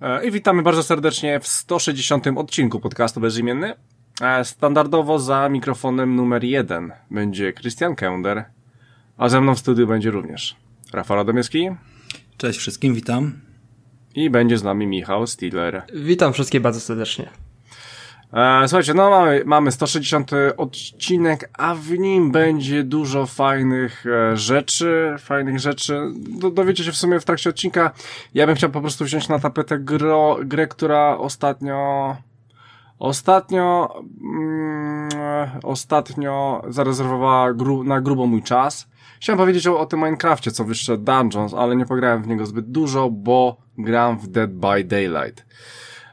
E, I witamy bardzo serdecznie w 160. odcinku podcastu Bezimienny. E, standardowo za mikrofonem numer jeden będzie Christian Kender, a ze mną w studiu będzie również Rafał Radomieski. Cześć wszystkim, witam. I będzie z nami Michał Stiller. Witam wszystkich bardzo serdecznie. E, słuchajcie, no mamy, mamy 160 odcinek, a w nim będzie dużo fajnych e, rzeczy, fajnych rzeczy. Do, dowiecie się w sumie w trakcie odcinka. Ja bym chciał po prostu wziąć na tapetę gro, grę, która ostatnio, ostatnio, mm, ostatnio zarezerwowała gru, na grubo mój czas. Chciałem powiedzieć o, o tym Minecrafcie, co wyszedł Dungeons, ale nie pograłem w niego zbyt dużo, bo gram w Dead by Daylight.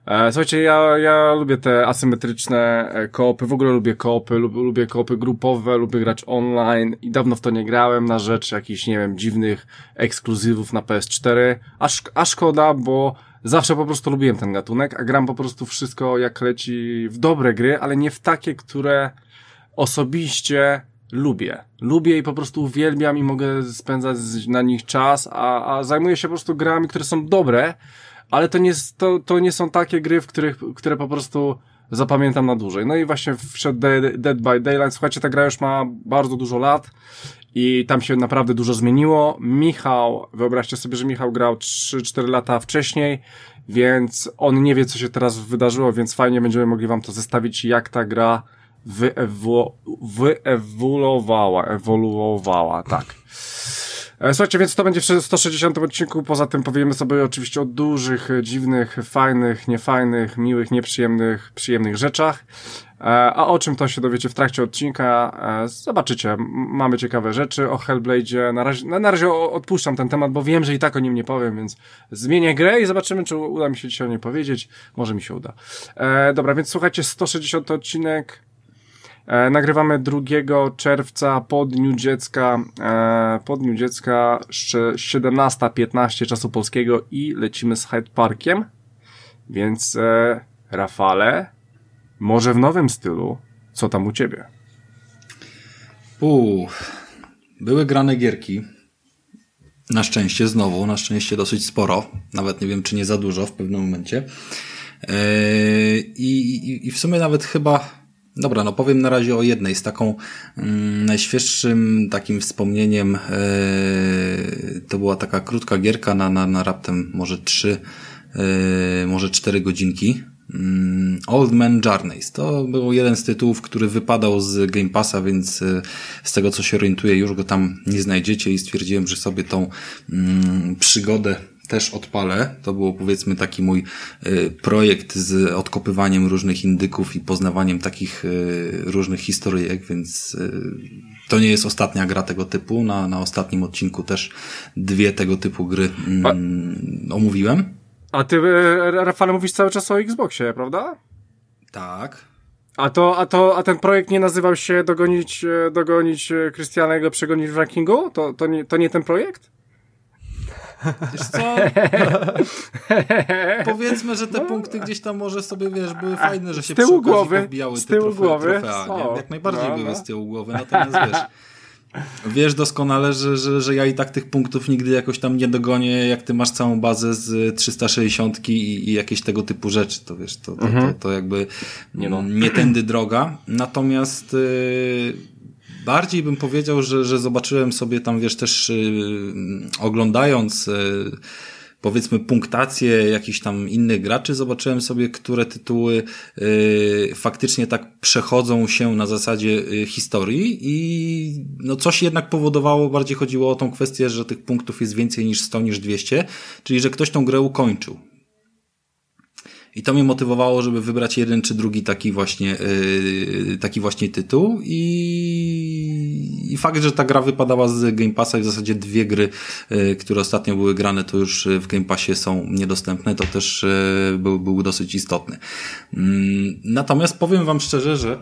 E, słuchajcie, ja, ja lubię te asymetryczne e, koopy, w ogóle lubię koopy, lubię, lubię koopy grupowe, lubię grać online i dawno w to nie grałem na rzecz jakichś, nie wiem, dziwnych ekskluzywów na PS4, a, szk a szkoda, bo zawsze po prostu lubiłem ten gatunek, a gram po prostu wszystko jak leci w dobre gry, ale nie w takie, które osobiście lubię. Lubię i po prostu uwielbiam i mogę spędzać na nich czas, a, a zajmuję się po prostu grami, które są dobre, ale to nie, to, to nie są takie gry, w których, które po prostu zapamiętam na dłużej. No i właśnie wszedł Dead by Daylight. Słuchajcie, ta gra już ma bardzo dużo lat i tam się naprawdę dużo zmieniło. Michał, wyobraźcie sobie, że Michał grał 3-4 lata wcześniej, więc on nie wie, co się teraz wydarzyło, więc fajnie będziemy mogli wam to zestawić, jak ta gra wyewu wyewoluowała, ewoluowała, tak. E, słuchajcie, więc to będzie w 160 odcinku. Poza tym powiemy sobie oczywiście o dużych, dziwnych, fajnych, niefajnych, miłych, nieprzyjemnych, przyjemnych rzeczach. E, a o czym to się dowiecie w trakcie odcinka, e, zobaczycie. Mamy ciekawe rzeczy o Hellblade. Na razie, na razie odpuszczam ten temat, bo wiem, że i tak o nim nie powiem, więc zmienię grę i zobaczymy, czy uda mi się dzisiaj o niej powiedzieć. Może mi się uda. Dobra, więc słuchajcie, 160 odcinek. E, nagrywamy 2 czerwca po Dniu Dziecka, e, po Dniu Dziecka 17.15 czasu polskiego i lecimy z Hyde Parkiem. Więc e, Rafale, może w nowym stylu, co tam u ciebie? Uuu, były grane gierki. Na szczęście znowu, na szczęście dosyć sporo. Nawet nie wiem, czy nie za dużo w pewnym momencie. Eee, i, I w sumie nawet chyba Dobra, no powiem na razie o jednej z taką mm, najświeższym takim wspomnieniem. Yy, to była taka krótka gierka na, na, na raptem może trzy, yy, może cztery godzinki. Yy, Old Man Journeys. To był jeden z tytułów, który wypadał z Game Passa, więc yy, z tego co się orientuję już go tam nie znajdziecie i stwierdziłem, że sobie tą mm, przygodę też odpalę. To było powiedzmy taki mój y, projekt z odkopywaniem różnych indyków i poznawaniem takich y, różnych historyjek, więc y, to nie jest ostatnia gra tego typu. Na, na ostatnim odcinku też dwie tego typu gry mm, omówiłem. A ty, Rafale, mówisz cały czas o Xboxie, prawda? Tak. A to, a to, a ten projekt nie nazywał się dogonić, dogonić Krystianego, przegonić w rankingu? To, to, nie, to nie ten projekt? Wiesz co? Powiedzmy, że te no. punkty gdzieś tam może sobie, wiesz, były fajne, że się tyłu głowy, wbijały z tyłu głowy, trofea? Jak najbardziej no, były no. z tyłu głowy, natomiast wiesz, wiesz doskonale, że, że, że ja i tak tych punktów nigdy jakoś tam nie dogonię, jak ty masz całą bazę z 360 i, i jakieś tego typu rzeczy, to wiesz, to, to, mhm. to, to jakby nie, no. nie tędy droga. Natomiast yy, bardziej bym powiedział, że, że zobaczyłem sobie tam, wiesz, też yy, oglądając yy, powiedzmy punktację jakichś tam innych graczy, zobaczyłem sobie, które tytuły yy, faktycznie tak przechodzą się na zasadzie yy, historii i no coś jednak powodowało, bardziej chodziło o tą kwestię, że tych punktów jest więcej niż 100, niż 200, czyli że ktoś tą grę ukończył. I to mnie motywowało, żeby wybrać jeden czy drugi taki właśnie, yy, taki właśnie tytuł i, i fakt, że ta gra wypadała z Game Passa i w zasadzie dwie gry, yy, które ostatnio były grane, to już w Game Passie są niedostępne, to też yy, był, był dosyć istotny. Yy, natomiast powiem wam szczerze, że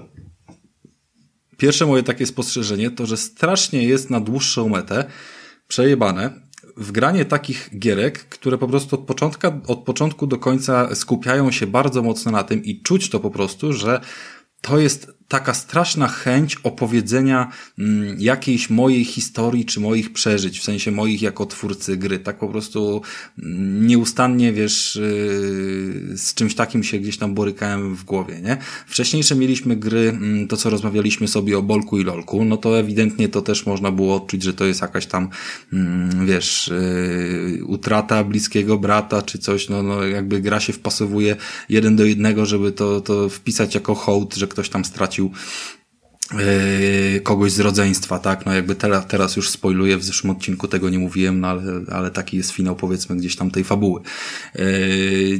Pierwsze moje takie spostrzeżenie to, że strasznie jest na dłuższą metę przejebane w granie takich gierek, które po prostu od, początka, od początku do końca skupiają się bardzo mocno na tym i czuć to po prostu, że to jest taka straszna chęć opowiedzenia mm, jakiejś mojej historii czy moich przeżyć, w sensie moich jako twórcy gry. Tak po prostu mm, nieustannie, wiesz, yy, z czymś takim się gdzieś tam borykałem w głowie, nie? Wcześniejsze mieliśmy gry, mm, to co rozmawialiśmy sobie o Bolku i Lolku, no to ewidentnie to też można było odczuć, że to jest jakaś tam, wiesz, yy, utrata bliskiego brata czy coś, no, no jakby gra się wpasowuje jeden do jednego, żeby to, to wpisać jako hołd, że ktoś tam stracił yy, kogoś z rodzeństwa, tak? No jakby teraz, teraz już spoiluję, w zeszłym odcinku tego nie mówiłem, no ale, ale taki jest finał powiedzmy gdzieś tam tej fabuły. Yy,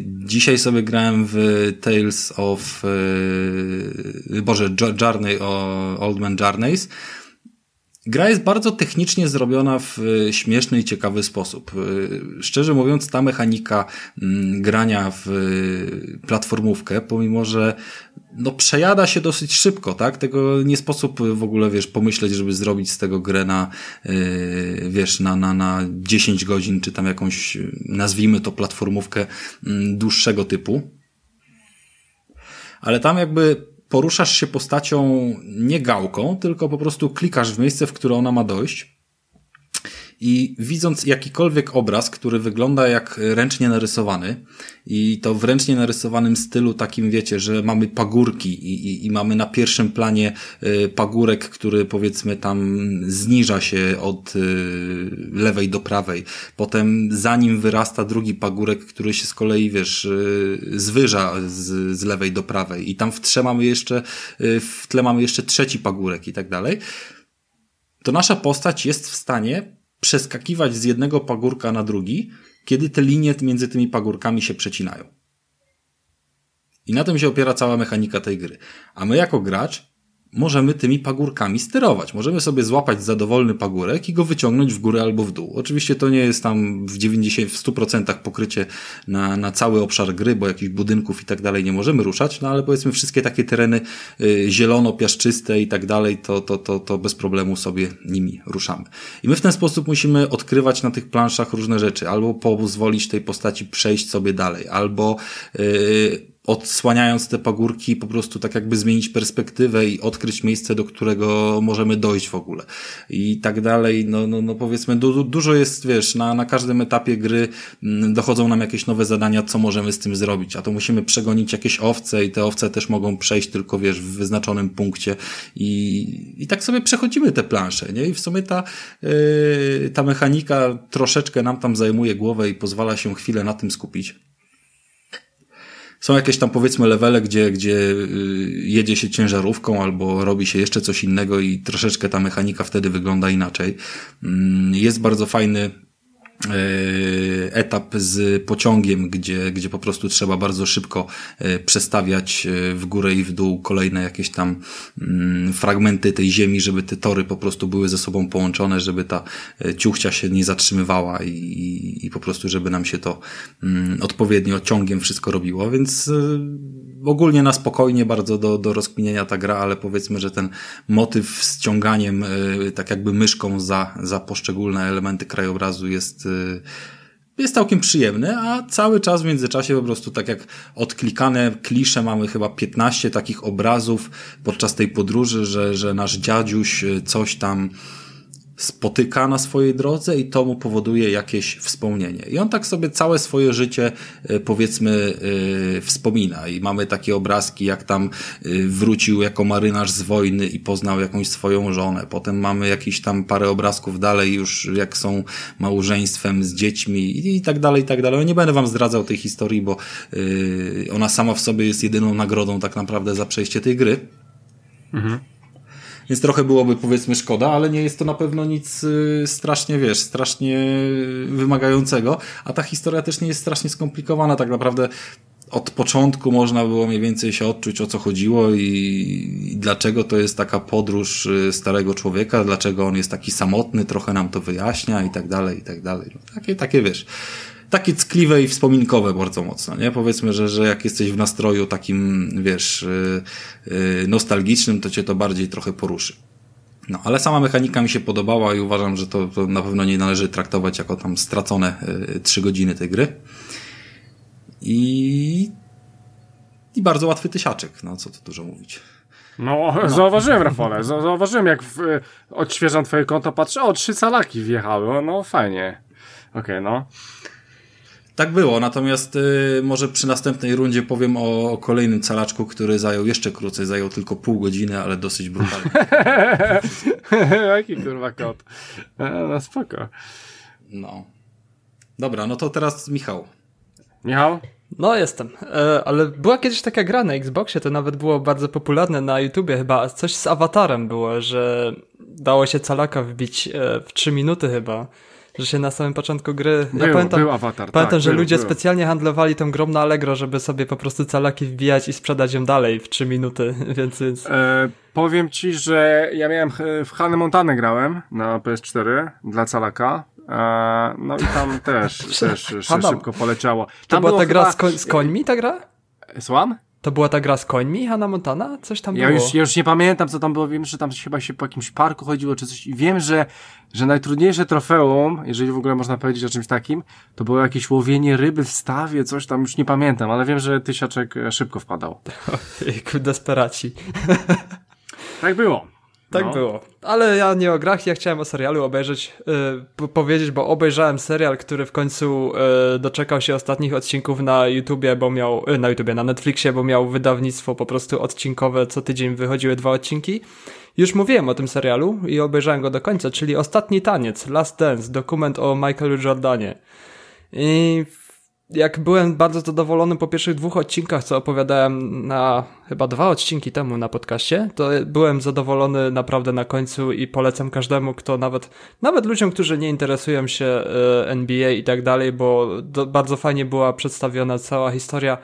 dzisiaj sobie grałem w Tales of yy, Boże, Journey, Old Man Journeys Gra jest bardzo technicznie zrobiona w e, śmieszny i ciekawy sposób. E, szczerze mówiąc, ta mechanika mm, grania w e, platformówkę, pomimo że no przejada się dosyć szybko, tak? Tego nie sposób w ogóle, wiesz, pomyśleć, żeby zrobić z tego grę na, wiesz, na, na, na 10 godzin, czy tam jakąś, nazwijmy to platformówkę mm, dłuższego typu. Ale tam jakby poruszasz się postacią nie gałką, tylko po prostu klikasz w miejsce, w które ona ma dojść. I widząc jakikolwiek obraz, który wygląda jak ręcznie narysowany, i to w ręcznie narysowanym stylu takim, wiecie, że mamy pagórki i, i, i mamy na pierwszym planie y, pagórek, który powiedzmy tam zniża się od y, lewej do prawej. Potem za nim wyrasta drugi pagórek, który się z kolei, wiesz, y, zwyża z, z lewej do prawej. I tam w tle mamy jeszcze, w tle mamy jeszcze trzeci pagórek i tak dalej. To nasza postać jest w stanie przeskakiwać z jednego pagórka na drugi, kiedy te linie między tymi pagórkami się przecinają. I na tym się opiera cała mechanika tej gry. A my jako gracz możemy tymi pagórkami sterować. Możemy sobie złapać za dowolny pagórek i go wyciągnąć w górę albo w dół. Oczywiście to nie jest tam w 90, w 100% pokrycie na, na cały obszar gry, bo jakichś budynków i tak dalej nie możemy ruszać, no ale powiedzmy wszystkie takie tereny y, zielono-piaszczyste i tak dalej, to, to, to, to bez problemu sobie nimi ruszamy. I my w ten sposób musimy odkrywać na tych planszach różne rzeczy, albo pozwolić tej postaci przejść sobie dalej, albo yy, odsłaniając te pagórki, po prostu tak jakby zmienić perspektywę i odkryć miejsce, do którego możemy dojść w ogóle. I tak dalej, no, no, no powiedzmy, du dużo jest, wiesz, na, na każdym etapie gry mm, dochodzą nam jakieś nowe zadania, co możemy z tym zrobić, a to musimy przegonić jakieś owce i te owce też mogą przejść tylko, wiesz, w wyznaczonym punkcie i, i tak sobie przechodzimy te plansze, nie? I w sumie ta, yy, ta mechanika troszeczkę nam tam zajmuje głowę i pozwala się chwilę na tym skupić. Są jakieś tam powiedzmy levele, gdzie, gdzie y, jedzie się ciężarówką albo robi się jeszcze coś innego i troszeczkę ta mechanika wtedy wygląda inaczej. Mm, jest bardzo fajny etap z pociągiem, gdzie, gdzie po prostu trzeba bardzo szybko e, przestawiać e, w górę i w dół kolejne jakieś tam mm, fragmenty tej ziemi, żeby te tory po prostu były ze sobą połączone, żeby ta ciuchcia się nie zatrzymywała i, i po prostu, żeby nam się to mm, odpowiednio ciągiem wszystko robiło, więc ogólnie na spokojnie bardzo do, do rozkminienia ta gra, ale powiedzmy, że ten motyw z ciąganiem tak jakby myszką za, za poszczególne elementy krajobrazu jest jest całkiem przyjemny, a cały czas w międzyczasie po prostu tak jak odklikane klisze mamy chyba 15 takich obrazów podczas tej podróży, że, że nasz dziadziuś coś tam spotyka na swojej drodze i to mu powoduje jakieś wspomnienie. I on tak sobie całe swoje życie, e, powiedzmy, yy, wspomina. I mamy takie obrazki, jak tam yy, wrócił jako marynarz z wojny i poznał jakąś swoją żonę. Potem mamy jakieś tam parę obrazków dalej, już jak są małżeństwem z dziećmi i, i tak dalej, i tak dalej. Nie będę wam zdradzał tej historii, bo yy, ona sama w sobie jest jedyną nagrodą tak naprawdę za przejście tej gry. Mhm. Więc trochę byłoby powiedzmy szkoda, ale nie jest to na pewno nic y, strasznie, wiesz, strasznie wymagającego, a ta historia też nie jest strasznie skomplikowana, tak naprawdę od początku można było mniej więcej się odczuć o co chodziło i, i, dlaczego to jest taka podróż y, starego człowieka, dlaczego on jest taki samotny, trochę nam to wyjaśnia i tak dalej, i tak dalej. No, takie, takie wiesz takie ckliwe i wspominkowe bardzo mocno, nie? Powiedzmy, że, że jak jesteś w nastroju takim, wiesz, yy, nostalgicznym, to cię to bardziej trochę poruszy. No, ale sama mechanika mi się podobała i uważam, że to, to na pewno nie należy traktować jako tam stracone yy, trzy godziny tej gry. I, i bardzo łatwy tysiaczek, no co tu dużo mówić. No, no. zauważyłem, Rafale, zauważyłem, jak w, odświeżam twoje konto, patrzę, o, trzy salaki wjechały, no fajnie. Okej, okay, no. Tak było, natomiast y, może przy następnej rundzie powiem o, o, kolejnym calaczku, który zajął jeszcze krócej, zajął tylko pół godziny, ale dosyć brutalnie. Jaki kurwa kot. No spoko. No. Dobra, no to teraz Michał. Michał? No jestem, e, ale była kiedyś taka gra na Xboxie, to nawet było bardzo popularne na YouTubie chyba, coś z awatarem było, że dało się calaka wbić e, w 3 minuty chyba że się na samym początku gry. Był, ja pamiętam, był awatar. Pamiętam, tak, że był, ludzie był. specjalnie handlowali tą grą na Allegro, żeby sobie po prostu calaki wbijać i sprzedać ją dalej w 3 minuty, więc. więc... E, powiem ci, że ja miałem w Hannah Montana grałem na PS4 dla calaka. E, no i tam też, też szybko poleciało. Tam to była ta gra z, koń, z końmi, ta gra? Słucham? To była ta gra z końmi, Hannah Montana? Coś tam ja było? Już, ja już nie pamiętam, co tam było. Wiem, że tam chyba się po jakimś parku chodziło, czy coś. I wiem, że, że najtrudniejsze trofeum, jeżeli w ogóle można powiedzieć o czymś takim, to było jakieś łowienie ryby w stawie, coś tam, już nie pamiętam, ale wiem, że tysiaczek szybko wpadał. Ojejku, desperaci. tak było. Tak no. było. Ale ja nie o grach, ja chciałem o serialu obejrzeć, yy, powiedzieć, bo obejrzałem serial, który w końcu yy, doczekał się ostatnich odcinków na YouTubie, bo miał, yy, na YouTubie, na Netflixie, bo miał wydawnictwo po prostu odcinkowe, co tydzień wychodziły dwa odcinki. Już mówiłem o tym serialu i obejrzałem go do końca, czyli Ostatni Taniec, Last Dance, dokument o Michaelu Jordanie. I jak byłem bardzo zadowolony po pierwszych dwóch odcinkach, co opowiadałem na chyba dwa odcinki temu na podcaście, to byłem zadowolony naprawdę na końcu i polecam każdemu, kto nawet, nawet ludziom, którzy nie interesują się e, NBA i tak dalej, bo do, bardzo fajnie była przedstawiona cała historia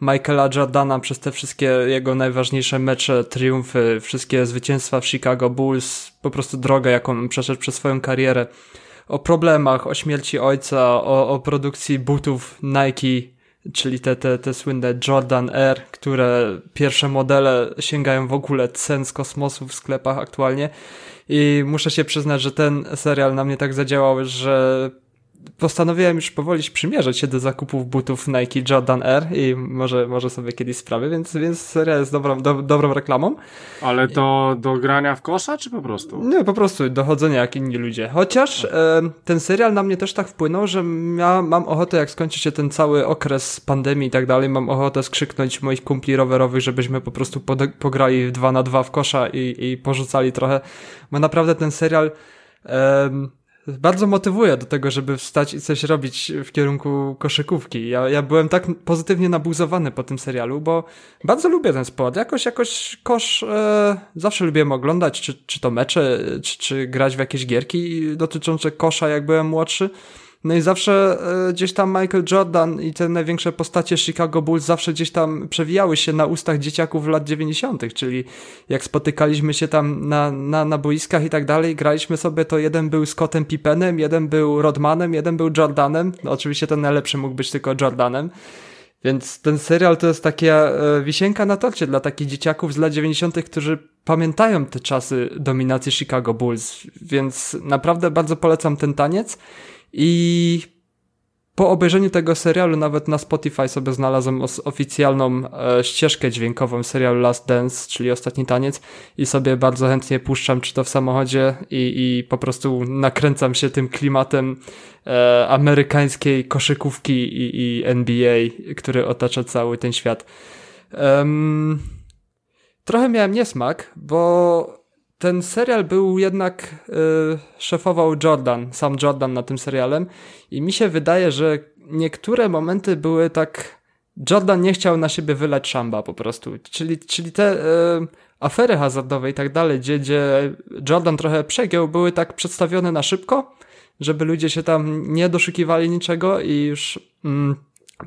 Michaela Jordana przez te wszystkie jego najważniejsze mecze, triumfy, wszystkie zwycięstwa w Chicago Bulls, po prostu drogę, jaką przeszedł przez swoją karierę o problemach, o śmierci ojca, o, o produkcji butów Nike, czyli te, te, te słynne Jordan Air, które pierwsze modele sięgają w ogóle cen z kosmosu w sklepach aktualnie. I muszę się przyznać, że ten serial na mnie tak zadziałał, że postanowiłem już powoli przymierzać się do zakupów butów Nike Jordan Air i może, może sobie kiedyś sprawię, więc, więc seria jest dobrą, do, dobrą reklamą. Ale to do grania w kosza, czy po prostu? Nie, po prostu dochodzenia jak inni ludzie. Chociaż e, ten serial na mnie też tak wpłynął, że ja mam ochotę, jak skończy się ten cały okres pandemii i tak dalej, mam ochotę skrzyknąć moich kumpli rowerowych, żebyśmy po prostu pograli dwa na dwa w kosza i, i porzucali trochę, bo naprawdę ten serial bardzo motywuje do tego, żeby wstać i coś robić w kierunku koszykówki. Ja, ja byłem tak pozytywnie nabuzowany po tym serialu, bo bardzo lubię ten sport. Jakoś, jakoś kosz e, zawsze lubiłem oglądać, czy, czy to mecze, czy, czy grać w jakieś gierki dotyczące kosza, jak byłem młodszy. No i zawsze e, gdzieś tam Michael Jordan i te największe postacie Chicago Bulls zawsze gdzieś tam przewijały się na ustach dzieciaków lat 90., czyli jak spotykaliśmy się tam na, na, na boiskach i tak dalej, graliśmy sobie, to jeden był Scottem Pippenem, jeden był Rodmanem, jeden był Jordanem. No oczywiście ten najlepszy mógł być tylko Jordanem. Więc ten serial to jest taka e, wisienka na torcie dla takich dzieciaków z lat 90., którzy pamiętają te czasy dominacji Chicago Bulls. Więc naprawdę bardzo polecam ten taniec. I po obejrzeniu tego serialu nawet na Spotify sobie znalazłem oficjalną e, ścieżkę dźwiękową serialu Last Dance, czyli Ostatni Taniec i sobie bardzo chętnie puszczam czy to w samochodzie i, i po prostu nakręcam się tym klimatem e, amerykańskiej koszykówki i, i, NBA, który otacza cały ten świat. Um, trochę miałem niesmak, bo ten serial był jednak, yy, szefował Jordan, sam Jordan na tym serialem. I mi się wydaje, że niektóre momenty były tak, Jordan nie chciał na siebie wylać szamba po prostu, czyli, czyli te yy, afery hazardowe i tak dalej, gdzie, gdzie Jordan trochę przegiął, były tak przedstawione na szybko, żeby ludzie się tam nie doszukiwali niczego i już mm,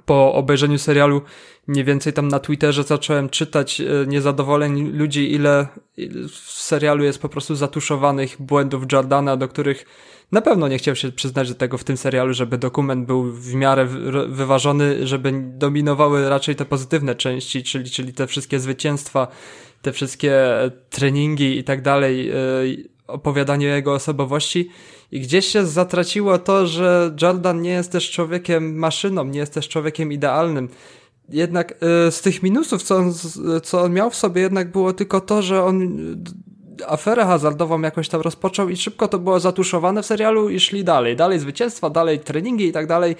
po obejrzeniu serialu mniej więcej tam na Twitterze zacząłem czytać e, niezadowoleń ludzi, ile w serialu jest po prostu zatuszowanych błędów Jordana, do których na pewno nie chciał się przyznać do tego w tym serialu, żeby dokument był w miarę wyważony, żeby dominowały raczej te pozytywne części, czyli, czyli te wszystkie zwycięstwa, te wszystkie treningi i tak dalej, e, opowiadanie jego osobowości. I gdzieś się zatraciło to, że Jordan nie jest też człowiekiem maszyną, nie jest też człowiekiem idealnym. Jednak y, z tych minusów, co on, co on miał w sobie, jednak było tylko to, że on aferę hazardową jakoś tam rozpoczął i szybko to było zatuszowane w serialu i szli dalej. Dalej zwycięstwa, dalej treningi i tak dalej.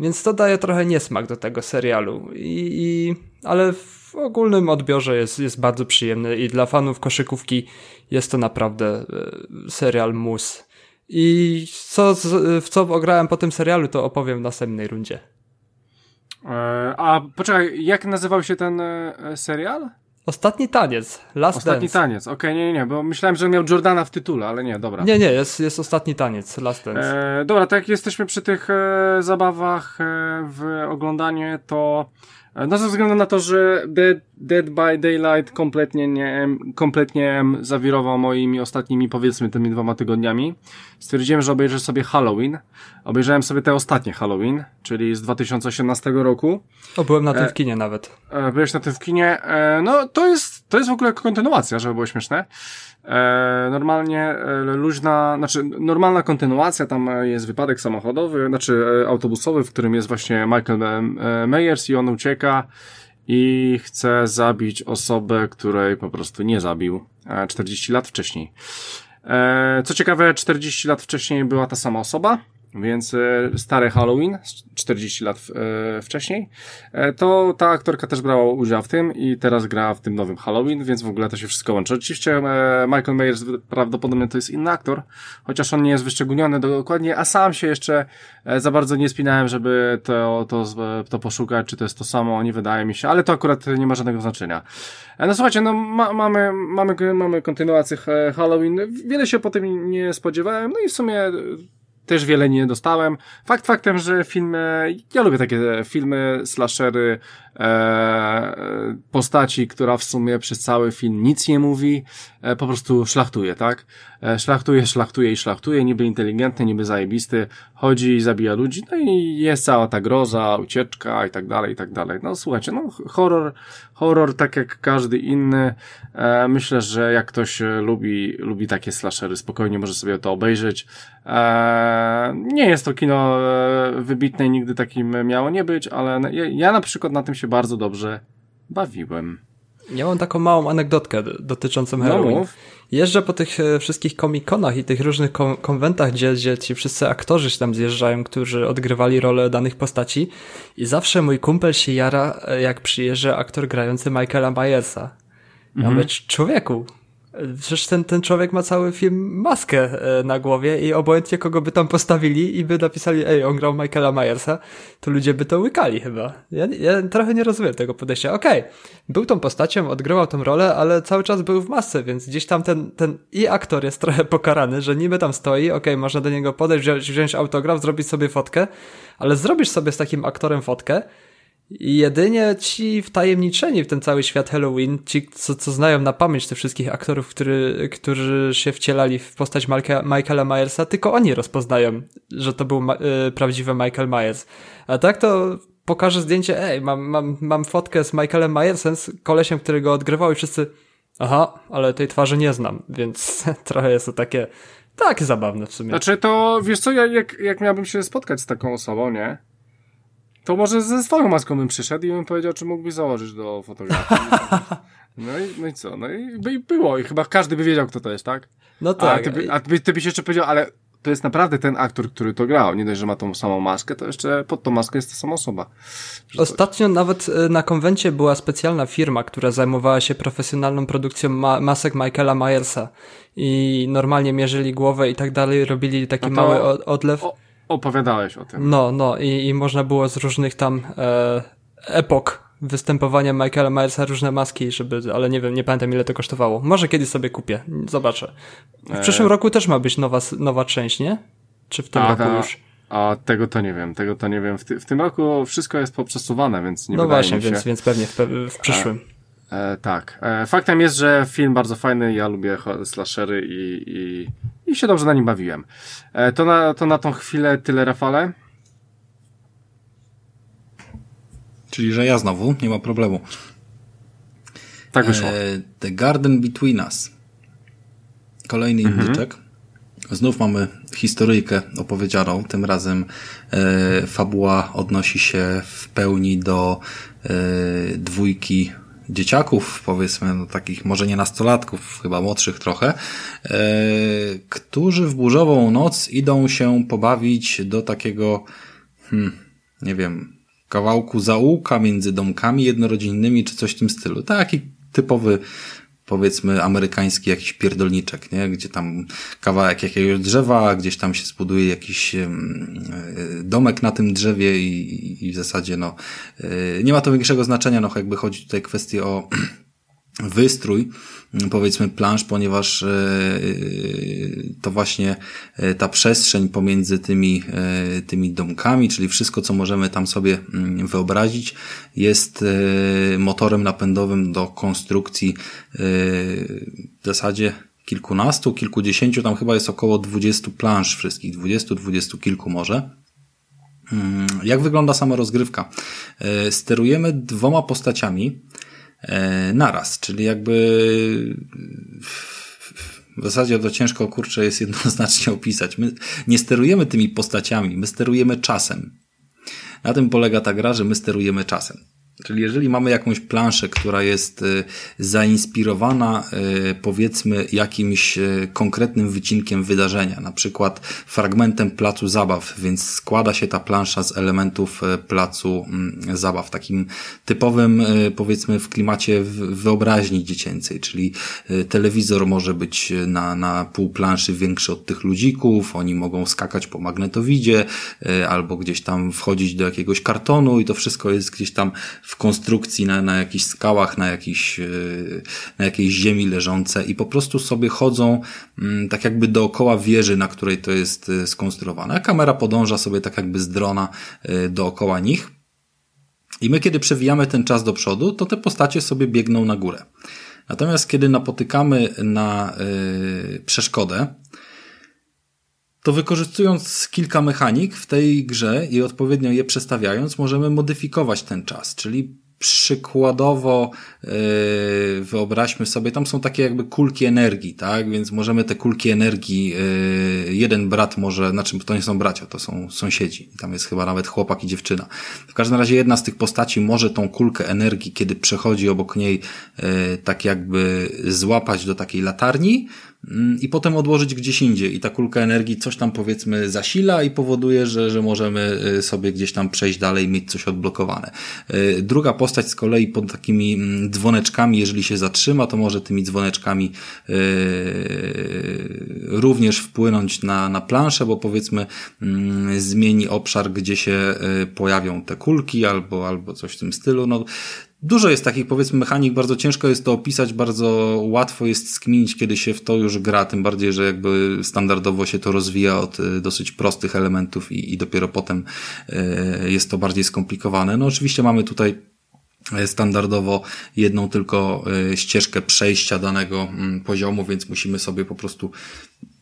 Więc to daje trochę niesmak do tego serialu. I, i ale w ogólnym odbiorze jest, jest bardzo przyjemny i dla fanów koszykówki jest to naprawdę y, serial mus. I co, w co ograłem po tym serialu, to opowiem w następnej rundzie. E, a poczekaj, jak nazywał się ten e, serial? Ostatni taniec, Last Ostatni Dance. taniec, okej, okay, nie, nie, bo myślałem, że miał Jordana w tytule, ale nie, dobra. Nie, nie, jest, jest ostatni taniec, Last Dance. E, dobra, tak jak jesteśmy przy tych e, zabawach e, w oglądanie, to no ze względu na to, że Dead, Dead by Daylight kompletnie nie, kompletnie zawirował moimi ostatnimi, powiedzmy, tymi dwoma tygodniami, stwierdziłem, że obejrzę sobie Halloween. Obejrzałem sobie te ostatnie Halloween, czyli z 2018 roku. O, byłem na tym e, w kinie nawet. E, byłeś na tym w kinie. E, no, to jest, to jest w ogóle kontynuacja, żeby było śmieszne. E, normalnie e, luźna, znaczy normalna kontynuacja, tam jest wypadek samochodowy, znaczy e, autobusowy, w którym jest właśnie Michael Myers i on ucieka i chce zabić osobę, której po prostu nie zabił 40 lat wcześniej. Co ciekawe, 40 lat wcześniej była ta sama osoba, więc e, stary Halloween, 40 lat e, wcześniej, e, to ta aktorka też brała udział w tym i teraz gra w tym nowym Halloween, więc w ogóle to się wszystko łączy. Oczywiście Michael Myers prawdopodobnie to jest inny aktor, chociaż on nie jest wyszczególniony dokładnie, a sam się jeszcze za bardzo nie spinałem, żeby to, to, to poszukać, czy to jest to samo, nie wydaje mi się, ale to akurat nie ma żadnego znaczenia. No słuchajcie, no ma, mamy, mamy, mamy kontynuację Halloween, wiele się po tym nie spodziewałem, no i w sumie też wiele nie dostałem. Fakt faktem, że filmy, ja lubię takie filmy, slashery, e, postaci, która w sumie przez cały film nic nie mówi, e, po prostu szlachtuje, tak? E, szlachtuje, szlachtuje i szlachtuje, niby inteligentny, niby zajebisty, chodzi i zabija ludzi, no i jest cała ta groza, ucieczka i tak dalej, i tak dalej. No słuchajcie, no horror, horror tak jak każdy inny, myślę, że jak ktoś lubi, lubi takie slashery, spokojnie może sobie to obejrzeć. Nie jest to kino wybitne i nigdy takim miało nie być, ale ja na przykład na tym się bardzo dobrze bawiłem. Ja mam taką małą anegdotkę dotyczącą Halloween. No, Jeżdżę po tych e, wszystkich komikonach i tych różnych kon konwentach, gdzie, gdzie ci wszyscy aktorzy się tam zjeżdżają, którzy odgrywali rolę danych postaci i zawsze mój kumpel się jara, e, jak przyjeżdża aktor grający Michaela Myersa. Ja mhm. mówię, człowieku, Przecież ten, ten człowiek ma cały film maskę e, na głowie i obojętnie kogo by tam postawili i by napisali, ej, on grał Michaela Myersa, to ludzie by to łykali chyba. Ja, ja trochę nie rozumiem tego podejścia. Okej, okay, był tą postacią, odgrywał tą rolę, ale cały czas był w masce, więc gdzieś tam ten, ten i aktor jest trochę pokarany, że niby tam stoi, okej, okay, można do niego podejść, wziąć, wziąć autograf, zrobić sobie fotkę, ale zrobisz sobie z takim aktorem fotkę, jedynie ci wtajemniczeni w ten cały świat Halloween, ci, co, co znają na pamięć tych wszystkich aktorów, który, którzy się wcielali w postać Michaela, Michaela Myersa, tylko oni rozpoznają, że to był y, prawdziwy Michael Myers. A tak to pokażę zdjęcie, ej, mam, mam, mam fotkę z Michaelem Myersem, z kolesiem, który go odgrywał i wszyscy, aha, ale tej twarzy nie znam, więc trochę jest to takie, takie zabawne w sumie. Znaczy to, wiesz co, ja, jak, jak miałbym się spotkać z taką osobą, nie? To może ze swoją maską bym przyszedł i bym powiedział, czy mógłbyś założyć do fotografii. No i, no i co? No i by było. I chyba każdy by wiedział, kto to jest, tak? No tak. A ty, by, a ty, ty byś jeszcze powiedział, ale to jest naprawdę ten aktor, który to grał. Nie dość, że ma tą samą maskę, to jeszcze pod tą maskę jest ta sama osoba. Że Ostatnio to... nawet e, na konwencie była specjalna firma, która zajmowała się profesjonalną produkcją ma masek Michaela Myersa. I normalnie mierzyli głowę i tak dalej, robili taki no mały odlew. O Opowiadałeś o tym. No, no i, i można było z różnych tam e, epok występowania Michaela Myersa różne maski, żeby, ale nie wiem, nie pamiętam ile to kosztowało. Może kiedyś sobie kupię, zobaczę. W przyszłym e... roku też ma być nowa, nowa część, nie? Czy w tym a, roku ta... już? A tego to nie wiem, tego to nie wiem. W, ty, w tym roku wszystko jest poprzesuwane, więc nie No właśnie, mi się. więc, więc pewnie w, pe- w przyszłym. E, tak. E, faktem jest, że film bardzo fajny, ja lubię slashery i, i, i się dobrze na nim bawiłem. E, to, na, to na tą chwilę tyle, Rafale. Czyli, że ja znowu, nie ma problemu. Tak wyszło. E, The Garden Between Us. Kolejny Mhm. indyczek. Znów mamy historyjkę opowiedzianą. Tym razem e, fabuła odnosi się w pełni do e, dwójki dzieciaków, powiedzmy, no, takich może nie nastolatków, chyba młodszych trochę, e, którzy w burzową noc idą się pobawić do takiego, hmm, nie wiem, kawałku zaułka między domkami jednorodzinnymi, czy coś w tym stylu. Taki typowy, powiedzmy, amerykański jakiś pierdolniczek, nie? Gdzie tam kawałek jakiegoś drzewa, gdzieś tam się zbuduje jakiś e, domek na tym drzewie i, i w zasadzie, no, e, nie ma to większego znaczenia, no, jakby chodzi tutaj kwestie o wystrój, m, powiedzmy plansz, ponieważ e, to właśnie e, ta przestrzeń pomiędzy tymi, e, tymi domkami, czyli wszystko, co możemy tam sobie mm, wyobrazić, jest e, motorem napędowym do konstrukcji e, w zasadzie kilkunastu, kilkudziesięciu, tam chyba jest około dwudziestu plansz wszystkich, dwudziestu, dwudziestu kilku może. Mm, Jak wygląda sama rozgrywka? E, Sterujemy dwoma postaciami e, naraz, czyli jakby w zasadzie to ciężko kurczę jest jednoznacznie opisać. My nie sterujemy tymi postaciami, my sterujemy czasem. Na tym polega ta gra, że my sterujemy czasem. Czyli jeżeli mamy jakąś planszę, która jest y, zainspirowana y, powiedzmy jakimś y, konkretnym wycinkiem wydarzenia, na przykład fragmentem placu zabaw, więc składa się ta plansza z elementów placu mm, zabaw, takim typowym powiedzmy w klimacie wyobraźni dziecięcej, czyli telewizor może być na, na pół planszy większy od tych ludzików, oni mogą skakać po magnetowidzie albo gdzieś tam wchodzić do jakiegoś kartonu i to wszystko jest gdzieś tam w konstrukcji na, na jakichś skałach, na, jakiś, y, na jakiejś ziemi leżące i po prostu sobie chodzą mm, tak jakby dookoła wieży, na której to jest y, skonstruowane. A kamera podąża sobie tak jakby z drona y, dookoła nich. I my, kiedy przewijamy ten czas do przodu, to te postacie sobie biegną na górę. Natomiast kiedy napotykamy na przeszkodę, to wykorzystując kilka mechanik w tej grze i odpowiednio je przestawiając, możemy modyfikować ten czas. Czyli przykładowo yy, wyobraźmy sobie, tam są takie jakby kulki energii, tak? Więc możemy te kulki energii, yy, jeden brat może, znaczy to nie są bracia, to są sąsiedzi. Tam jest chyba nawet chłopak i dziewczyna. W każdym razie jedna z tych postaci może tą kulkę energii, kiedy przechodzi obok niej, yy, tak jakby złapać do takiej latarni, i potem odłożyć gdzieś indziej. I ta kulka energii coś tam powiedzmy zasila i powoduje, że, że możemy y, sobie gdzieś tam przejść dalej mieć coś odblokowane. Y, Druga postać z kolei pod takimi mm, dzwoneczkami, jeżeli się zatrzyma, to może tymi dzwoneczkami y, również wpłynąć na, na planszę, bo powiedzmy mm, zmieni obszar, gdzie się pojawią te kulki albo, albo coś w tym stylu. No, Dużo jest takich, powiedzmy, mechanik, bardzo ciężko jest to opisać, bardzo łatwo jest skminić, kiedy się w to już gra, tym bardziej, że jakby standardowo się to rozwija od y, dosyć prostych elementów i, i dopiero potem y, jest to bardziej skomplikowane. No oczywiście mamy tutaj y, standardowo jedną tylko ścieżkę przejścia danego mm, poziomu, więc musimy sobie po prostu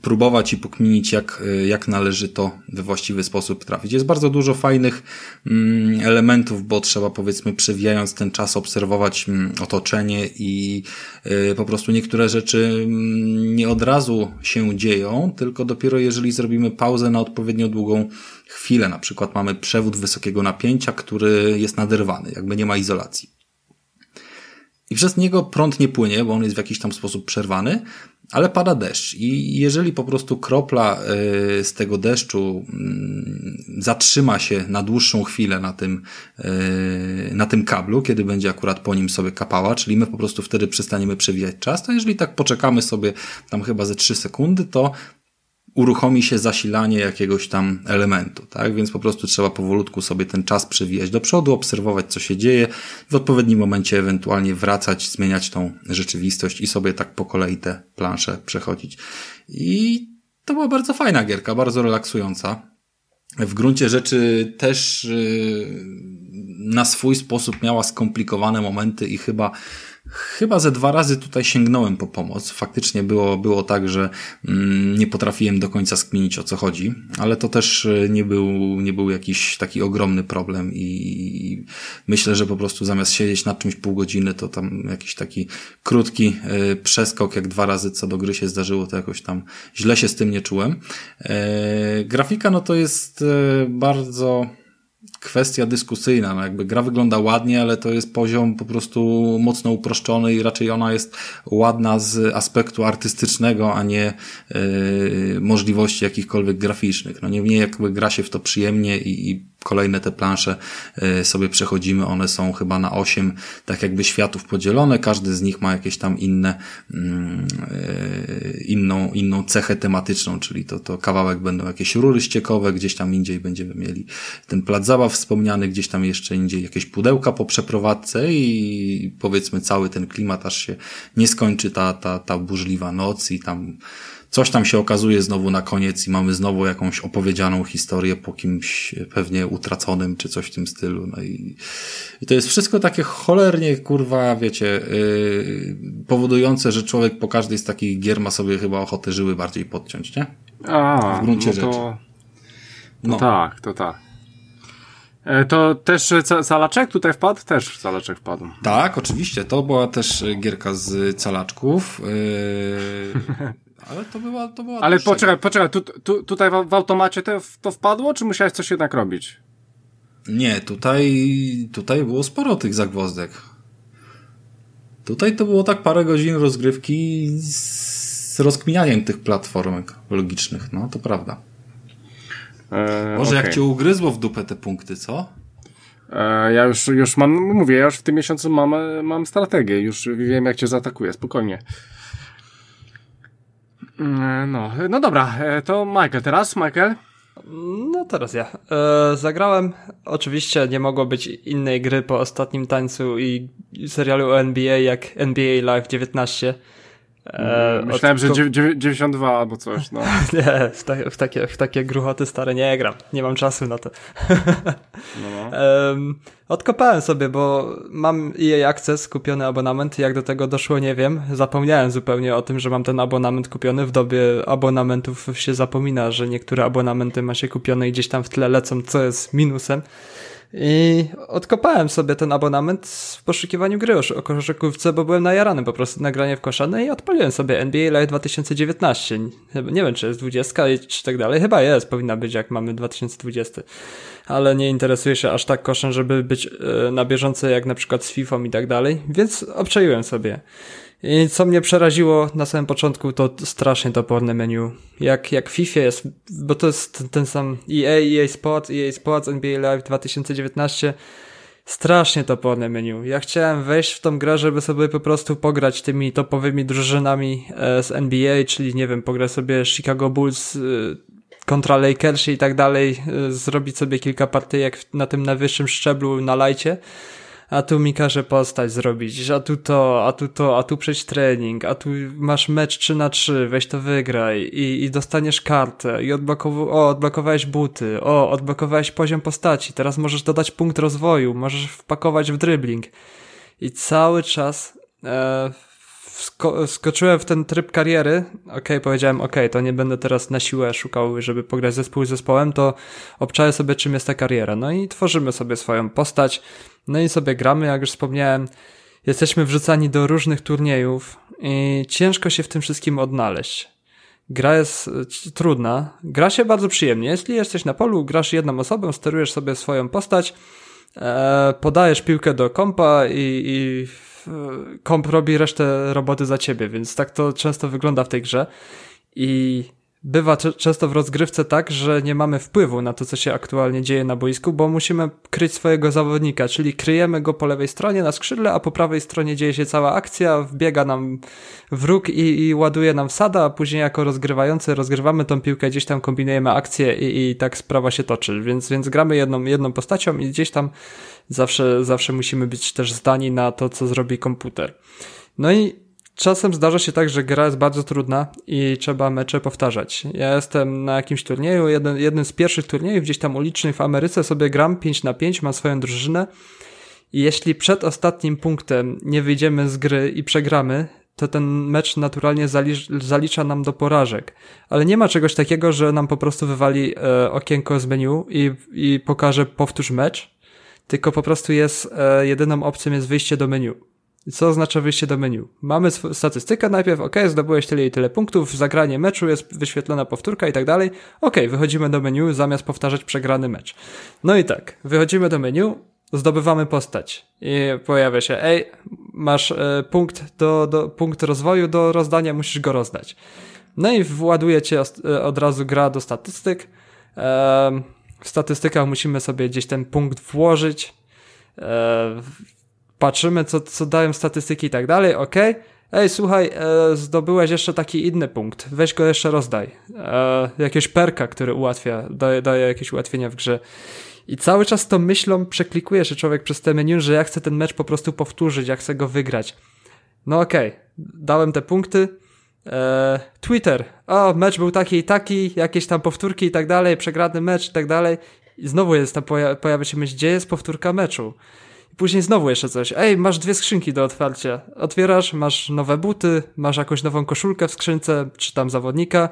próbować i pokminić, jak, y, jak należy to we właściwy sposób trafić. Jest bardzo dużo fajnych mm, elementów, bo trzeba powiedzmy przewijając ten czas obserwować mm, otoczenie i y, po prostu niektóre rzeczy mm, nie od razu się dzieją, tylko dopiero jeżeli zrobimy pauzę na odpowiednio długą chwilę. Na przykład mamy przewód wysokiego napięcia, który jest naderwany, jakby nie ma izolacji. I przez niego prąd nie płynie, bo on jest w jakiś tam sposób przerwany, ale pada deszcz. I jeżeli po prostu kropla y, z tego deszczu mm, zatrzyma się na dłuższą chwilę na tym, y, na tym kablu, kiedy będzie akurat po nim sobie kapała, czyli my po prostu wtedy przestaniemy przewijać czas, to jeżeli tak poczekamy sobie tam chyba ze 3 sekundy, to uruchomi się zasilanie jakiegoś tam elementu, tak? Więc po prostu trzeba powolutku sobie ten czas przewijać do przodu, obserwować, co się dzieje, w odpowiednim momencie ewentualnie wracać, zmieniać tą rzeczywistość i sobie tak po kolei te plansze przechodzić. I to była bardzo fajna gierka, bardzo relaksująca. w gruncie rzeczy też y, na swój sposób miała skomplikowane momenty i chyba Chyba ze dwa razy tutaj sięgnąłem po pomoc. Faktycznie było, było tak, że mm, nie potrafiłem do końca skminić o co chodzi, ale to też e, nie był, nie był jakiś taki ogromny problem i myślę, że po prostu zamiast siedzieć nad czymś pół godziny, to tam jakiś taki krótki e, przeskok, jak dwa razy co do gry się zdarzyło, to jakoś tam źle się z tym nie czułem. E, grafika no to jest bardzo kwestia dyskusyjna. No jakby gra wygląda ładnie, ale to jest poziom po prostu mocno uproszczony i raczej ona jest ładna z aspektu artystycznego, a nie yy, możliwości jakichkolwiek graficznych. No nie, nie jakby gra się w to przyjemnie i, i kolejne te plansze e, sobie przechodzimy, one są chyba na 8 tak jakby światów podzielone, każdy z nich ma jakieś tam inne, mm, e, inną, inną cechę tematyczną, czyli to, to kawałek będą jakieś rury ściekowe, gdzieś tam indziej będziemy mieli ten plac zabaw wspomniany, gdzieś tam jeszcze indziej jakieś pudełka po przeprowadzce i powiedzmy cały ten klimat aż się nie skończy ta, ta, ta burzliwa noc i tam Coś tam się okazuje znowu na koniec i mamy znowu jakąś opowiedzianą historię po kimś pewnie utraconym, czy coś w tym stylu. No i, i to jest wszystko takie cholernie, kurwa, wiecie, yy, powodujące, że człowiek po każdej z takich gier ma sobie chyba ochotę żyły bardziej podciąć, nie? A, w gruncie no to... rzeczy. No. tak, to tak. E, to też calaczek tutaj wpadł? Też calaczek wpadł. Tak, oczywiście. To była też gierka z calaczków. Yy... Ale to była, to była Ale poczekaj, poczekaj, tu, tu, tutaj w, w automacie to, to wpadło, czy musiałeś coś jednak robić? Nie, tutaj, tutaj było sporo tych zagwozdek. Tutaj to było tak parę godzin rozgrywki z rozkminianiem tych platformek logicznych, no to prawda. Eee, Może okay. jak cię ugryzło w dupę te punkty, co? Eee, ja już, już mam, mówię, ja już w tym miesiącu mam, mam strategię, już wiem jak cię zaatakuję, spokojnie. Mm, no, no dobra, e, to Michael teraz, Michael? No teraz ja. E, zagrałem, oczywiście nie mogło być innej gry po ostatnim tańcu i serialu NBA jak NBA Live 19. E, Myślałem, że 92 albo coś, no. nie, w, ta, w, takie, w takie gruchoty stare nie gram. Nie mam czasu na to. no, no. Odkopałem sobie, bo mam EA Access, kupiony abonament. Jak do tego doszło, nie wiem. Zapomniałem zupełnie o tym, że mam ten abonament kupiony. W dobie abonamentów się zapomina, że niektóre abonamenty ma się kupione i gdzieś tam w tle lecą, co jest minusem. I odkopałem sobie ten abonament w poszukiwaniu gry o koszykówce, bo byłem najarany po prostu na granie w koszane i odpaliłem sobie NBA Live 2019. Nie wiem, czy jest 20 czy tak dalej. Chyba jest, powinna być, jak mamy 2020. Ale nie interesuje się aż tak koszem, żeby być e, na bieżąco jak na przykład z FIFA i tak dalej, więc obczaiłem sobie. I co mnie przeraziło na samym początku, to strasznie toporne menu. Jak, jak FIFA jest, bo to jest ten sam EA, EA Sports, EA Sports, NBA Live 2019. Strasznie toporne menu. Ja chciałem wejść w tą grę, żeby sobie po prostu pograć tymi topowymi drużynami e, z NBA, czyli nie wiem, pograć sobie Chicago Bulls e, kontra Lakers i tak dalej, e, zrobić sobie kilka partyjek na tym najwyższym szczeblu na lajcie a tu mi każe postać zrobić, a tu to, a tu to, a tu przejść trening, a tu masz mecz 3 na 3, weź to wygraj i, i dostaniesz kartę i odblokow o, odblokowałeś buty, o, odblokowałeś poziom postaci, teraz możesz dodać punkt rozwoju, możesz wpakować w dribbling i cały czas e, wsko skoczyłem w ten tryb kariery, okej, okay, powiedziałem, okej, okay, to nie będę teraz na siłę szukał, żeby pograć zespół z zespołem, to obczaję sobie, czym jest ta kariera. No i tworzymy sobie swoją postać, no i sobie gramy, jak już wspomniałem, jesteśmy wrzucani do różnych turniejów i ciężko się w tym wszystkim odnaleźć. Gra jest e, trudna, gra się bardzo przyjemnie. Jeśli jesteś na polu, grasz jedną osobą, sterujesz sobie swoją postać, e, podajesz piłkę do kompa i, i komp robi resztę roboty za ciebie, więc tak to często wygląda w tej grze. I bywa często w rozgrywce tak, że nie mamy wpływu na to, co się aktualnie dzieje na boisku, bo musimy kryć swojego zawodnika, czyli kryjemy go po lewej stronie na skrzydle, a po prawej stronie dzieje się cała akcja, wbiega nam wróg i, i ładuje nam wsada, a później jako rozgrywający rozgrywamy tą piłkę, gdzieś tam kombinujemy akcję i, i tak sprawa się toczy, więc, więc gramy jedną, jedną postacią i gdzieś tam zawsze, zawsze musimy być też zdani na to, co zrobi komputer. No i czasem zdarza się tak, że gra jest bardzo trudna i trzeba mecze powtarzać. Ja jestem na jakimś turnieju, jeden, jednym z pierwszych turniejów gdzieś tam ulicznych w Ameryce sobie gram 5 na 5, mam swoją drużynę i jeśli przed ostatnim punktem nie wyjdziemy z gry i przegramy, to ten mecz naturalnie zalicza nam do porażek. Ale nie ma czegoś takiego, że nam po prostu wywali e, okienko z menu i, i pokaże powtórz mecz, tylko po prostu jest, e, jedyną opcją jest wyjście do menu. Co oznacza wyjście do menu? Mamy statystykę najpierw, ok, zdobyłeś tyle i tyle punktów, zagranie meczu, jest wyświetlona powtórka i tak dalej. Ok, wychodzimy do menu zamiast powtarzać przegrany mecz. No i tak, wychodzimy do menu, zdobywamy postać i pojawia się, ej, masz e, punkt, do, do, punkt rozwoju do rozdania, musisz go rozdać. No i właduje cię e, od razu gra do statystyk. E, w statystykach musimy sobie gdzieś ten punkt włożyć. E, patrzymy, co, co dają statystyki i tak dalej, ok. Ej, słuchaj, e, zdobyłeś jeszcze taki inny punkt, weź go jeszcze rozdaj. E, jakieś perka, który ułatwia, daje, daje jakieś ułatwienia w grze. I cały czas tą myślą przeklikuje się człowiek przez te menu, że ja chcę ten mecz po prostu powtórzyć, ja chcę go wygrać. No okej, okay. dałem te punkty. Eee, Twitter. O, mecz był taki i taki, jakieś tam powtórki i tak dalej, przegrany mecz i tak dalej. I znowu jest tam, poja pojawia się myśl, gdzie jest powtórka meczu? Później znowu jeszcze coś. Ej, masz dwie skrzynki do otwarcia. Otwierasz, masz nowe buty, masz jakąś nową koszulkę w skrzynce, czy tam zawodnika.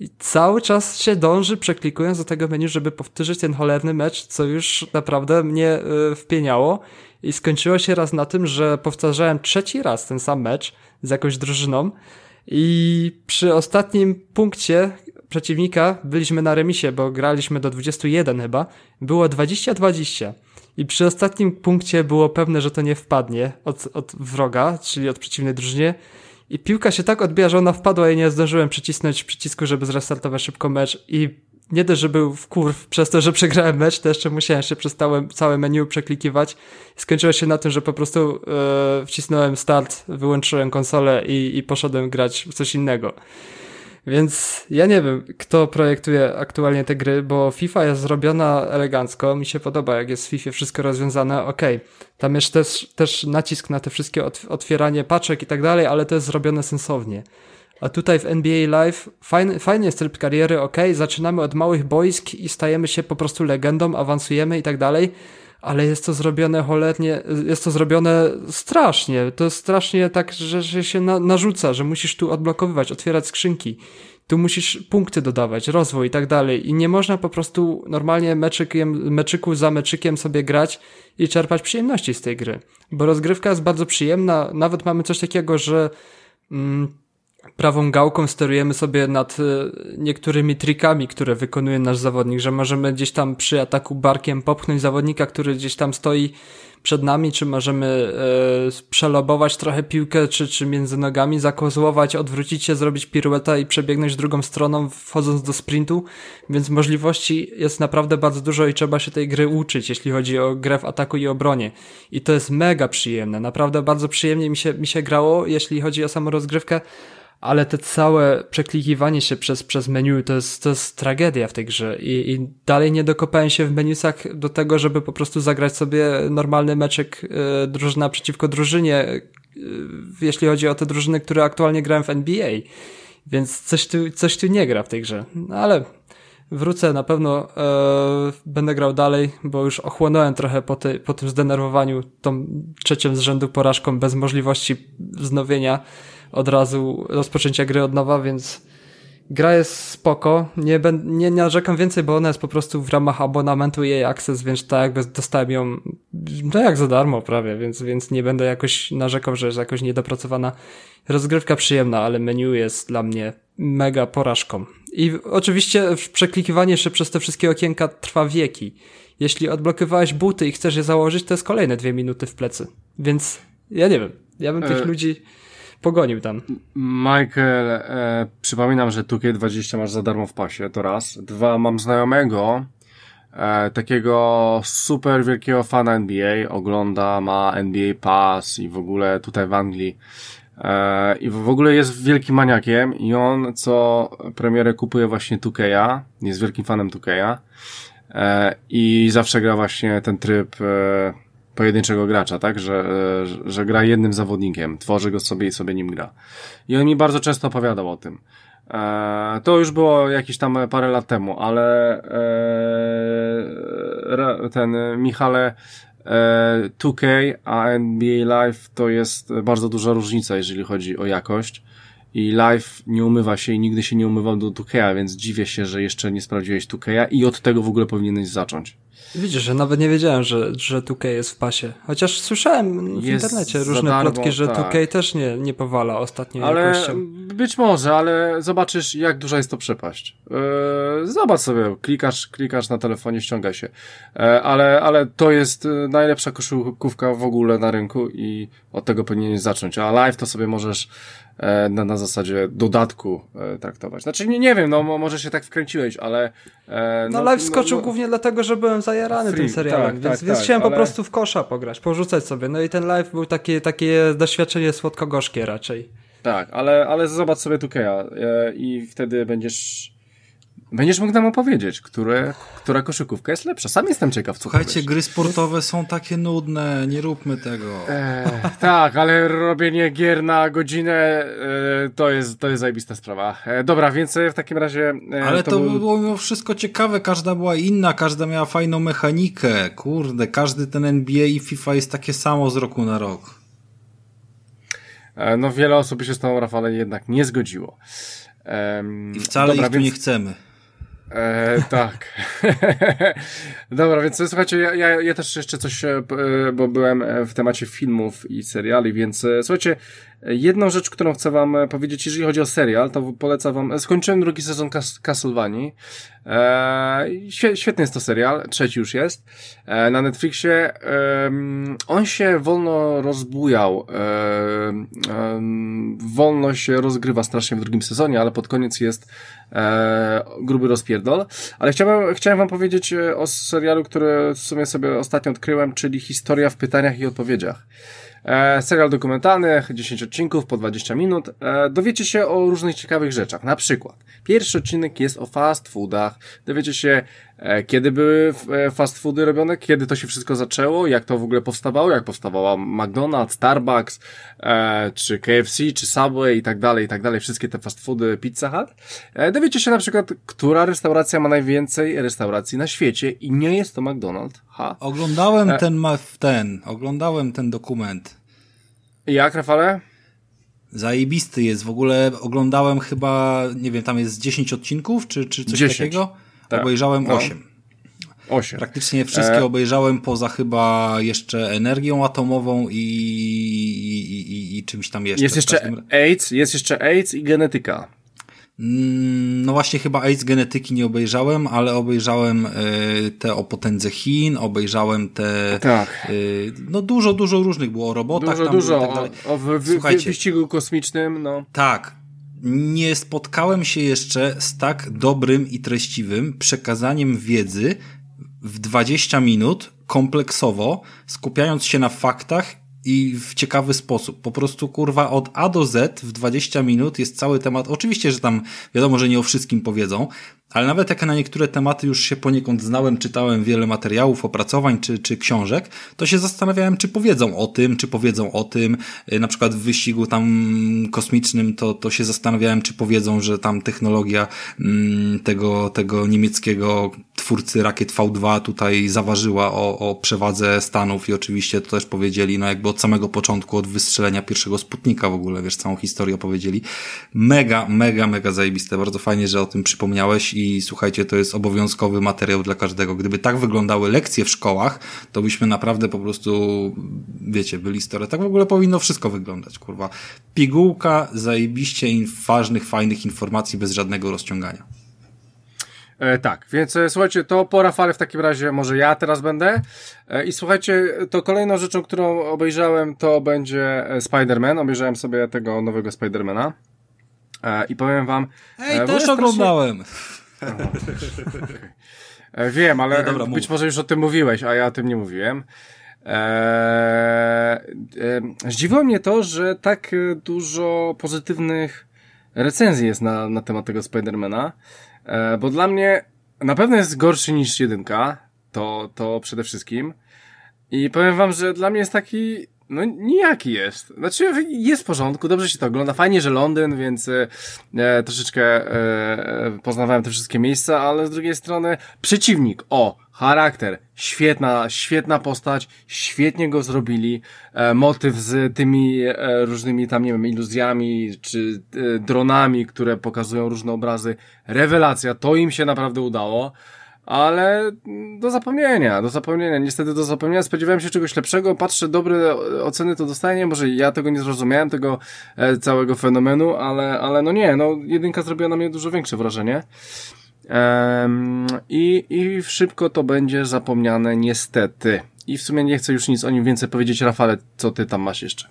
I cały czas się dąży, przeklikując do tego menu, żeby powtórzyć ten cholerny mecz, co już naprawdę mnie y, wpieniało. I skończyło się raz na tym, że powtarzałem trzeci raz ten sam mecz z jakąś drużyną. I przy ostatnim punkcie przeciwnika byliśmy na remisie, bo graliśmy do 21 chyba. Było 20-20. I przy ostatnim punkcie było pewne, że to nie wpadnie od, od wroga, czyli od przeciwnej drużynie. I piłka się tak odbija, że ona wpadła i nie zdążyłem przycisnąć przycisku, żeby zrestartować szybko mecz. I nie dość, że był w kurw przez to, że przegrałem mecz, to jeszcze musiałem się przez całe, całe menu przeklikiwać. Skończyło się na tym, że po prostu e, wcisnąłem start, wyłączyłem konsolę i, i poszedłem grać w coś innego. Więc ja nie wiem, kto projektuje aktualnie te gry, bo FIFA jest zrobiona elegancko, mi się podoba, jak jest w FIFA wszystko rozwiązane, okej. Okay. Tam jest też, też nacisk na te wszystkie otwieranie paczek i tak dalej, ale to jest zrobione sensownie. A tutaj w NBA Live fajny, fajny jest tryb kariery, ok, zaczynamy od małych boisk i stajemy się po prostu legendą, awansujemy i tak dalej, ale jest to zrobione cholernie, jest to zrobione strasznie. To jest strasznie tak, że, że się na, narzuca, że musisz tu odblokowywać, otwierać skrzynki. Tu musisz punkty dodawać, rozwój i tak dalej. I nie można po prostu normalnie meczykiem, meczyku za meczykiem sobie grać i czerpać przyjemności z tej gry. Bo rozgrywka jest bardzo przyjemna. Nawet mamy coś takiego, że mm, prawą gałką sterujemy sobie nad e, niektórymi trikami, które wykonuje nasz zawodnik, że możemy gdzieś tam przy ataku barkiem popchnąć zawodnika, który gdzieś tam stoi przed nami, czy możemy e, przelobować trochę piłkę, czy, czy między nogami, zakozłować, odwrócić się, zrobić pirueta i przebiegnąć drugą stroną, wchodząc do sprintu, więc możliwości jest naprawdę bardzo dużo i trzeba się tej gry uczyć, jeśli chodzi o grę w ataku i obronie. I to jest mega przyjemne, naprawdę bardzo przyjemnie mi się, mi się grało, jeśli chodzi o samą rozgrywkę, ale te całe przeklikiwanie się przez, przez menu to jest, to jest tragedia w tej grze I, i dalej nie dokopałem się w menusach do tego, żeby po prostu zagrać sobie normalny meczek y, drużyna przeciwko drużynie, y, jeśli chodzi o te drużyny, które aktualnie grałem w NBA. Więc coś tu, coś tu nie gra w tej grze. No ale wrócę na pewno, e, będę grał dalej, bo już ochłonąłem trochę po, te, po tym zdenerwowaniu tą trzecią z rzędu porażką bez możliwości wznowienia od razu rozpoczęcia gry od nowa, więc gra jest spoko. Nie, nie narzekam więcej, bo ona jest po prostu w ramach abonamentu jej Access, więc tak jakby dostałem ją no jak za darmo prawie, więc, więc nie będę jakoś narzekał, że jest jakoś niedopracowana. Rozgrywka przyjemna, ale menu jest dla mnie mega porażką. I oczywiście przeklikiwanie się przez te wszystkie okienka trwa wieki. Jeśli odblokowałeś buty i chcesz je założyć, to jest kolejne dwie minuty w plecy. Więc ja nie wiem. Ja bym tych e... ludzi pogonił tam. Michael, e, przypominam, że 2K20 masz za darmo w pasie, to raz. Dwa, mam znajomego, e, takiego super wielkiego fana NBA, ogląda, ma NBA Pass i w ogóle tutaj w Anglii e, i w ogóle jest wielkim maniakiem i on co premierę kupuje właśnie 2K'a, jest wielkim fanem 2K'a e, i zawsze gra właśnie ten tryb e, pojedynczego gracza, tak? Że, że, że gra jednym zawodnikiem, tworzy go sobie i sobie nim gra. I on mi bardzo często opowiadał o tym. E, to już było jakieś tam parę lat temu, ale e, ten Michale e, 2K a NBA Live to jest bardzo duża różnica, jeżeli chodzi o jakość. I live nie umywa się i nigdy się nie umywał do 2K, więc dziwię się, że jeszcze nie sprawdziłeś 2K i od tego w ogóle powinieneś zacząć. Widzisz, że nawet nie wiedziałem, że, że 2K jest w pasie. Chociaż słyszałem w jest internecie różne darmo, plotki, że tak. 2K też nie, nie powala ostatnio ale jakością. Być może, ale zobaczysz, jak duża jest to przepaść. Yy, zobacz sobie, klikasz, klikasz na telefonie, ściąga się. Yy, ale, ale to jest e, najlepsza koszulkówka w ogóle na rynku i od tego powinieneś zacząć. A live to sobie możesz na, na zasadzie dodatku e, traktować. Znaczy nie, nie wiem, no może się tak wkręciłeś, ale... E, no, no live no, skoczył no, głównie dlatego, że byłem zajarany free, tym serialem, tak, więc, tak, więc tak, chciałem ale... po prostu w kosza pograć, porzucać sobie. No i ten live był takie, takie doświadczenie słodko-gorzkie raczej. Tak, ale, ale zobacz sobie Tukeja i wtedy będziesz Będziesz mógł nam opowiedzieć, które, która koszykówka jest lepsza. Sam jestem ciekaw, co Słuchajcie, powiesz. gry sportowe są takie nudne, nie róbmy tego. E, tak, ale robienie gier na godzinę e, to, jest, to jest zajebista sprawa. E, dobra, więc w takim razie... E, ale to, to był... było mimo wszystko ciekawe, każda była inna, każda miała fajną mechanikę. Kurde, każdy ten NBA i FIFA jest takie samo z roku na rok. E, no wiele osób się z tą Rafale jednak nie zgodziło. I wcale dobra, ich tu więc... nie chcemy. E, tak. Dobra, więc słuchajcie, ja, ja, ja też jeszcze coś, e, bo byłem w temacie filmów i seriali, więc e, słuchajcie, jedną rzecz, którą chcę wam e, powiedzieć, jeżeli chodzi o serial, to polecam wam, skończyłem drugi sezon Cas Castlevanii. E, świetny jest to serial, trzeci już jest, e, na Netflixie. E, on się wolno rozbujał, e, wolno się rozgrywa strasznie w drugim sezonie, ale pod koniec jest e, gruby rozpierdol. Ale chciałem, wam powiedzieć e, o serialu, który w sumie sobie ostatnio odkryłem, czyli Historia w pytaniach i odpowiedziach. E, serial dokumentalny, 10 odcinków po 20 minut. E, dowiecie się o różnych ciekawych rzeczach. Na przykład, pierwszy odcinek jest o fast foodach. Dowiecie się, kiedy były e, fast foody robione, kiedy to się wszystko zaczęło, jak to w ogóle powstawało, jak powstawała McDonald's, Starbucks, e, czy KFC, czy Subway i tak dalej, i tak dalej. Wszystkie te fast foody, Pizza Hut. E, dowiecie się na przykład, która restauracja ma najwięcej restauracji na świecie i nie jest to McDonald's. Ha. Oglądałem e... ten, ten, oglądałem ten dokument. Jak, Rafale? Zajebisty jest. W ogóle oglądałem chyba, nie wiem, tam jest 10 odcinków, czy, czy coś 10. takiego? Tak. Obejrzałem no. 8. 8. Praktycznie wszystkie e... obejrzałem poza chyba jeszcze energią atomową i, i, i, i czymś tam jeszcze. Jest jeszcze AIDS, jest jeszcze AIDS i genetyka. Mm, no właśnie chyba AIDS genetyki nie obejrzałem, ale obejrzałem y, te o potędze Chin, obejrzałem te... Tak. Y, no dużo, dużo różnych było o robotach. Dużo, tam dużo tak o, o w, w, wyścigu kosmicznym, no. Tak. Nie spotkałem się jeszcze z tak dobrym i treściwym przekazaniem wiedzy w 20 minut kompleksowo, skupiając się na faktach i w ciekawy sposób. Po prostu kurwa od A do Z w 20 minut jest cały temat. Oczywiście, że tam wiadomo, że nie o wszystkim powiedzą, ale nawet jak na niektóre tematy już się poniekąd znałem, czytałem wiele materiałów, opracowań czy, czy książek, to się zastanawiałem, czy powiedzą o tym, czy powiedzą o tym. Y, na przykład w wyścigu tam kosmicznym to, to się zastanawiałem, czy powiedzą, że tam technologia mm, tego, tego niemieckiego twórcy rakiet V2 tutaj zaważyła o, o przewadze Stanów i oczywiście to też powiedzieli, no jakby od samego początku, od wystrzelenia pierwszego Sputnika w ogóle, wiesz, całą historię opowiedzieli. Mega, mega, mega zajebiste. Bardzo fajnie, że o tym przypomniałeś i słuchajcie, to jest obowiązkowy materiał dla każdego. Gdyby tak wyglądały lekcje w szkołach, to byśmy naprawdę po prostu, wiecie, byli stare. Tak w ogóle powinno wszystko wyglądać, kurwa. Pigułka zajebiście ważnych, fajnych informacji bez żadnego rozciągania. E, tak, więc e, słuchajcie, to po Rafale w takim razie może ja teraz będę. E, I słuchajcie, to kolejną rzeczą, którą obejrzałem, to będzie e, Spider-Man. Obejrzałem sobie tego nowego Spidermana. E, I powiem wam... Ej, też strasznie... oglądałem. Okay. Wiem, ale no dobra, być mów. może już o tym mówiłeś, a ja o tym nie mówiłem. Eee, e, zdziwiło mnie to, że tak dużo pozytywnych recenzji jest na, na temat tego Spidermana, e, bo dla mnie na pewno jest gorszy niż jedynka, to, to przede wszystkim, I powiem wam, że dla mnie jest taki, no nijaki jest. Znaczy jest w porządku, dobrze się to ogląda. Fajnie, że Londyn, więc e, e troszeczkę e, e, poznawałem te wszystkie miejsca, ale z drugiej strony przeciwnik. O, charakter. Świetna, świetna postać. Świetnie go zrobili. E, motyw z tymi e, różnymi tam, nie wiem, iluzjami czy e, dronami, które pokazują różne obrazy. Rewelacja. To im się naprawdę udało ale do zapomnienia, do zapomnienia, niestety do zapomnienia. Spodziewałem się czegoś lepszego, patrzę, dobre oceny to dostanie, może ja tego nie zrozumiałem, tego e, całego fenomenu, ale, ale no nie, no jedynka zrobiła na mnie dużo większe wrażenie. I, I szybko to będzie zapomniane, niestety. I w sumie nie chcę już nic o nim więcej powiedzieć. Rafale, co ty tam masz jeszcze?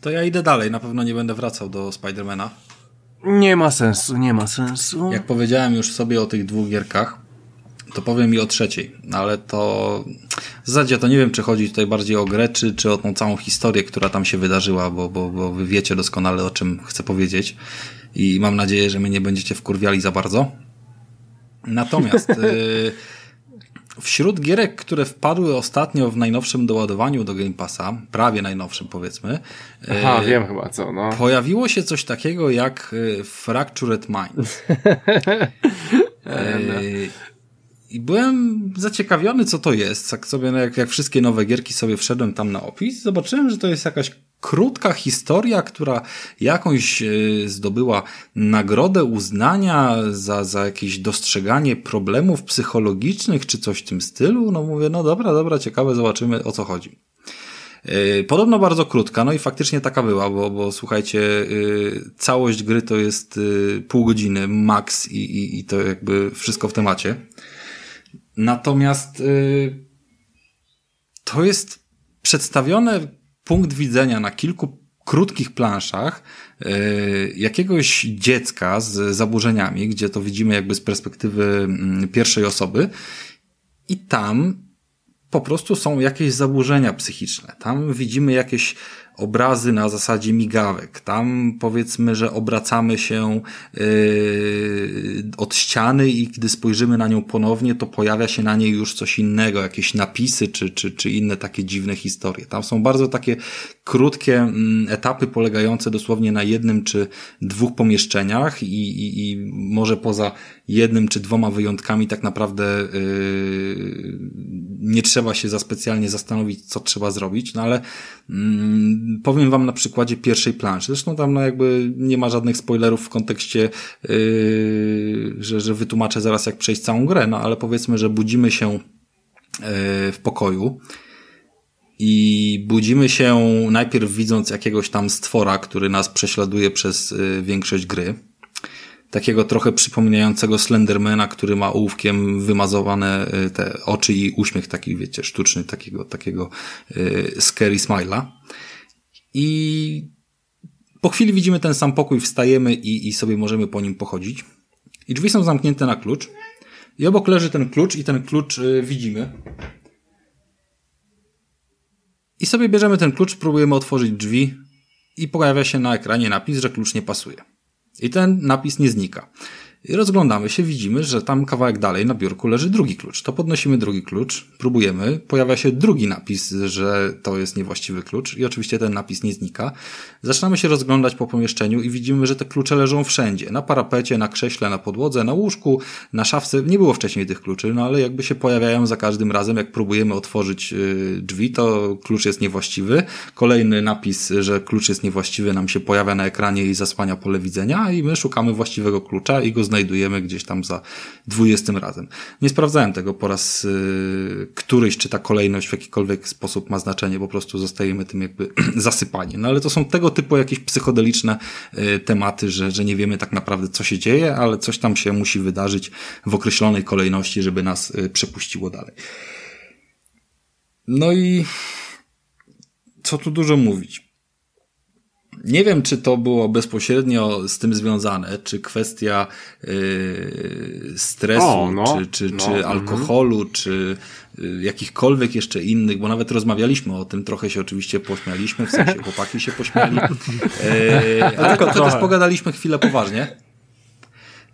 To ja idę dalej, na pewno nie będę wracał do Spidermana. Nie ma sensu, nie ma sensu. Jak powiedziałem już sobie o tych dwóch gierkach, to powiem i o trzeciej, ale to w zasadzie to nie wiem, czy chodzi tutaj bardziej o grę, czy, czy o tą całą historię, która tam się wydarzyła, bo, bo, bo wy wiecie doskonale o czym chcę powiedzieć i mam nadzieję, że mnie nie będziecie wkurwiali za bardzo. Natomiast y, Wśród gierek, które wpadły ostatnio w najnowszym doładowaniu do Game Passa, prawie najnowszym powiedzmy. Aha, e, wiem chyba co, no. Pojawiło się coś takiego jak e, Fractured Mind. no. I byłem zaciekawiony, co to jest. Tak sobie, no jak, jak wszystkie nowe gierki sobie wszedłem tam na opis, zobaczyłem, że to jest jakaś krótka historia, która jakąś e, zdobyła nagrodę uznania za, za jakieś dostrzeganie problemów psychologicznych czy coś w tym stylu. No mówię, no dobra, dobra, ciekawe, zobaczymy o co chodzi. E, podobno bardzo krótka, no i faktycznie taka była, bo, bo słuchajcie, e, całość gry to jest pół godziny max i, i, i to jakby wszystko w temacie. Natomiast to jest przedstawione punkt widzenia na kilku krótkich planszach yy, jakiegoś dziecka z zaburzeniami, gdzie to widzimy jakby z perspektywy mm, pierwszej osoby i tam po prostu są jakieś zaburzenia psychiczne. Tam widzimy jakieś obrazy na zasadzie migawek. Tam powiedzmy, że obracamy się yy, od ściany i gdy spojrzymy na nią ponownie, to pojawia się na niej już coś innego, jakieś napisy czy, czy, czy inne takie dziwne historie. Tam są bardzo takie krótkie mm, etapy polegające dosłownie na jednym czy dwóch pomieszczeniach i, i, i może poza jednym czy dwoma wyjątkami tak naprawdę yy, nie trzeba się za specjalnie zastanowić, co trzeba zrobić, no ale yy, powiem wam na przykładzie pierwszej planszy. Zresztą tam no jakby nie ma żadnych spoilerów w kontekście, yy, że, że wytłumaczę zaraz jak przejść całą grę, no ale powiedzmy, że budzimy się yy, w pokoju, i budzimy się najpierw widząc jakiegoś tam stwora, który nas prześladuje przez y, większość gry takiego trochę przypominającego Slendermana, który ma ołówkiem wymazowane y, te oczy i uśmiech taki, wiecie, sztuczny, takiego, takiego y, scary smile'a. I po chwili widzimy ten sam pokój, wstajemy i, i sobie możemy po nim pochodzić. I drzwi są zamknięte na klucz. I obok leży ten klucz i ten klucz y, widzimy. I sobie bierzemy ten klucz, próbujemy otworzyć drzwi i pojawia się na ekranie napis, że klucz nie pasuje. I ten napis nie znika. I rozglądamy się, widzimy, że tam kawałek dalej na biurku leży drugi klucz. To podnosimy drugi klucz, próbujemy, pojawia się drugi napis, że to jest niewłaściwy klucz i oczywiście ten napis nie znika. Zaczynamy się rozglądać po pomieszczeniu i widzimy, że te klucze leżą wszędzie. Na parapecie, na krześle, na podłodze, na łóżku, na szafce. Nie było wcześniej tych kluczy, no ale jakby się pojawiają za każdym razem, jak próbujemy otworzyć y, drzwi, to klucz jest niewłaściwy. Kolejny napis, że klucz jest niewłaściwy nam się pojawia na ekranie i zasłania pole widzenia i my szukamy właściwego klucza i go znajdujemy gdzieś tam za dwudziestym razem. Nie sprawdzałem tego po raz yy, któryś, czy ta kolejność w jakikolwiek sposób ma znaczenie, po prostu zostajemy tym jakby zasypani. No ale to są tego typu jakieś psychodeliczne yy, tematy, że, że nie wiemy tak naprawdę co się dzieje, ale coś tam się musi wydarzyć w określonej kolejności, żeby nas yy, przepuściło dalej. No i co tu dużo mówić. Nie wiem, czy to było bezpośrednio z tym związane, czy kwestia yy, stresu, o, no, czy, czy, no, czy mhm. alkoholu, mm. czy yy, jakichkolwiek jeszcze innych, bo nawet rozmawialiśmy o tym, trochę się oczywiście pośmialiśmy, w sensie chłopaki się pośmiali, yy, ale trochę, trochę też pogadaliśmy chwilę poważnie.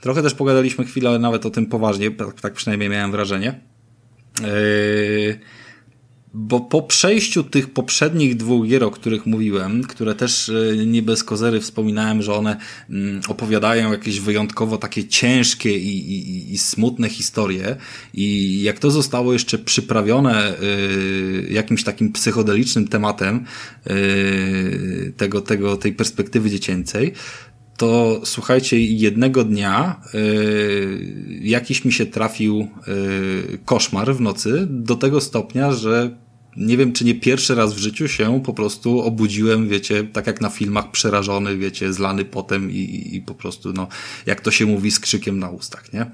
Trochę też pogadaliśmy chwilę nawet o tym poważnie, tak, tak przynajmniej miałem wrażenie. Yy, bo po przejściu tych poprzednich dwóch gier, o których mówiłem, które też e, nie bez kozery wspominałem, że one mm, opowiadają jakieś wyjątkowo takie ciężkie i, i, i smutne historie i jak to zostało jeszcze przyprawione y, jakimś takim psychodelicznym tematem y, tego, tego, tej perspektywy dziecięcej, to słuchajcie, jednego dnia jakiś mi się trafił koszmar w nocy do tego stopnia, że nie wiem, czy nie pierwszy raz w życiu się po prostu obudziłem, wiecie, tak jak na filmach, przerażony, wiecie, zlany potem i, i po prostu, no, jak to się mówi, z krzykiem na ustach, nie?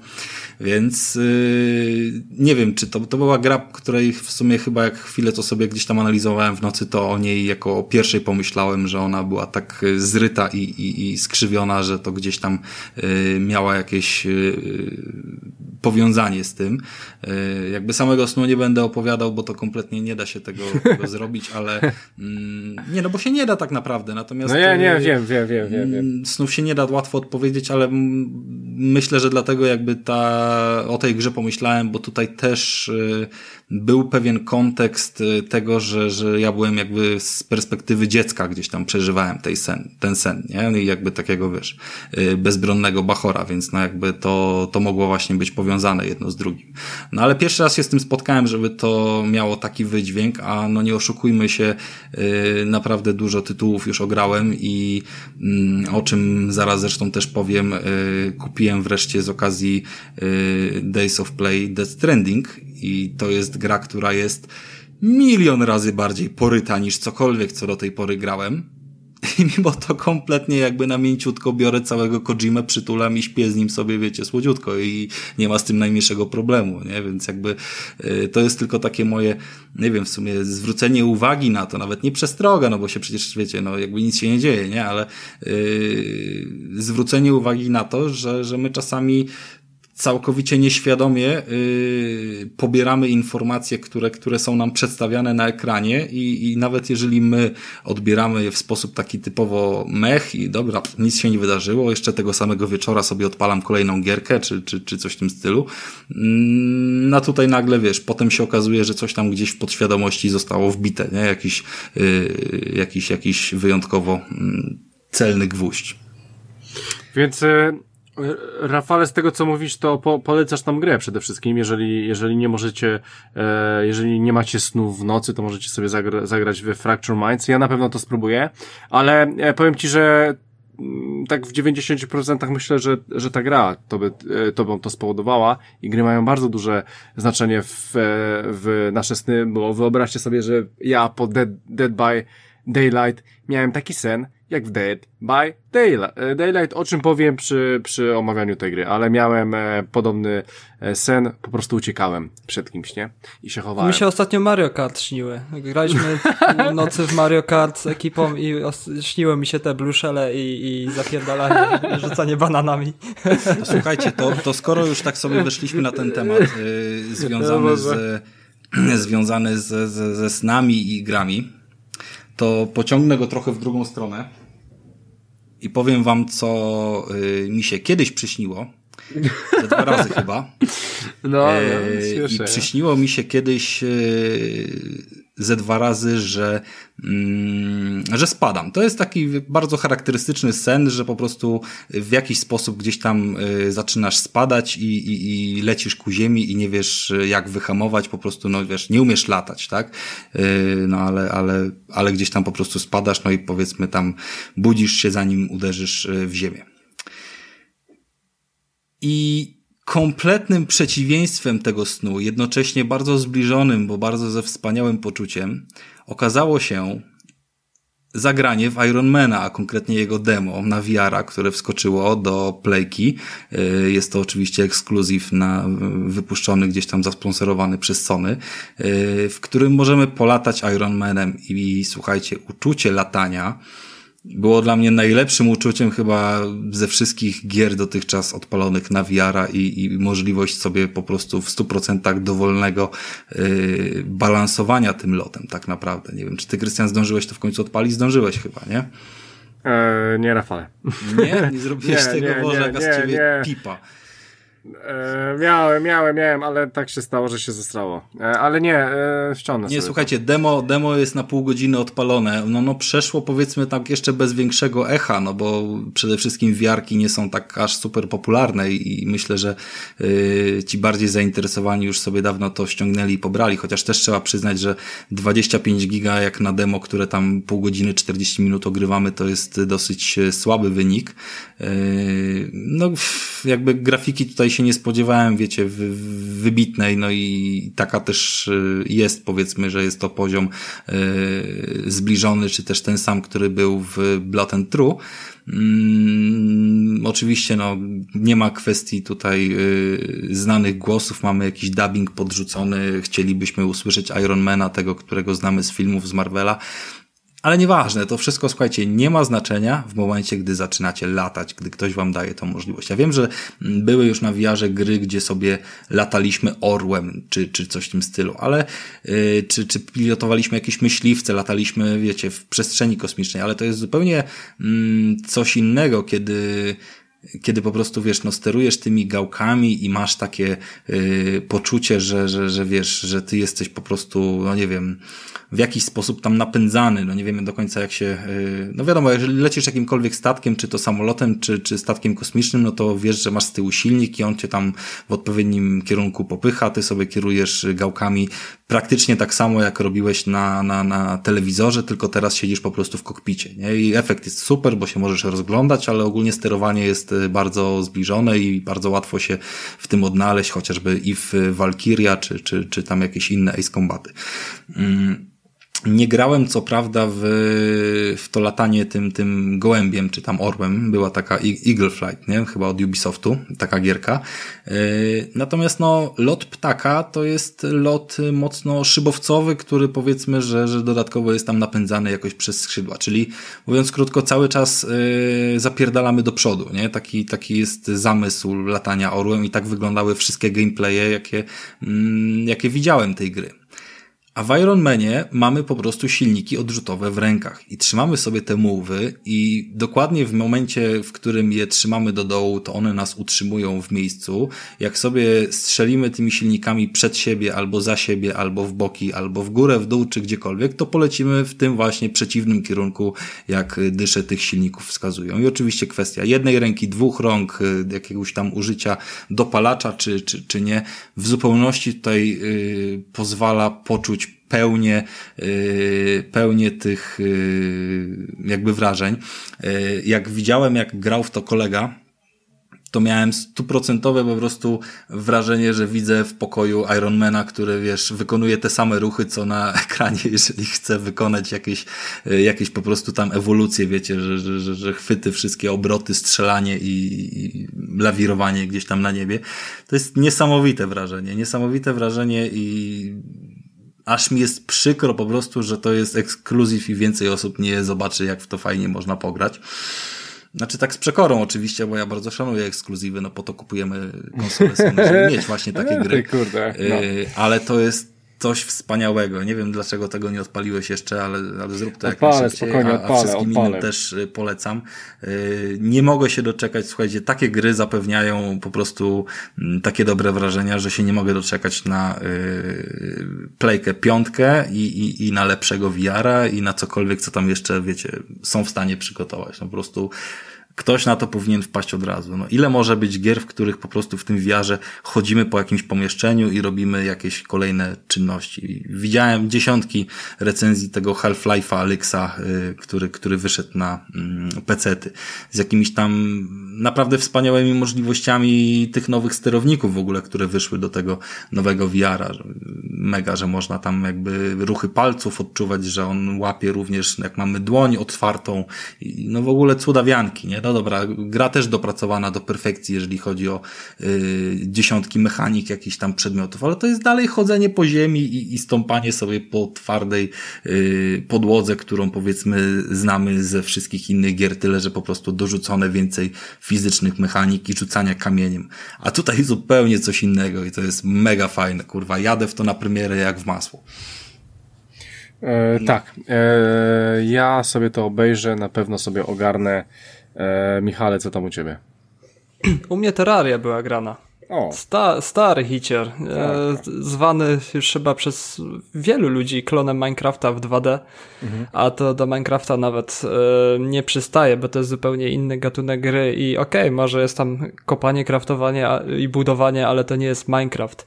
Więc yy, nie wiem, czy to, to była gra, której w sumie chyba jak chwilę to sobie gdzieś tam analizowałem w nocy, to o niej jako o pierwszej pomyślałem, że ona była tak zryta i, i, i skrzywiona, że to gdzieś tam yy, miała jakieś yy, powiązanie z tym. Yy, jakby samego snu nie będę opowiadał, bo to kompletnie nie da się tego, tego zrobić, ale mm, nie, no bo się nie da tak naprawdę. Natomiast no ja nie, wiem, wiem, wiem, wiem, wiem. Snów się nie da łatwo odpowiedzieć, ale myślę, że dlatego jakby ta, o tej grze pomyślałem, bo tutaj też y, był pewien kontekst y, tego, że, że ja byłem jakby z perspektywy dziecka gdzieś tam przeżywałem tej sen, ten sen, nie? I jakby takiego, wiesz, y, bezbronnego bachora, więc no jakby to, to mogło właśnie być powiązane jedno z drugim. No ale pierwszy raz się z tym spotkałem, żeby to miało taki wydźwięk, a no nie oszukujmy się, y, naprawdę dużo tytułów już ograłem i mm, o czym zaraz zresztą też powiem, kupiłem wreszcie z okazji Days of Play Death Stranding i to jest gra, która jest milion razy bardziej poryta niż cokolwiek, co do tej pory grałem. I mimo to kompletnie jakby na mięciutko biorę całego Kojimę, przytulam i śpię z nim sobie, wiecie, słodziutko i nie ma z tym najmniejszego problemu, nie? Więc jakby y, to jest tylko takie moje, nie wiem, w sumie zwrócenie uwagi na to, nawet nie przestroga, no bo się przecież, wiecie, no jakby nic się nie dzieje, nie? Ale yy, zwrócenie uwagi na to, że, że my czasami całkowicie nieświadomie yy, pobieramy informacje, które, które są nam przedstawiane na ekranie i, i nawet jeżeli my odbieramy je w sposób taki typowo mech i dobra, nic się nie wydarzyło, jeszcze tego samego wieczora sobie odpalam kolejną gierkę czy, czy, czy coś w tym stylu, yy, no tutaj nagle wiesz, potem się okazuje, że coś tam gdzieś w podświadomości zostało wbite, nie? Jakiś, yy, jakiś, jakiś wyjątkowo yy, celny gwóźdź. Więc y, Rafale, z tego co mówisz, to po, polecasz tam grę przede wszystkim. Jeżeli, jeżeli nie możecie, e, jeżeli nie macie snu w nocy, to możecie sobie zagra, zagrać w Fracture Minds. Ja na pewno to spróbuję, ale e, powiem Ci, że mm, tak w 90% myślę, że, że ta gra to by, e, to by to spowodowała i gry mają bardzo duże znaczenie w, e, w nasze sny, bo wyobraźcie sobie, że ja po Dead, Dead by Daylight miałem taki sen, jak w Dead by Daylight, e, Daylight, o czym powiem przy, przy omawianiu tej gry, ale miałem e, podobny e, sen, po prostu uciekałem przed kimś, nie? I się chowałem. Mi się ostatnio Mario Kart śniły. Graliśmy nocy w Mario Kart z ekipą i śniły mi się te bluszele i, i zapierdalanie, rzucanie bananami. To słuchajcie, to, to skoro już tak sobie weszliśmy na ten temat yy, związany, z, związany z, z, ze snami i grami, to pociągnę go trochę w drugą stronę i powiem wam, co y, mi się kiedyś przyśniło. Ze dwa razy chyba. No, no I przyśniło mi się kiedyś y, ze dwa razy, że, mm, że spadam. To jest taki bardzo charakterystyczny sen, że po prostu w jakiś sposób gdzieś tam y, zaczynasz spadać i, i, i lecisz ku ziemi i nie wiesz jak wyhamować, po prostu no wiesz, nie umiesz latać, tak? Y, no ale, ale, ale gdzieś tam po prostu spadasz, no i powiedzmy tam budzisz się zanim uderzysz y, w ziemię. I kompletnym przeciwieństwem tego snu, jednocześnie bardzo zbliżonym, bo bardzo ze wspaniałym poczuciem, okazało się zagranie w Ironmana, a konkretnie jego demo na VR, które wskoczyło do Playki. Y, jest to oczywiście ekskluzyw na wypuszczony gdzieś tam zasponsorowany przez Sony, y, w którym możemy polatać Ironmanem i słuchajcie, uczucie latania było dla mnie najlepszym uczuciem chyba ze wszystkich gier dotychczas odpalonych na VR i, i możliwość sobie po prostu w 100% dowolnego yy, balansowania tym lotem tak naprawdę. Nie wiem, czy ty Krystian zdążyłeś to w końcu odpalić? Zdążyłeś chyba, nie? Eee, nie, Rafale. Nie? Nie zrobiłeś nie, tego, nie, Boże, jaka z ciebie pipa. E, miałem, miałem, miałem, ale tak się stało, że się zestrało. E, ale nie, e, ściągnę Nie, słuchajcie, demo, demo jest na pół godziny odpalone. No, no przeszło powiedzmy tak jeszcze bez większego echa, no bo przede wszystkim wiarki nie są tak aż super popularne i myślę, że y, ci bardziej zainteresowani już sobie dawno to ściągnęli i pobrali, chociaż też trzeba przyznać, że 25 giga jak na demo, które tam pół godziny, 40 minut ogrywamy, to jest dosyć e, słaby wynik. Y, no jakby grafiki tutaj się nie spodziewałem, wiecie, wybitnej, no i taka też y, jest, powiedzmy, że jest to poziom y, zbliżony, czy też ten sam, który był w Blood and True. Mm, oczywiście, no, nie ma kwestii tutaj y, znanych głosów, mamy jakiś dubbing podrzucony, chcielibyśmy usłyszeć Ironmana, tego, którego znamy z filmów z Marvela, ale nieważne, to wszystko, słuchajcie, nie ma znaczenia w momencie, gdy zaczynacie latać, gdy ktoś wam daje tą możliwość. Ja wiem, że były już na VR gry, gdzie sobie lataliśmy orłem, czy, czy coś w tym stylu, ale yy, czy, czy pilotowaliśmy jakieś myśliwce, lataliśmy, wiecie, w przestrzeni kosmicznej, ale to jest zupełnie yy, coś innego, kiedy kiedy po prostu, wiesz, no sterujesz tymi gałkami i masz takie yy, poczucie, że, że, że wiesz, że ty jesteś po prostu, no nie wiem, w jakiś sposób tam napędzany, no nie wiemy do końca jak się, yy, no wiadomo, jeżeli lecisz jakimkolwiek statkiem, czy to samolotem, czy, czy statkiem kosmicznym, no to wiesz, że masz z tyłu silnik i on cię tam w odpowiednim kierunku popycha, ty sobie kierujesz gałkami praktycznie tak samo jak robiłeś na, na, na telewizorze, tylko teraz siedzisz po prostu w kokpicie, nie? I efekt jest super, bo się możesz rozglądać, ale ogólnie sterowanie jest y, bardzo zbliżone i bardzo łatwo się w tym odnaleźć, chociażby i w Valkyria, czy, czy, czy tam jakieś inne Ace Combaty. Mm. Nie grałem co prawda w, w to latanie tym, tym gołębiem, czy tam orłem. Była taka Eagle Flight, nie? Chyba od Ubisoftu, taka gierka. Yy, natomiast no, lot ptaka to jest lot mocno szybowcowy, który powiedzmy, że, że dodatkowo jest tam napędzany jakoś przez skrzydła. Czyli mówiąc krótko, cały czas yy, zapierdalamy do przodu, nie? Taki, taki jest zamysł latania orłem i tak wyglądały wszystkie gameplaye, jakie, mm, jakie widziałem tej gry. A w Ironmanie mamy po prostu silniki odrzutowe w rękach i trzymamy sobie te mowy i dokładnie w momencie, w którym je trzymamy do dołu, to one nas utrzymują w miejscu. Jak sobie strzelimy tymi silnikami przed siebie, albo za siebie, albo w boki, albo w górę, w dół, czy gdziekolwiek, to polecimy w tym właśnie przeciwnym kierunku, jak dysze tych silników wskazują. I oczywiście kwestia jednej ręki, dwóch rąk, jakiegoś tam użycia dopalacza, czy, czy, czy nie, w zupełności tutaj yy, pozwala poczuć pełnię, y, pełnię tych y, jakby wrażeń. Y, jak widziałem, jak grał w to kolega, to miałem stuprocentowe po prostu wrażenie, że widzę w pokoju Ironmana, który wiesz, wykonuje te same ruchy, co na ekranie, jeżeli chce wykonać jakieś, jakieś po prostu tam ewolucje, wiecie, że, że, że, że chwyty, wszystkie obroty, strzelanie i, i lawirowanie gdzieś tam na niebie. To jest niesamowite wrażenie, niesamowite wrażenie i aż mi jest przykro po prostu, że to jest ekskluzyw i więcej osób nie zobaczy, jak w to fajnie można pograć. Znaczy tak z przekorą oczywiście, bo ja bardzo szanuję ekskluzywy, no po to kupujemy konsole, żeby mieć właśnie takie gry. Kurde, no. Y, ale to jest coś wspaniałego. Nie wiem, dlaczego tego nie odpaliłeś jeszcze, ale, ale zrób to odpalę, jak najszybciej, spokojnie, a, a wszystkim odpalę. innym też y, polecam. Y, nie mogę się doczekać, słuchajcie, takie gry zapewniają po prostu mm, takie dobre wrażenia, że się nie mogę doczekać na y, playkę piątkę i, i, i na lepszego VR-a i na cokolwiek, co tam jeszcze, wiecie, są w stanie przygotować. No po prostu ktoś na to powinien wpaść od razu. No, ile może być gier, w których po prostu w tym wiarze chodzimy po jakimś pomieszczeniu i robimy jakieś kolejne czynności. Widziałem dziesiątki recenzji tego Half-Life'a Alexa, y, który, który wyszedł na y, pecety. Z jakimiś tam naprawdę wspaniałymi możliwościami tych nowych sterowników w ogóle, które wyszły do tego nowego VR-a. Mega, że można tam jakby ruchy palców odczuwać, że on łapie również, jak mamy dłoń otwartą. No w ogóle cudawianki, nie? No dobra, gra też dopracowana do perfekcji, jeżeli chodzi o y, dziesiątki mechanik jakichś tam przedmiotów, ale to jest dalej chodzenie po ziemi i, i stąpanie sobie po twardej y, podłodze, którą powiedzmy znamy ze wszystkich innych gier, tyle że po prostu dorzucone więcej fizycznych mechanik i rzucania kamieniem. A tutaj zupełnie coś innego i to jest mega fajne, kurwa. Jadę w to na premierę jak w masło. E, tak, e, ja sobie to obejrzę, na pewno sobie ogarnę E, Michale, co tam u ciebie? U mnie Terraria była grana. Sta, stary hicier, e, tak, tak. zwany już chyba przez wielu ludzi klonem Minecrafta w 2D, mhm. a to do Minecrafta nawet e, nie przystaje, bo to jest zupełnie inny gatunek gry i okej, okay, może jest tam kopanie, kraftowanie i budowanie, ale to nie jest Minecraft.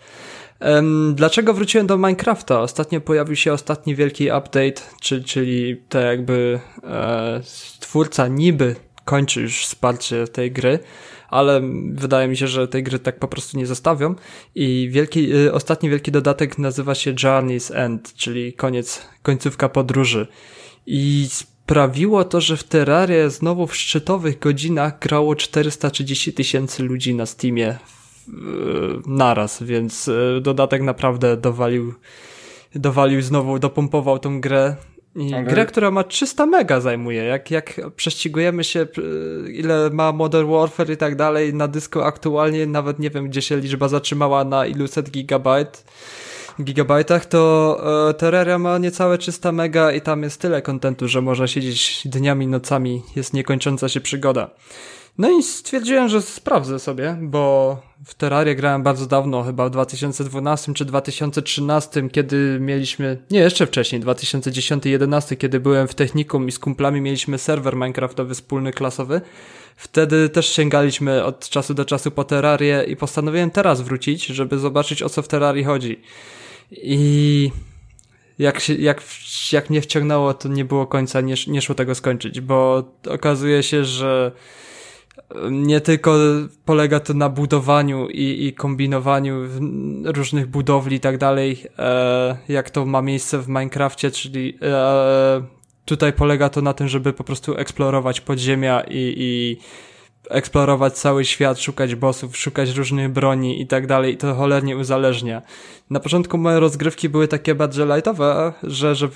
Dlaczego wróciłem do Minecrafta? Ostatnio pojawił się ostatni wielki update, czyli, czyli to jakby e, twórca niby kończy już wsparcie tej gry, ale wydaje mi się, że tej gry tak po prostu nie zostawią. I wielki, y, ostatni wielki dodatek nazywa się Journey's End, czyli koniec, końcówka podróży. I sprawiło to, że w Terrarie znowu w szczytowych godzinach grało 430 tysięcy ludzi na Steamie naraz, więc y, dodatek naprawdę dowalił, dowalił znowu, dopompował tą grę okay. grę, która ma 300 mega zajmuje. Jak, jak prześcigujemy się, ile ma Modern Warfare i tak dalej na dysku aktualnie, nawet nie wiem, gdzie się liczba zatrzymała na iluset gigabajt, gigabajtach, to e, Terraria ma niecałe 300 mega i tam jest tyle kontentu, że można siedzieć dniami, nocami, jest niekończąca się przygoda. No i stwierdziłem, że sprawdzę sobie, bo w Terrarię grałem bardzo dawno, chyba w 2012 czy 2013, kiedy mieliśmy, nie jeszcze wcześniej, 2010-2011, kiedy byłem w technikum i z kumplami mieliśmy serwer Minecraftowy wspólny, klasowy. Wtedy też sięgaliśmy od czasu do czasu po Terrarię i postanowiłem teraz wrócić, żeby zobaczyć o co w Terrarii chodzi. I jak, się, jak, jak mnie wciągnęło, to nie było końca, nie, nie szło tego skończyć, bo okazuje się, że nie tylko polega to na budowaniu i, i kombinowaniu różnych budowli i tak dalej, e, jak to ma miejsce w Minecrafcie, czyli e, tutaj polega to na tym, żeby po prostu eksplorować podziemia i, i eksplorować cały świat, szukać bossów, szukać różnych broni i tak dalej i to cholernie uzależnia. Na początku moje rozgrywki były takie bardziej lightowe, że, że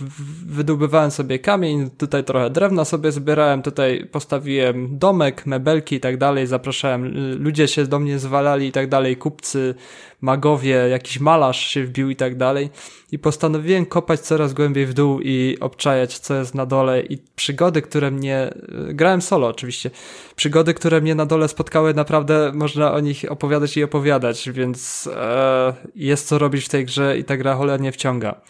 wydobywałem sobie kamień, tutaj trochę drewna sobie zbierałem, tutaj postawiłem domek, mebelki i tak dalej, zapraszałem, ludzie się do mnie zwalali i tak dalej, kupcy, magowie, jakiś malarz się wbił i tak dalej. I postanowiłem kopać coraz głębiej w dół i obczajać, co jest na dole i przygody, które mnie, grałem solo oczywiście, przygody, które mnie na dole spotkały, naprawdę można o nich opowiadać i opowiadać, więc e, jest co robić w tej grze i ta gra cholernie wciąga.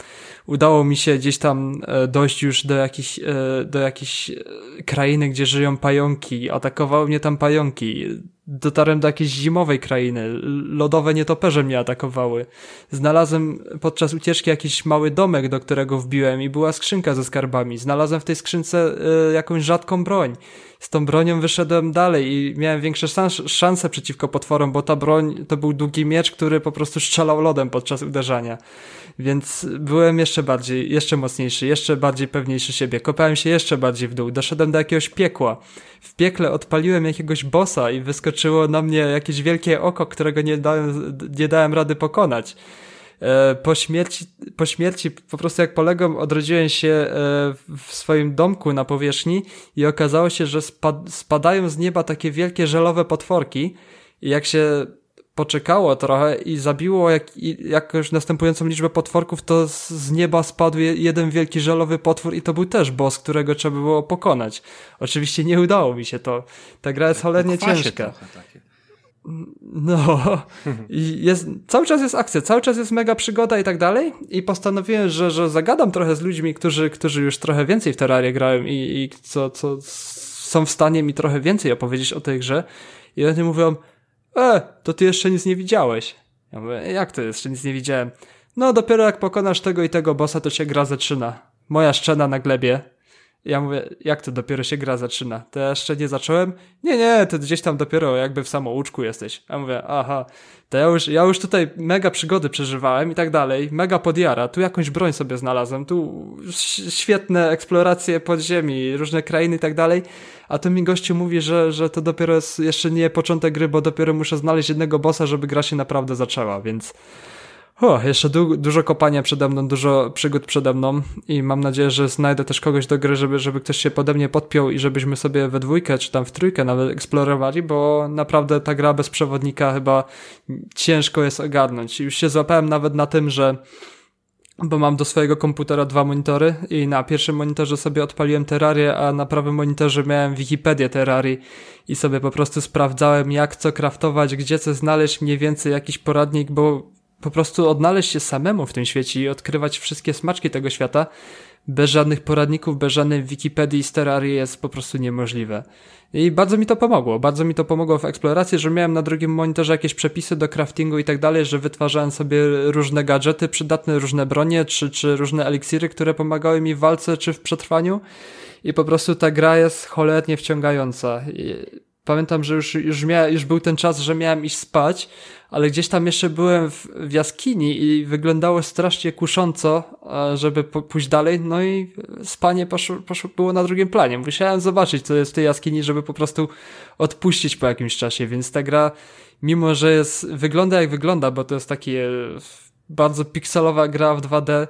Udało mi się gdzieś tam e, dojść już do jakiejś, e, do jakiejś e, krainy, gdzie żyją pająki. Atakowały mnie tam pająki. Dotarłem do jakiejś zimowej krainy. Lodowe nietoperze mnie atakowały. Znalazłem podczas ucieczki jakiś mały domek, do którego wbiłem i była skrzynka ze skarbami. Znalazłem w tej skrzynce jakąś rzadką broń z tą bronią wyszedłem dalej i miałem większe szanse przeciwko potworom, bo ta broń to był długi miecz, który po prostu strzelał lodem podczas uderzania. Więc byłem jeszcze bardziej, jeszcze mocniejszy, jeszcze bardziej pewniejszy siebie. Kopałem się jeszcze bardziej w dół. Doszedłem do jakiegoś piekła. W piekle odpaliłem jakiegoś bossa i wyskoczyło na mnie jakieś wielkie oko, którego nie dałem, nie dałem rady pokonać. E, po śmierci, po śmierci po prostu jak poległem, odrodziłem się e, w swoim domku na powierzchni i okazało się, że spad spadają z nieba takie wielkie żelowe potworki i jak się poczekało trochę i zabiło jak, jakąś następującą liczbę potworków, to z, z nieba spadł jeden wielki żelowy potwór i to był też boss, którego trzeba było pokonać. Oczywiście nie udało mi się to. Ta gra jest cholernie ciężka. No, i jest, cały czas jest akcja, cały czas jest mega przygoda i tak dalej. I postanowiłem, że, że zagadam trochę z ludźmi, którzy, którzy już trochę więcej w Terrarię grają i, i co, co są w stanie mi trochę więcej opowiedzieć o tej grze. I oni mówią, e, to ty jeszcze nic nie widziałeś. Ja mówię, jak to jeszcze nic nie widziałem? No, dopiero jak pokonasz tego i tego bossa, to się gra zaczyna. Moja szczena na glebie, ja mówię, jak to dopiero się gra zaczyna? To ja jeszcze nie zacząłem? Nie, nie, to gdzieś tam dopiero jakby w samouczku jesteś. Ja mówię, aha, to ja już, ja już tutaj mega przygody przeżywałem i tak dalej, mega podjara, tu jakąś broń sobie znalazłem, tu świetne eksploracje podziemi, różne krainy i tak dalej, a tu mi gościu mówi, że, że to dopiero jest jeszcze nie początek gry, bo dopiero muszę znaleźć jednego bossa, żeby gra się naprawdę zaczęła, więc... O, jeszcze du dużo kopania przede mną, dużo przygód przede mną i mam nadzieję, że znajdę też kogoś do gry, żeby, żeby ktoś się pode mnie podpiął i żebyśmy sobie we dwójkę czy tam w trójkę nawet eksplorowali, bo naprawdę ta gra bez przewodnika chyba ciężko jest ogarnąć. Już się złapałem nawet na tym, że bo mam do swojego komputera dwa monitory i na pierwszym monitorze sobie odpaliłem Terrarię, a na prawym monitorze miałem Wikipedię Terrarii. I sobie po prostu sprawdzałem jak co kraftować, gdzie co znaleźć, mniej więcej jakiś poradnik, bo po prostu odnaleźć się samemu w tym świecie i odkrywać wszystkie smaczki tego świata bez żadnych poradników, bez żadnej Wikipedii z Terrarii jest po prostu niemożliwe. I bardzo mi to pomogło. Bardzo mi to pomogło w eksploracji, że miałem na drugim monitorze jakieś przepisy do craftingu i tak dalej, że wytwarzałem sobie różne gadżety przydatne, różne bronie, czy, czy różne eliksiry, które pomagały mi w walce czy w przetrwaniu. I po prostu ta gra jest cholernie wciągająca. I pamiętam, że już, już, mia, już był ten czas, że miałem iść spać, ale gdzieś tam jeszcze byłem w, w jaskini i wyglądało strasznie kusząco, żeby pójść dalej, no i spanie poszło, poszło, było na drugim planie. Musiałem zobaczyć, co jest w tej jaskini, żeby po prostu odpuścić po jakimś czasie, więc ta gra, mimo że jest, wygląda jak wygląda, bo to jest takie bardzo pikselowa gra w 2D,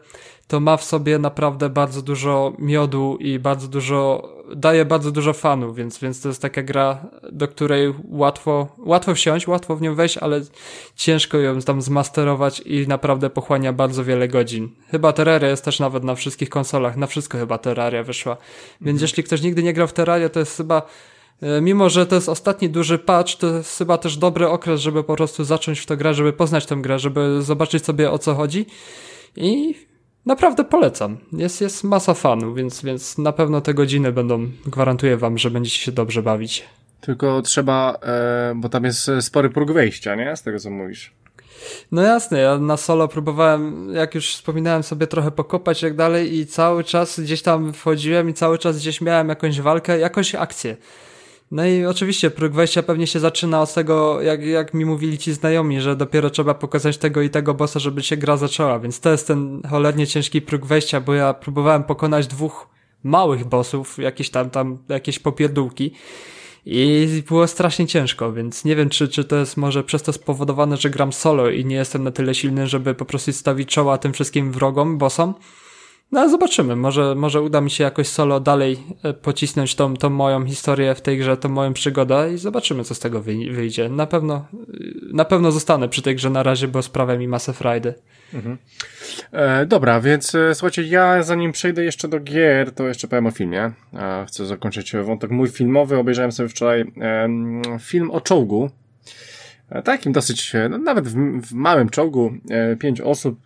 to ma w sobie naprawdę bardzo dużo miodu i bardzo dużo, daje bardzo dużo fanów, więc, więc to jest taka gra, do której łatwo, łatwo wsiąść, łatwo w nią wejść, ale ciężko ją tam zmasterować i naprawdę pochłania bardzo wiele godzin. Chyba Terraria jest też nawet na wszystkich konsolach, na wszystko chyba Terraria wyszła. Więc mhm. jeśli ktoś nigdy nie grał w Terraria, to jest chyba Mimo, że to jest ostatni duży patch, to jest chyba też dobry okres, żeby po prostu zacząć w to grę, żeby poznać tę grę, żeby zobaczyć sobie o co chodzi. I Naprawdę polecam. Jest, jest masa fanów, więc, więc na pewno te godziny będą, gwarantuję wam, że będziecie się dobrze bawić. Tylko trzeba, e, bo tam jest spory próg wejścia, nie? Z tego co mówisz. No jasne, ja na solo próbowałem, jak już wspominałem sobie trochę pokopać i tak dalej i cały czas gdzieś tam wchodziłem i cały czas gdzieś miałem jakąś walkę, jakąś akcję. No i oczywiście próg wejścia pewnie się zaczyna od tego, jak, jak mi mówili ci znajomi, że dopiero trzeba pokazać tego i tego bossa, żeby się gra zaczęła, więc to jest ten cholernie ciężki próg wejścia, bo ja próbowałem pokonać dwóch małych bossów, jakieś tam, tam, jakieś popierdółki i było strasznie ciężko, więc nie wiem, czy, czy to jest może przez to spowodowane, że gram solo i nie jestem na tyle silny, żeby po prostu stawić czoła tym wszystkim wrogom, bossom, no zobaczymy, może, może uda mi się jakoś solo dalej e, pocisnąć tą, tą moją historię w tej grze, tą moją przygodę i zobaczymy, co z tego wyjdzie. Na pewno, na pewno zostanę przy tej grze na razie, bo sprawia mi masę frajdy. Mhm. E, dobra, więc e, słuchajcie, ja zanim przejdę jeszcze do gier, to jeszcze powiem o filmie. E, chcę zakończyć wątek mój filmowy. Obejrzałem sobie wczoraj e, film o czołgu E, takim dosyć, e, no, nawet w, w, małym czołgu, e, pięć osób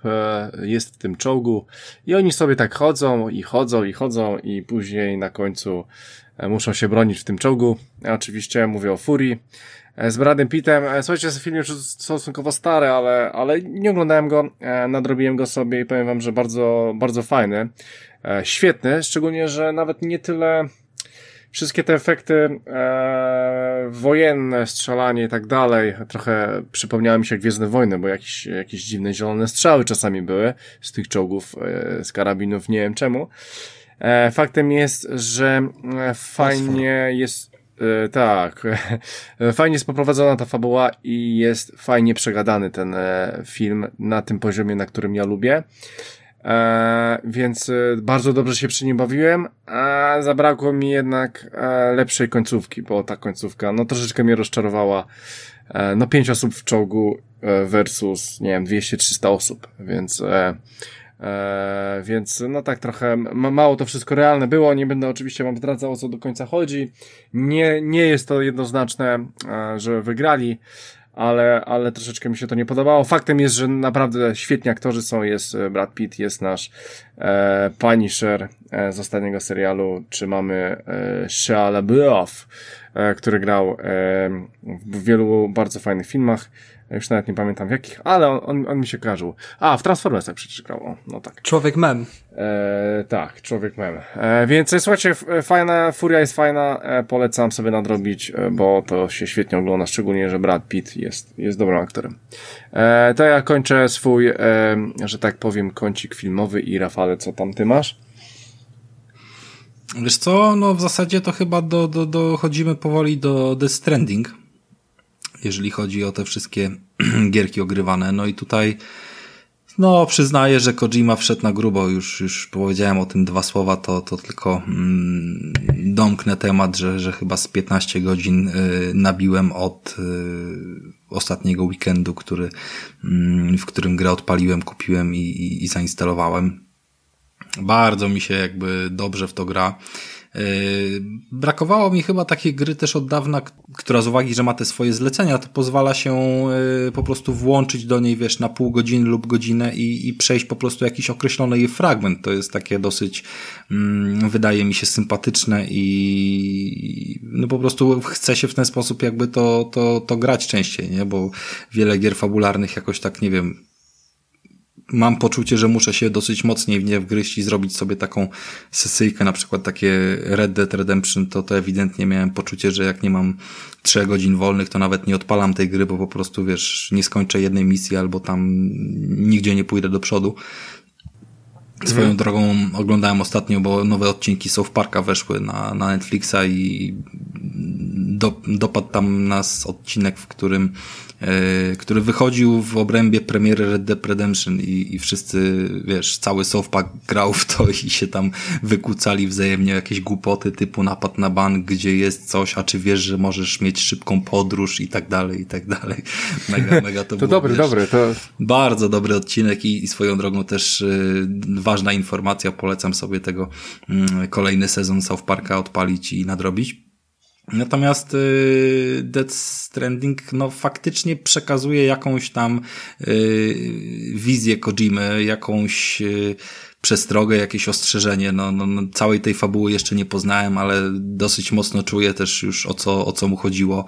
jest w tym czołgu i oni sobie tak chodzą i chodzą i chodzą i później na końcu muszą się bronić w tym czołgu. Ja oczywiście mówię o Furii z Bradem Pittem. Słuchajcie, film już stosunkowo stary, ale, ale nie oglądałem go, nadrobiłem go sobie i powiem wam, że bardzo, bardzo fajny. Świetny, szczególnie, że nawet nie tyle wszystkie te efekty e, wojenne, strzelanie i tak dalej, trochę przypomniały mi się Gwiezdne Wojny, bo jakieś, jakieś dziwne zielone strzały czasami były z tych czołgów, e, z karabinów, nie wiem czemu. E, faktem jest, że e, fajnie jest e, tak. Fajnie jest poprowadzona ta fabuła i jest fajnie przegadany ten e, film na tym poziomie, na którym ja lubię. E, więc e, bardzo dobrze się przy nim bawiłem, a zabrakło mi jednak e, lepszej końcówki, bo ta końcówka no troszeczkę mnie rozczarowała. E, no pięć osób w czołgu e, versus, nie wiem, 200-300 osób, więc e, e, więc no tak trochę mało to wszystko realne było, nie będę oczywiście wam zdradzał o co do końca chodzi. Nie, nie jest to jednoznaczne, e, że wygrali, ale, ale troszeczkę mi się to nie podobało. Faktem jest, że naprawdę świetni aktorzy są. Jest e, Brad Pitt, jest nasz e, Punisher e, z ostatniego serialu, czy mamy e, Shia LaBeouf, e, który grał e, w wielu bardzo fajnych filmach. Już nawet nie pamiętam w jakich, ale on, on, on mi się kojarzył. A, w Transformersach przecież grał, no tak. Człowiek mem. E, tak, człowiek mem. E, więc słuchajcie, fajna, Furia jest fajna, e, polecam sobie nadrobić, e, bo to się świetnie ogląda, szczególnie, że Brad Pitt jest, jest dobrym aktorem. E, to ja kończę swój, e, że tak powiem, kącik filmowy i Rafale, co tam ty masz? Wiesz co, no w zasadzie to chyba do, do, dochodzimy powoli do The Stranding jeżeli chodzi o te wszystkie gierki ogrywane. No i tutaj No, przyznaję, że Kojima wszedł na grubo, już, już powiedziałem o tym dwa słowa, to, to tylko mm, domknę temat, że, że chyba z 15 godzin y, nabiłem od y, ostatniego weekendu, który, y, w którym grę odpaliłem, kupiłem i, i, i zainstalowałem. Bardzo mi się jakby dobrze w to gra. Yy, brakowało mi chyba takiej gry też od dawna, która z uwagi, że ma te swoje zlecenia, to pozwala się yy, po prostu włączyć do niej, wiesz, na pół godziny lub godzinę i, i przejść po prostu jakiś określony jej fragment. To jest takie dosyć, mm, wydaje mi się, sympatyczne i no po prostu chce się w ten sposób jakby to, to, to grać częściej, nie? Bo wiele gier fabularnych jakoś tak, nie wiem, mam poczucie, że muszę się dosyć mocniej w nie wgryźć i zrobić sobie taką sesyjkę, na przykład takie Red Dead Redemption, to to ewidentnie miałem poczucie, że jak nie mam trzech godzin wolnych, to nawet nie odpalam tej gry, bo po prostu, wiesz, nie skończę jednej misji albo tam nigdzie nie pójdę do przodu. Swoją mhm. drogą oglądałem ostatnio, bo nowe odcinki South Parka weszły na, na Netflixa i do, dopadł tam nas odcinek, w którym który wychodził w obrębie premiery Red Dead Redemption i, i wszyscy, wiesz, cały South grał w to i się tam wykucali wzajemnie jakieś głupoty typu napad na bank, gdzie jest coś, a czy wiesz, że możesz mieć szybką podróż i tak dalej, i tak dalej. Mega, mega to, to było, dobry, wiesz, dobry. To... Bardzo dobry odcinek i, i swoją drogą też y, ważna informacja, polecam sobie tego y, kolejny sezon South Parka odpalić i nadrobić. Natomiast y, Death Stranding no, faktycznie przekazuje jakąś tam y, wizję Kojimy, jakąś y, przestrogę, jakieś ostrzeżenie. No, no, no, całej tej fabuły jeszcze nie poznałem, ale dosyć mocno czuję też już o co, o co mu chodziło.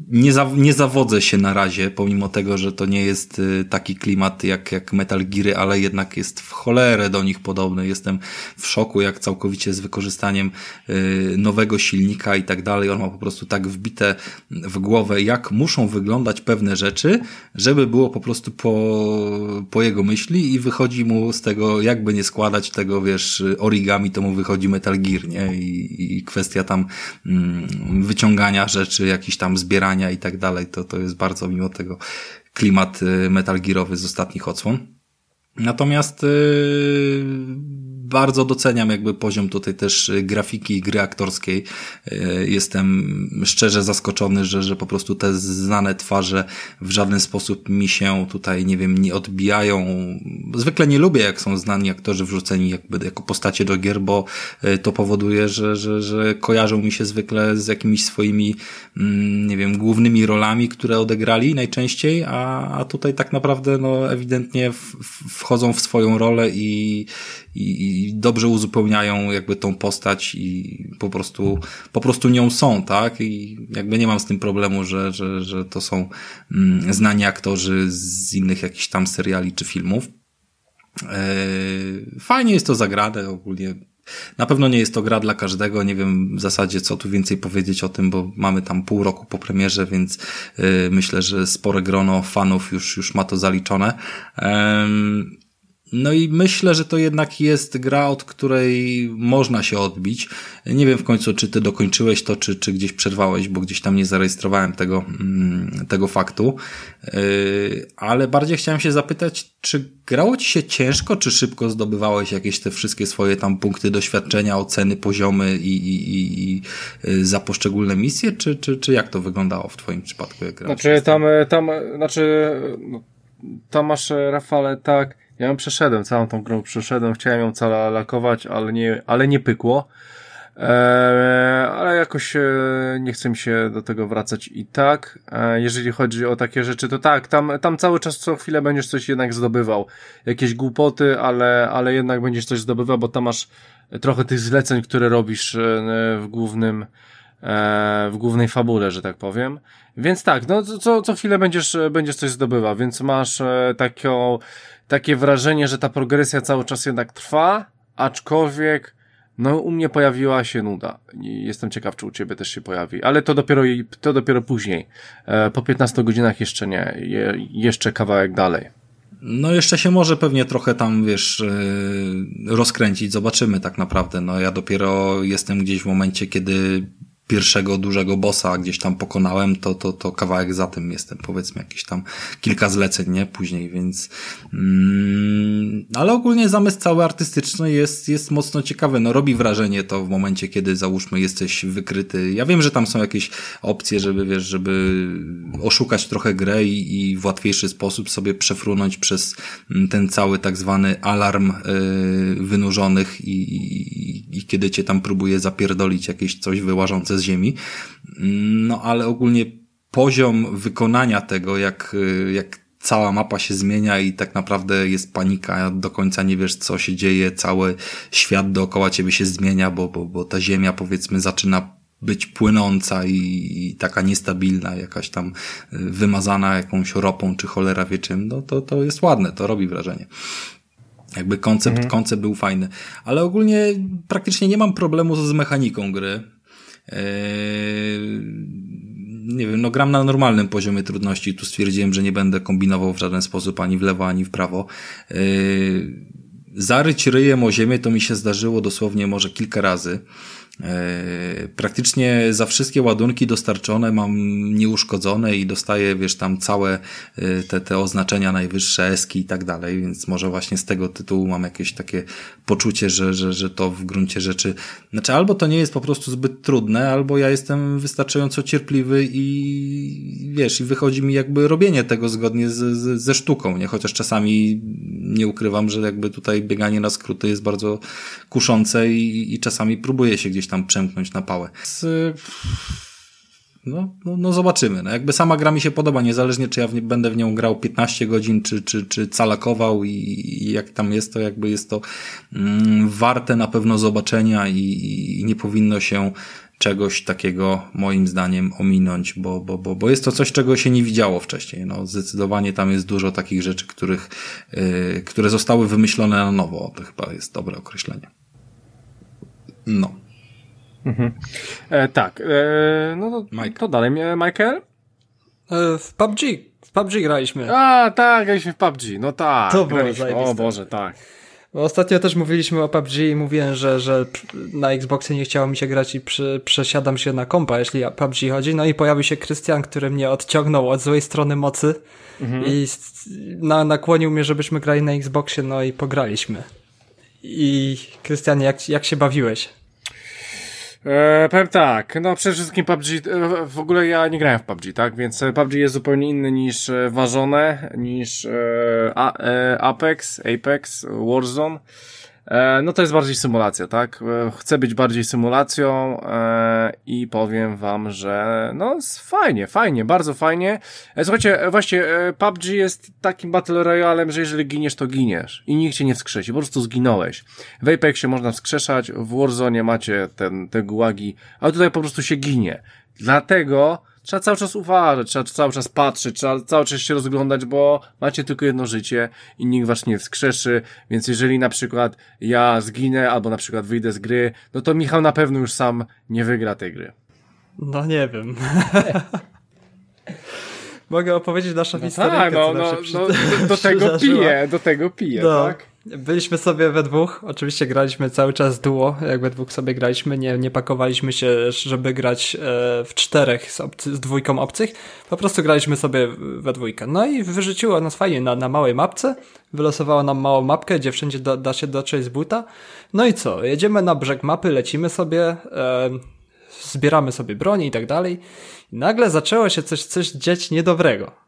Nie, za, nie zawodzę się na razie, pomimo tego, że to nie jest y, taki klimat jak, jak Metal Geary, ale jednak jest w cholerę do nich podobny. Jestem w szoku, jak całkowicie z wykorzystaniem y, nowego silnika i tak dalej. On ma po prostu tak wbite w głowę, jak muszą wyglądać pewne rzeczy, żeby było po prostu po, po jego myśli i wychodzi mu z tego, jakby nie składać tego, wiesz, origami, to mu wychodzi Metal Gear, nie? I, i kwestia tam mm, wyciągania rzeczy, jakiś tam zbierania i tak dalej, to, to jest bardzo mimo tego klimat y, Metal Gearowy z ostatnich odsłon. Natomiast yy, bardzo doceniam jakby poziom tutaj też y, grafiki i gry aktorskiej. Y, jestem szczerze zaskoczony, że, że po prostu te znane twarze w żaden sposób mi się tutaj, nie wiem, nie odbijają. Zwykle nie lubię, jak są znani aktorzy wrzuceni jakby jako postacie do gier, bo y, to powoduje, że, że, że kojarzą mi się zwykle z jakimiś swoimi, mm, nie wiem, głównymi rolami, które odegrali najczęściej, a, a tutaj tak naprawdę, no, ewidentnie w, wchodzą w swoją rolę i, i, i dobrze uzupełniają jakby tą postać i po prostu, po prostu nią są, tak? I jakby nie mam z tym problemu, że, że, że to są mm, znani aktorzy z innych jakichś tam seriali czy filmów. E, fajnie jest to zagrane ogólnie. Na pewno nie jest to gra dla każdego, nie wiem w zasadzie co tu więcej powiedzieć o tym, bo mamy tam pół roku po premierze, więc yy, myślę, że spore grono fanów już, już ma to zaliczone. Yy, no i myślę, że to jednak jest gra, od której można się odbić. Nie wiem w końcu, czy ty dokończyłeś to, czy, czy gdzieś przerwałeś, bo gdzieś tam nie zarejestrowałem tego, mm, tego faktu. Yy, ale bardziej chciałem się zapytać, czy grało ci się ciężko, czy szybko zdobywałeś jakieś te wszystkie swoje tam punkty doświadczenia, oceny, poziomy i, i, i, i yy, za poszczególne misje, czy, czy, czy jak to wyglądało w twoim przypadku? Jak znaczy tam, tam, znaczy, no, tam masz Rafale tak, ja ją przeszedłem, całą tą grą przeszedłem, chciałem ją cała lakować, ale nie, ale nie pykło. Eee, ale jakoś e, nie chcę mi się do tego wracać i tak. E, jeżeli chodzi o takie rzeczy, to tak, tam, tam cały czas co chwilę będziesz coś jednak zdobywał. Jakieś głupoty, ale, ale jednak będziesz coś zdobywał, bo tam masz trochę tych zleceń, które robisz e, w głównym, e, w głównej fabule, że tak powiem. Więc tak, no co, co chwilę będziesz, będziesz coś zdobywał, więc masz e, taką, takie wrażenie, że ta progresja cały czas jednak trwa, aczkolwiek no u mnie pojawiła się nuda. Jestem ciekaw, czy u ciebie też się pojawi, ale to dopiero, to dopiero później. E, po 15 godzinach jeszcze nie, Je, jeszcze kawałek dalej. No jeszcze się może pewnie trochę tam, wiesz, e, rozkręcić, zobaczymy tak naprawdę. No ja dopiero jestem gdzieś w momencie, kiedy pierwszego dużego bossa gdzieś tam pokonałem, to, to, to kawałek za tym jestem, powiedzmy jakieś tam kilka zleceń, nie? Później, więc mm, ale ogólnie zamysł cały artystyczny jest, jest mocno ciekawy, no robi wrażenie to w momencie, kiedy załóżmy jesteś wykryty. Ja wiem, że tam są jakieś opcje, żeby wiesz, żeby oszukać trochę grę i, i w łatwiejszy sposób sobie przefrunąć przez ten cały tak zwany alarm yy, wynurzonych i, i, i kiedy cię tam próbuje zapierdolić jakieś coś wyłażące z ziemi. No ale ogólnie poziom wykonania tego, jak, jak cała mapa się zmienia i tak naprawdę jest panika, do końca nie wiesz co się dzieje, cały świat dookoła ciebie się zmienia, bo, bo, bo ta ziemia powiedzmy zaczyna być płynąca i, i, taka niestabilna, jakaś tam wymazana jakąś ropą czy cholera wie czym, no to, to jest ładne, to robi wrażenie. Jakby koncept, mhm. koncept był fajny. Ale ogólnie praktycznie nie mam problemu z mechaniką gry. Eee, nie wiem, no gram na normalnym poziomie trudności. Tu stwierdziłem, że nie będę kombinował w żaden sposób ani w lewo, ani w prawo. Eee, zaryć ryjem o ziemię to mi się zdarzyło dosłownie może kilka razy. E, praktycznie za wszystkie ładunki dostarczone mam nieuszkodzone i dostaję, wiesz, tam całe e, te, te oznaczenia najwyższe, eski i tak dalej, więc może właśnie z tego tytułu mam jakieś takie poczucie, że, że, że to w gruncie rzeczy, znaczy albo to nie jest po prostu zbyt trudne, albo ja jestem wystarczająco cierpliwy i wiesz, i wychodzi mi jakby robienie tego zgodnie z, z, ze sztuką, nie? Chociaż czasami nie ukrywam, że jakby tutaj bieganie na skróty jest bardzo kuszące i, i czasami próbuję się gdzieś gdzieś tam przemknąć na pałę. No, no, no zobaczymy. No jakby sama gra mi się podoba, niezależnie czy ja w nie, będę w nią grał 15 godzin, czy, czy, czy calakował i, i jak tam jest to, jakby jest to mm, warte na pewno zobaczenia i, i nie powinno się czegoś takiego moim zdaniem ominąć, bo, bo, bo, bo jest to coś, czego się nie widziało wcześniej. No, zdecydowanie tam jest dużo takich rzeczy, których, yy, które zostały wymyślone na nowo. To chyba jest dobre określenie. No. Mhm. E, tak, e, no to, Mike. to dalej, Michael? E, w PUBG, w PUBG graliśmy. A, tak, graliśmy w PUBG, no tak. To było. O Boże, tak. Ostatnio też mówiliśmy o PUBG i mówiłem, że, że na Xboxie nie chciało mi się grać i przy, przesiadam się na kompa, jeśli o PUBG chodzi. No i pojawił się Krystian, który mnie odciągnął od złej strony mocy mhm. i na, nakłonił mnie, żebyśmy grali na Xboxie, no i pograliśmy. I Krystianie, jak, jak się bawiłeś? E, powiem tak, no przede wszystkim PUBG, e, w ogóle ja nie grałem w PUBG, tak, więc e, PUBG jest zupełnie inny niż e, Ważone, niż e, Apex, Apex, Warzone. E, no to jest bardziej symulacja, tak? E, chcę być bardziej symulacją e, i powiem wam, że no fajnie, fajnie, bardzo fajnie. Słuchajcie, właśnie PUBG jest takim battle royalem, że jeżeli giniesz, to giniesz i nikt cię nie wskrzesi, po prostu zginąłeś. W Apexie można wskrzeszać, w Warzone macie ten, te gułagi, ale tutaj po prostu się ginie. Dlatego trzeba cały czas uważać, trzeba cały czas patrzeć, trzeba cały czas się rozglądać, bo macie tylko jedno życie i nikt was nie wskrzeszy, więc jeżeli na przykład ja zginę albo na przykład wyjdę z gry, no to Michał na pewno już sam nie wygra tej gry. No nie wiem. Mogę opowiedzieć naszą no historię. Tak, no, no, no, do, do tego piję, do tego piję, no. tak? Byliśmy sobie we dwóch, oczywiście graliśmy cały czas duo, jak we dwóch sobie graliśmy, nie, nie pakowaliśmy się, żeby grać e, w czterech z, obcy, z dwójką obcych, po prostu graliśmy sobie we dwójkę. No i wyrzuciło nas fajnie na, na małej mapce, wylosowało nam małą mapkę, gdzie wszędzie da, da się dotrzeć z buta. No i co, jedziemy na brzeg mapy, lecimy sobie, e, zbieramy sobie broń i tak dalej. Nagle zaczęło się coś, coś dziać niedobrego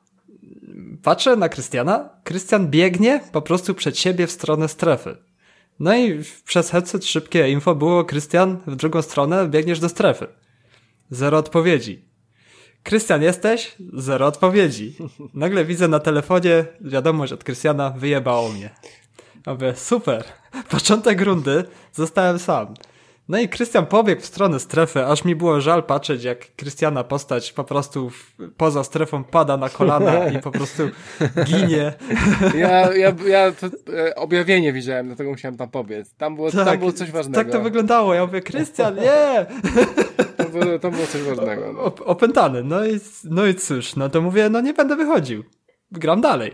Patrzę na Krystiana. Krystian biegnie po prostu przed siebie w stronę strefy. No i przez headset szybkie info było Krystian w drugą stronę, biegniesz do strefy. Zero odpowiedzi. Krystian jesteś? Zero odpowiedzi. Nagle widzę na telefonie wiadomość od Krystiana, wyjebało mnie. Mówię, super. Początek rundy, zostałem sam. No i Krystian pobiegł w stronę strefy, aż mi było żal patrzeć, jak Krystiana postać po prostu poza strefą pada na kolana i po prostu ginie. Ja, ja, ja to, e, objawienie widziałem, dlatego musiałem tam pobiec. Tam było, tak, tam było coś ważnego. Tak to wyglądało. Ja mówię, Krystian, nie! To było, to było coś ważnego. No. opętany. No i, no i cóż, no to mówię, no nie będę wychodził. Gram dalej.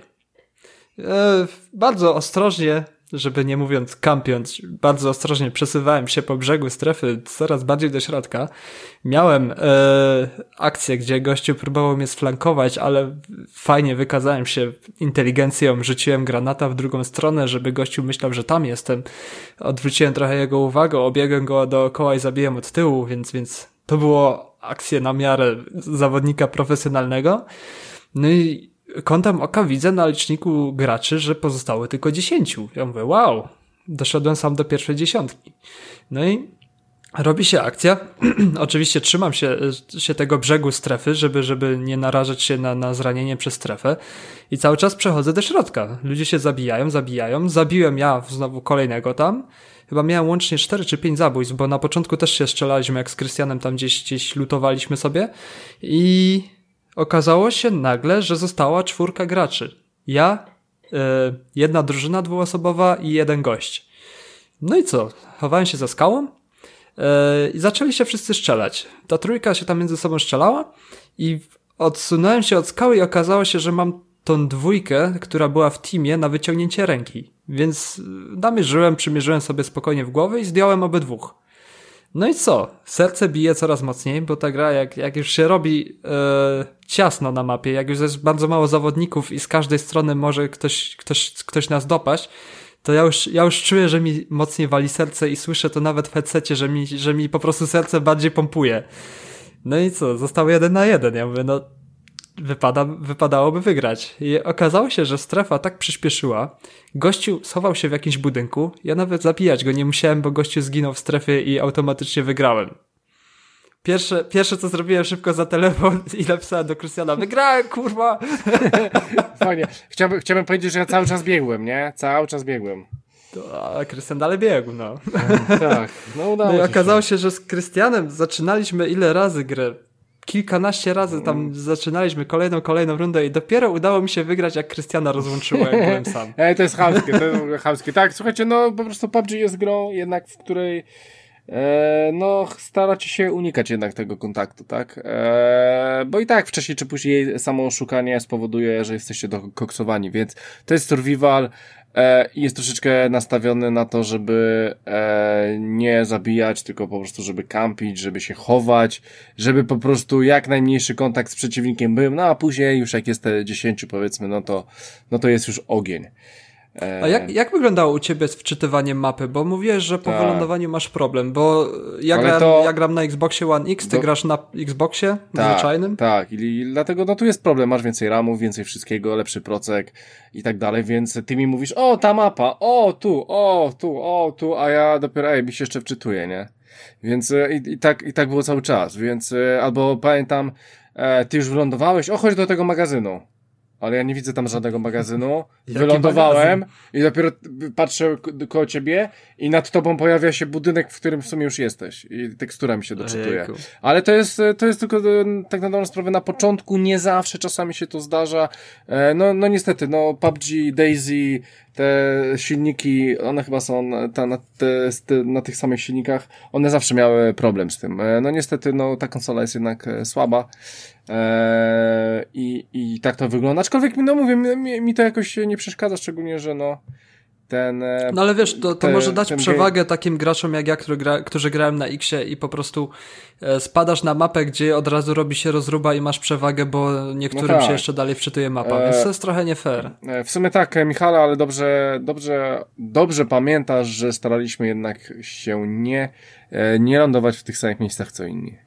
E, bardzo ostrożnie żeby nie mówiąc kampiąc, bardzo ostrożnie przesuwałem się po brzegu strefy coraz bardziej do środka. Miałem e, akcję, gdzie gościu próbował mnie sflankować, ale fajnie wykazałem się inteligencją, rzuciłem granata w drugą stronę, żeby gościu myślał, że tam jestem. Odwróciłem trochę jego uwagę, obiegłem go dookoła i zabiłem od tyłu, więc, więc to było akcję na miarę zawodnika profesjonalnego. No i kątem oka widzę na liczniku graczy, że pozostało tylko 10. Ja mówię, wow, doszedłem sam do pierwszej dziesiątki. No i robi się akcja. Oczywiście trzymam się, się tego brzegu strefy, żeby, żeby nie narażać się na, na zranienie przez strefę. I cały czas przechodzę do środka. Ludzie się zabijają, zabijają. Zabiłem ja znowu kolejnego tam. Chyba miałem łącznie 4 czy 5 zabójstw, bo na początku też się strzelaliśmy, jak z Krystianem tam gdzieś, gdzieś lutowaliśmy sobie. I okazało się nagle, że została czwórka graczy. Ja, yy, jedna drużyna dwuosobowa i jeden gość. No i co? Chowałem się za skałą yy, i zaczęli się wszyscy strzelać. Ta trójka się tam między sobą strzelała i odsunąłem się od skały i okazało się, że mam tą dwójkę, która była w teamie na wyciągnięcie ręki. Więc namierzyłem, przymierzyłem sobie spokojnie w głowę i zdjąłem obydwóch. No i co? Serce bije coraz mocniej, bo ta gra, jak, jak już się robi e, ciasno na mapie, jak już jest bardzo mało zawodników i z każdej strony może ktoś, ktoś, ktoś nas dopaść, to ja już, ja już czuję, że mi mocniej wali serce i słyszę to nawet w headsetie, że mi, że mi po prostu serce bardziej pompuje. No i co? Zostało jeden na jeden. Ja mówię, no wypada, wypadałoby wygrać. I okazało się, że strefa tak przyspieszyła. Gościu schował się w jakimś budynku. Ja nawet zabijać go nie musiałem, bo gościu zginął w strefie i automatycznie wygrałem. Pierwsze, pierwsze co zrobiłem szybko za telefon i napisałem do Krystiana, wygrałem, kurwa! Fajnie. Chciałbym, chciałbym powiedzieć, że ja cały czas biegłem, nie? Cały czas biegłem. a Krystian dalej biegł, no. tak, no udało no i okazało się, że z Krystianem zaczynaliśmy ile razy grę? Kilkanaście razy tam mm. zaczynaliśmy kolejną, kolejną rundę i dopiero udało mi się wygrać, jak Krystiana rozłączyło, jak byłem sam. Ej, to jest chamskie, to jest chamskie. Tak, słuchajcie, no po prostu PUBG jest grą jednak, w której no staracie się unikać jednak tego kontaktu, tak? E, bo i tak wcześniej czy później samo szukanie spowoduje, że jesteście dokoksowani, więc to jest survival, e, jest troszeczkę nastawiony na to, żeby e, nie zabijać, tylko po prostu, żeby kampić, żeby się chować, żeby po prostu jak najmniejszy kontakt z przeciwnikiem był, no a później już jak jest te 10 powiedzmy, no to, no to jest już ogień. A jak, jak wyglądało u ciebie z wczytywaniem mapy? Bo mówiłeś, że po tak. wylądowaniu masz problem, bo ja gram, to... ja gram na Xboxie One X, ty Do... grasz na Xboxie tak, zwyczajnym? Tak, i dlatego no tu jest problem, masz więcej ramów, więcej wszystkiego, lepszy procek i tak dalej, więc ty mi mówisz, o ta mapa, o tu, o tu, o tu, a ja dopiero, ej, mi się jeszcze wczytuję, nie? Więc e, i, i, tak, i tak było cały czas, więc e, albo pamiętam, e, ty już wylądowałeś, o chodź do tego magazynu ale ja nie widzę tam żadnego magazynu. Wylądowałem magazyn? i dopiero patrzę koło ciebie i nad tobą pojawia się budynek, w którym w sumie już jesteś i tekstura mi się doczytuje. Ale to jest, to jest tylko tak na dobrą sprawę na początku, nie zawsze, czasami się to zdarza. E, no, no niestety, no PUBG, Daisy, te silniki, one chyba są ta, na, te, na tych samych silnikach, one zawsze miały problem z tym. E, no niestety, no ta konsola jest jednak e, słaba eee, i, i tak to wygląda. Aczkolwiek, no mówię, mi, mi to jakoś nie przeszkadza, szczególnie, że no ten... E, no ale wiesz, to, to te, może dać przewagę game... takim graczom jak ja, który gra, którzy grałem na Xie i po prostu e, spadasz na mapę, gdzie od razu robi się rozruba i masz przewagę, bo niektórym no tak. się jeszcze dalej wczytuje mapa, e... więc to jest trochę nie fair. E, w sumie tak, Michale, ale dobrze, dobrze, dobrze pamiętasz, że staraliśmy jednak się nie, nie lądować w tych samych miejscach co inni.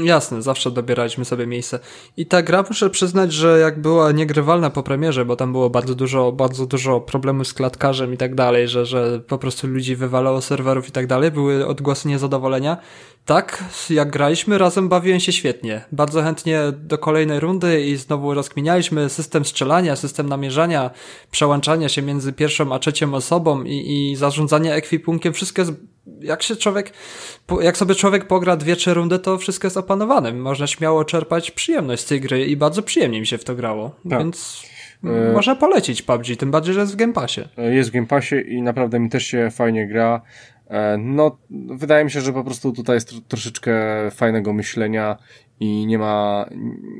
Jasne, zawsze dobieraliśmy sobie miejsce. I ta gra, muszę przyznać, że jak była niegrywalna po premierze, bo tam było bardzo dużo, bardzo dużo problemów z klatkarzem i tak dalej, że, że po prostu ludzi wywalało serwerów i tak dalej, były odgłosy niezadowolenia. Tak, jak graliśmy razem, bawiłem się świetnie. Bardzo chętnie do kolejnej rundy i znowu rozkminialiśmy system strzelania, system namierzania, przełączania się między pierwszą a trzecią osobą i, i zarządzania ekwipunkiem. Wszystko jest, jak się człowiek, jak sobie człowiek pogra dwie, trzy rundy, to wszystko jest opanowane. Można śmiało czerpać przyjemność z tej gry i bardzo przyjemnie mi się w to grało. Tak. Więc e... można polecić PUBG, tym bardziej, że jest w Game Passie. E, jest w Game Passie i naprawdę mi też się fajnie gra. E, no, wydaje mi się, że po prostu tutaj jest troszeczkę fajnego myślenia i nie ma,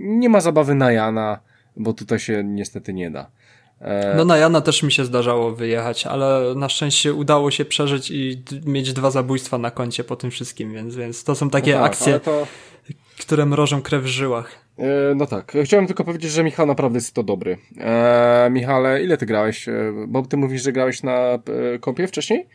nie ma zabawy na Jana, bo tutaj się niestety nie da. E... No na Jana też mi się zdarzało wyjechać, ale na szczęście udało się przeżyć i mieć dwa zabójstwa na koncie po tym wszystkim, więc, więc to są takie no tak, akcje, to... które mrożą krew w żyłach. E, no tak, chciałem tylko powiedzieć, że Michał naprawdę jest to dobry. E, Michale, ile ty grałeś? E, bo ty mówisz, że grałeś na e, kompie wcześniej?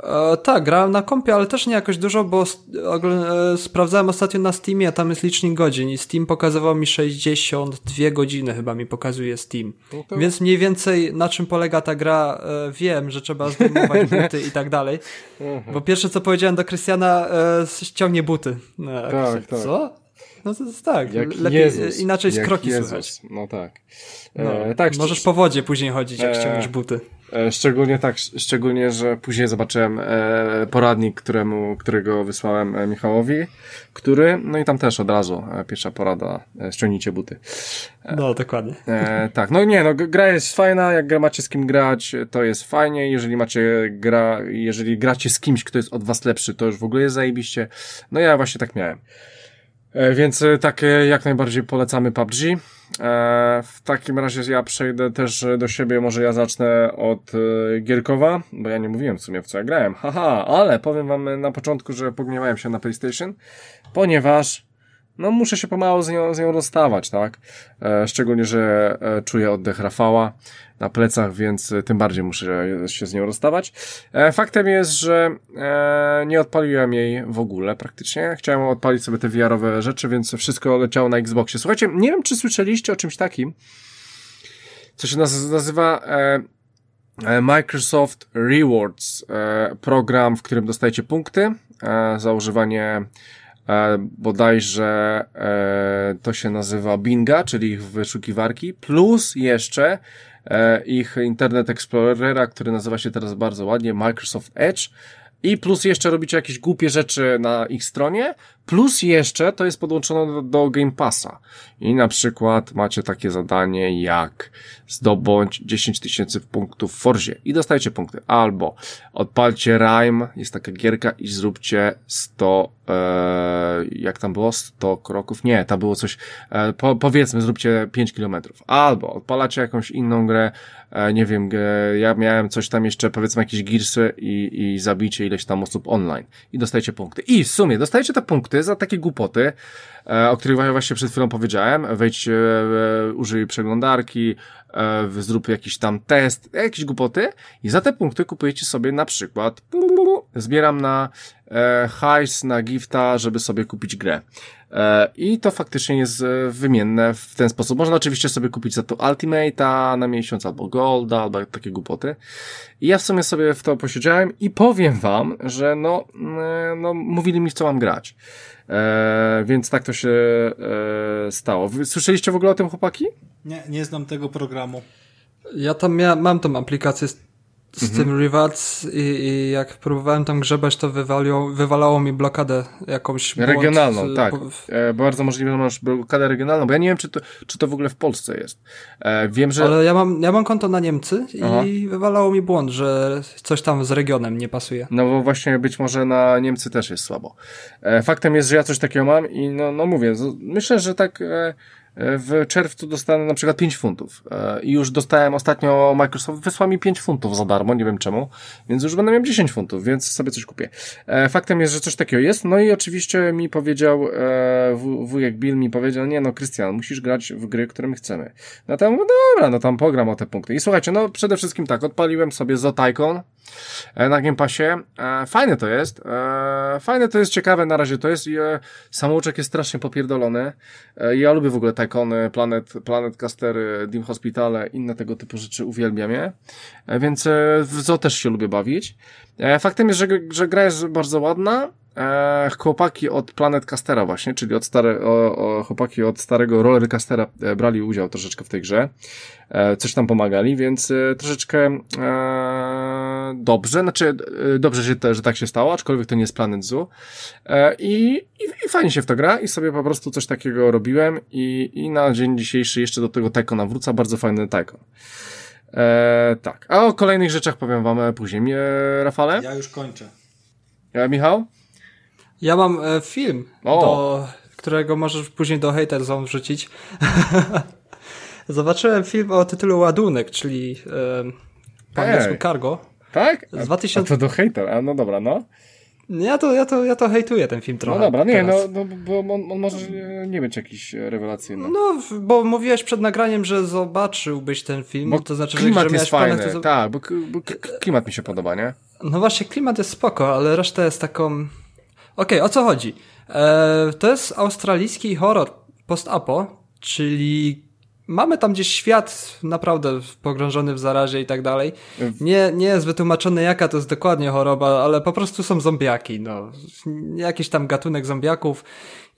E, tak, grałem na kompie, ale też nie jakoś dużo, bo e, sprawdzałem ostatnio na Steamie, a tam jest licznik godzin i Steam pokazywał mi 62 godziny chyba mi pokazuje Steam. No to... Więc mniej więcej na czym polega ta gra e, wiem, że trzeba zdejmować buty i tak dalej. Bo pierwsze co powiedziałem do Krystiana, e, ściągnie buty. No, tak, tak. Co? No to jest tak, jak lepiej, Jezus, inaczej z kroki Jezus. słychać. No tak. No, e, tak. Możesz po wodzie później chodzić, jak e, ściągniesz buty. E, szczególnie tak, szczególnie, że później zobaczyłem e, poradnik, któremu, którego wysłałem e, Michałowi, który, no i tam też od razu e, pierwsza porada, ściągnijcie buty. No, dokładnie. tak, no nie, no gra jest fajna, jak macie z kim grać, to jest fajnie, jeżeli macie gra, jeżeli gracie z kimś, kto jest od was lepszy, to już w ogóle jest zajebiście. No ja właśnie tak miałem. E, więc e, tak jak najbardziej polecamy PUBG. E, w takim razie ja przejdę też do siebie, może ja zacznę od Gierkowa, bo ja nie mówiłem w sumie w co ja grałem. Haha, ale powiem wam na początku, że pogniewałem się na PlayStation, ponieważ no muszę się pomału z nią, z nią rozstawać, tak? E, szczególnie, że e, czuję oddech Rafała na plecach, więc tym bardziej muszę się z nią rozstawać. E, faktem jest, że e, nie odpaliłem jej w ogóle praktycznie. Chciałem odpalić sobie te VR-owe rzeczy, więc wszystko leciało na Xboxie. Słuchajcie, nie wiem, czy słyszeliście o czymś takim, co się naz nazywa e, e Microsoft Rewards, e, program, w którym dostajecie punkty za używanie e, bodajże e, to się nazywa Binga, czyli ich wyszukiwarki, plus jeszcze e, ich Internet Explorera, który nazywa się teraz bardzo ładnie Microsoft Edge, i plus jeszcze robicie jakieś głupie rzeczy na ich stronie, plus jeszcze to jest podłączone do, do Game Passa. I na przykład macie takie zadanie jak zdobądź 10 tysięcy punktów w Forzie i dostajecie punkty. Albo odpalcie Rime, jest taka gierka i zróbcie 100, e, jak tam było? 100 kroków? Nie, tam było coś, e, po, powiedzmy zróbcie 5 kilometrów. Albo odpalacie jakąś inną grę, e, nie wiem, e, ja miałem coś tam jeszcze, powiedzmy jakieś girsy i, i zabicie ileś tam osób online i dostajecie punkty. I w sumie dostajecie te punkty za takie głupoty, e, o których właśnie przed chwilą powiedziałem. Wejdź, e, użyj przeglądarki, e, zrób jakiś tam test, jakieś głupoty i za te punkty kupujecie sobie na przykład zbieram na hajs, na gifta, żeby sobie kupić grę. I to faktycznie jest wymienne w ten sposób. Można oczywiście sobie kupić za to Ultimate'a na miesiąc, albo Golda, albo takie głupoty. I ja w sumie sobie w to posiedziałem i powiem wam, że no, no mówili mi w co mam grać. E, więc tak to się e, stało. Wy słyszeliście w ogóle o tym, chłopaki? Nie, nie znam tego programu. Ja tam mia mam tą aplikację z mhm. tym rewards i, i, jak próbowałem tam grzebać, to wywaliło, wywalało mi blokadę jakąś. Regionalną, błąd, tak. E, bardzo możliwe, że masz blokadę regionalną, bo ja nie wiem, czy to, czy to w ogóle w Polsce jest. E, wiem, że... Ale ja mam, ja mam konto na Niemcy i Aha. wywalało mi błąd, że coś tam z regionem nie pasuje. No bo właśnie być może na Niemcy też jest słabo. E, faktem jest, że ja coś takiego mam i no, no mówię, myślę, że tak... W czerwcu dostanę na przykład 5 funtów. E, I już dostałem ostatnio, Microsoft wysłał mi 5 funtów za darmo, nie wiem czemu, więc już będę miał 10 funtów, więc sobie coś kupię. E, faktem jest, że coś takiego jest, no i oczywiście mi powiedział, e, wujek Bill mi powiedział, nie no, Krystian, musisz grać w gry, które my chcemy. No ja mówię, dobra, no tam pogram o te punkty. I słuchajcie, no przede wszystkim tak, odpaliłem sobie Zotaikon na Game Passie. Fajne to jest, fajne to jest, ciekawe na razie to jest samouczek jest strasznie popierdolony. Ja lubię w ogóle Tycoony, Planet, Planet Castery, Dim Hospitale, inne tego typu rzeczy uwielbiam je, e, więc e, w zo też się lubię bawić. E, faktem jest, że, że gra jest bardzo ładna, chłopaki od Planet Castera właśnie, czyli od stare, o, o, chłopaki od starego Roller Castera brali udział troszeczkę w tej grze, coś tam pomagali, więc troszeczkę dobrze, znaczy e, dobrze, że, to, że tak się stało, aczkolwiek to nie jest Planet Zoo e, i, i, i fajnie się w to gra i sobie po prostu coś takiego robiłem i, i na dzień dzisiejszy jeszcze do tego Taikona wróca, bardzo fajny Taikon. E, tak, a o kolejnych rzeczach powiem wam później. E, Rafale? Ja już kończę. E, Michał? Ja mam e, film, o. do którego możesz później do Hater Zone wrzucić. Zobaczyłem film o tytule Ładunek, czyli e, po angielsku Cargo. Tak? Z 2000... A to do hater, a no dobra, no. Ja to, ja, to, ja to hejtuję ten film trochę. No dobra, nie, no, no bo on, on, może nie być jakiś rewelacyjny. No, bo mówiłeś przed nagraniem, że zobaczyłbyś ten film, bo to znaczy, klimat że jest fajny. Planach, to... Tak, bo, bo, klimat mi się podoba, nie? No właśnie, klimat jest spoko, ale reszta jest taką... Okej, okay, o co chodzi? Eee, to jest australijski horror post-apo, czyli mamy tam gdzieś świat naprawdę pogrążony w zarazie i tak dalej. Nie, nie jest wytłumaczone jaka to jest dokładnie choroba, ale po prostu są zombiaki, no. Jakiś tam gatunek zombiaków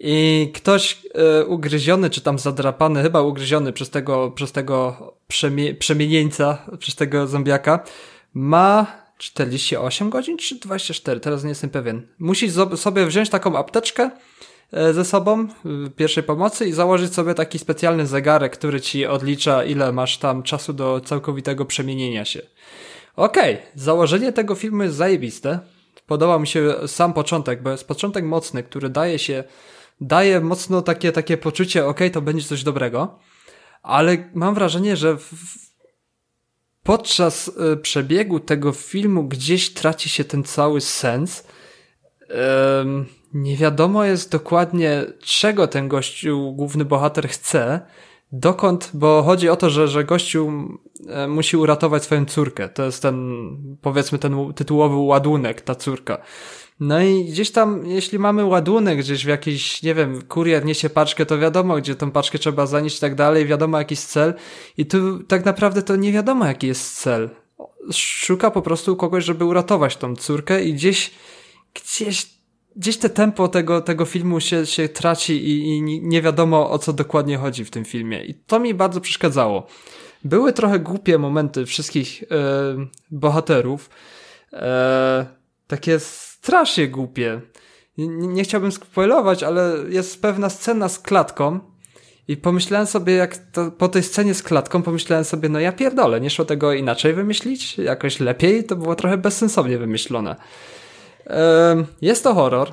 i ktoś e, ugryziony, czy tam zadrapany, chyba ugryziony przez tego, przez tego przemie przemienieńca, przez tego zombiaka, ma 48 godzin czy 24, teraz nie jestem pewien. Musi sobie wziąć taką apteczkę, ze sobą pierwszej pomocy i założyć sobie taki specjalny zegarek, który ci odlicza, ile masz tam czasu do całkowitego przemienienia się. Okej, okay, założenie tego filmu jest zajebiste. Podoba mi się sam początek, bo jest początek mocny, który daje się, daje mocno takie, takie poczucie, ok, to będzie coś dobrego, ale mam wrażenie, że w, podczas y, przebiegu tego filmu gdzieś traci się ten cały sens. Nie wiadomo jest dokładnie, czego ten gościu, główny bohater chce, dokąd, bo chodzi o to, że, że gościu e, musi uratować swoją córkę. To jest ten, powiedzmy, ten tytułowy ładunek, ta córka. No i gdzieś tam, jeśli mamy ładunek gdzieś w jakiś, nie wiem, kurier niesie paczkę, to wiadomo, gdzie tą paczkę trzeba zanieść i tak dalej, wiadomo jakiś cel. I tu tak naprawdę to nie wiadomo jaki jest cel. Szuka po prostu kogoś, żeby uratować tą córkę i gdzieś, gdzieś gdzieś te tempo tego, tego filmu się, się traci i, i nie wiadomo o co dokładnie chodzi w tym filmie. I to mi bardzo przeszkadzało. Były trochę głupie momenty wszystkich e, bohaterów. E, takie strasznie głupie. Nie, nie chciałbym spoilować, ale jest pewna scena z klatką, i pomyślałem sobie, jak to, po tej scenie z klatką, pomyślałem sobie, no ja pierdolę, nie szło tego inaczej wymyślić, jakoś lepiej, to było trochę bezsensownie wymyślone. Jest to horror.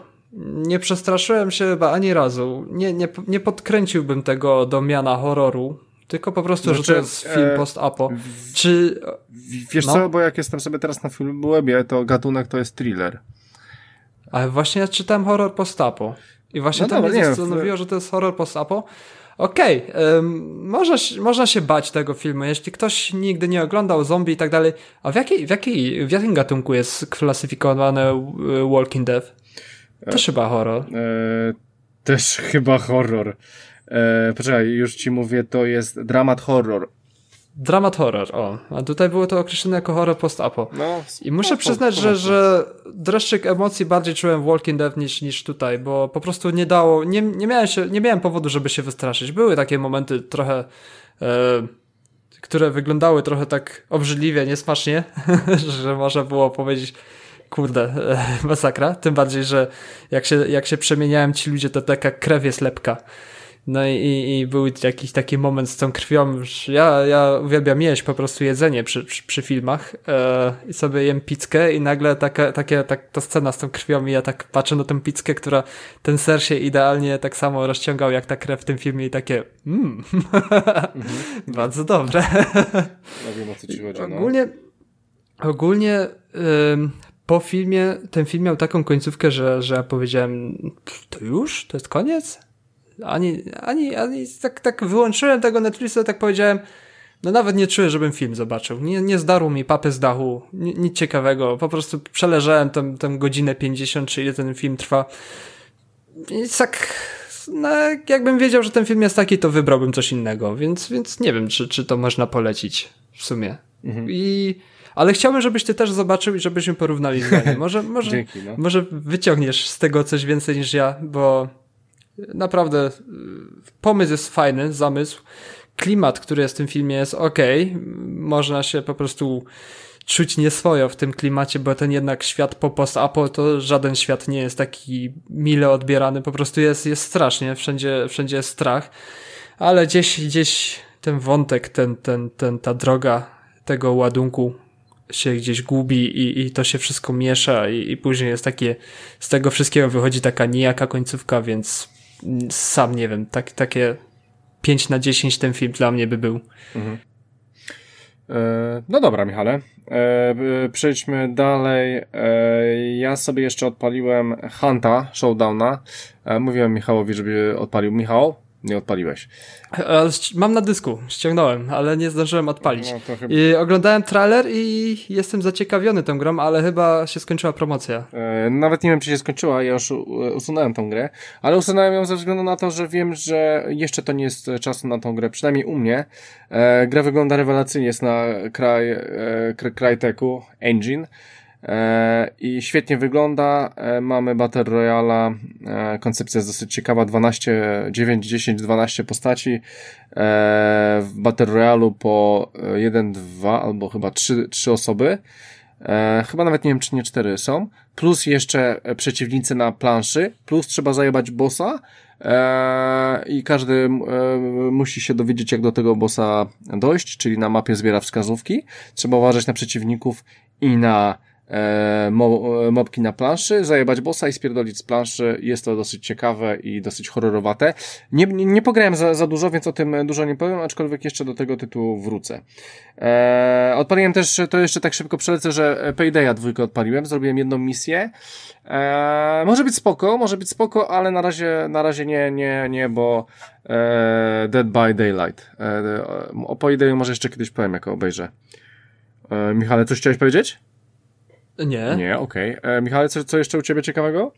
Nie przestraszyłem się chyba ani razu. Nie, nie, nie podkręciłbym tego do miana horroru. Tylko po prostu, znaczy, że to jest film e, post-apo. Czy... Wiesz no? co, bo jak jestem sobie teraz na Filmwebie, to gatunek to jest thriller. Ale właśnie ja czytałem horror post-apo. I właśnie no to mnie zastanowiło, że to jest horror post-apo. Okej, okay, można, można się bać tego filmu, jeśli ktoś nigdy nie oglądał zombie i tak dalej. A w, jakiej, w, jakiej, w jakim gatunku jest klasyfikowane e, Walking Dead? Też chyba horror. E, też chyba horror. E, poczekaj, już ci mówię, to jest dramat horror. Dramat horror, o. A tutaj było to określone jako horror post-apo. No, I muszę przyznać, że, że dreszczyk emocji bardziej czułem w Walking Dead niż, niż tutaj, bo po prostu nie dało, nie, nie, miałem się, nie miałem powodu, żeby się wystraszyć. Były takie momenty trochę, e, które wyglądały trochę tak obrzydliwie, niesmacznie, że można było powiedzieć, kurde, e, masakra. Tym bardziej, że jak się, jak się przemieniałem ci ludzie, to taka krew jest lepka. No i, i, i był jakiś taki moment z tą krwią, ja, ja uwielbiam jeść po prostu jedzenie przy, przy, przy filmach e, i sobie jem pizzkę i nagle taka, takie, tak, ta scena z tą krwią i ja tak patrzę na tę pizzkę, która ten ser się idealnie tak samo rozciągał jak ta krew w tym filmie i takie mm, mhm. bardzo dobre. No wiem o co ci chodzi, no. Ogólnie, ogólnie po filmie, ten film miał taką końcówkę, że, że ja powiedziałem to już? To jest koniec? Ani, ani, ani tak, tak wyłączyłem tego Netflixa, tak powiedziałem, no nawet nie czuję, żebym film zobaczył. Nie, nie zdarł mi papy z dachu, nic ciekawego. Po prostu przeleżałem tę, tę godzinę 50, czy ile ten film trwa. I tak, no, jakbym wiedział, że ten film jest taki, to wybrałbym coś innego, więc, więc nie wiem, czy, czy to można polecić w sumie. Mhm. I, ale chciałbym, żebyś ty też zobaczył i żebyśmy porównali zdanie. Może, może, Dzięki, no. może wyciągniesz z tego coś więcej niż ja, bo Naprawdę y, pomysł jest fajny, zamysł. Klimat, który jest w tym filmie jest ok. Można się po prostu czuć nieswojo w tym klimacie, bo ten jednak świat po post-apo to żaden świat nie jest taki mile odbierany, po prostu jest, jest strasznie, wszędzie, wszędzie jest strach, ale gdzieś, gdzieś ten wątek, ten, ten, ten, ta droga tego ładunku się gdzieś gubi i, i to się wszystko miesza i, i później jest takie, z tego wszystkiego wychodzi taka nijaka końcówka, więc sam nie wiem, tak, takie 5 na 10 ten film dla mnie by był. Mhm. E, no dobra, Michale. E, przejdźmy dalej. E, ja sobie jeszcze odpaliłem Hunta, Showdowna. Mówiłem Michałowi, żeby odpalił. Michał, nie odpaliłeś. Mam na dysku, ściągnąłem, ale nie zdążyłem odpalić. No, chyba... I oglądałem trailer i jestem zaciekawiony tą grą, ale chyba się skończyła promocja. E, nawet nie wiem, czy się skończyła, ja już usunąłem tą grę, ale usunąłem ją ze względu na to, że wiem, że jeszcze to nie jest czas na tą grę, przynajmniej u mnie. E, gra wygląda rewelacyjnie, jest na kraj, e, Cryteku Engine. E, i świetnie wygląda. E, mamy Battle Royale, e, koncepcja jest dosyć ciekawa, 12, 9, 10, 12 postaci w Battle Royale po 1, 2 albo chyba 3, 3 osoby. Chyba nawet nie wiem, czy nie 4 są. Plus jeszcze przeciwnicy na planszy, plus trzeba zajebać bossa, i każdy musi się dowiedzieć, jak do tego bossa dojść, czyli na mapie zbiera wskazówki. Trzeba uważać na przeciwników i na mobki na planszy, zajebać bossa i spierdolić z planszy. Jest to dosyć ciekawe i dosyć horrorowate. Nie, nie, nie pograłem za, za dużo, więc o tym dużo nie powiem, aczkolwiek jeszcze do tego tytułu wrócę. Eee, odpaliłem też, to jeszcze tak szybko przelecę, że Paydaya dwójkę odpaliłem, zrobiłem jedną misję. Eee, może być spoko, może być spoko, ale na razie, na razie nie, nie, nie, bo eee, Dead by Daylight. Eee, o Paydayu może jeszcze kiedyś powiem, jak obejrzę. Eee, Michale, coś chciałeś powiedzieć? Nie. Nie, okej. Okay. E, Michale, co, co jeszcze u ciebie ciekawego?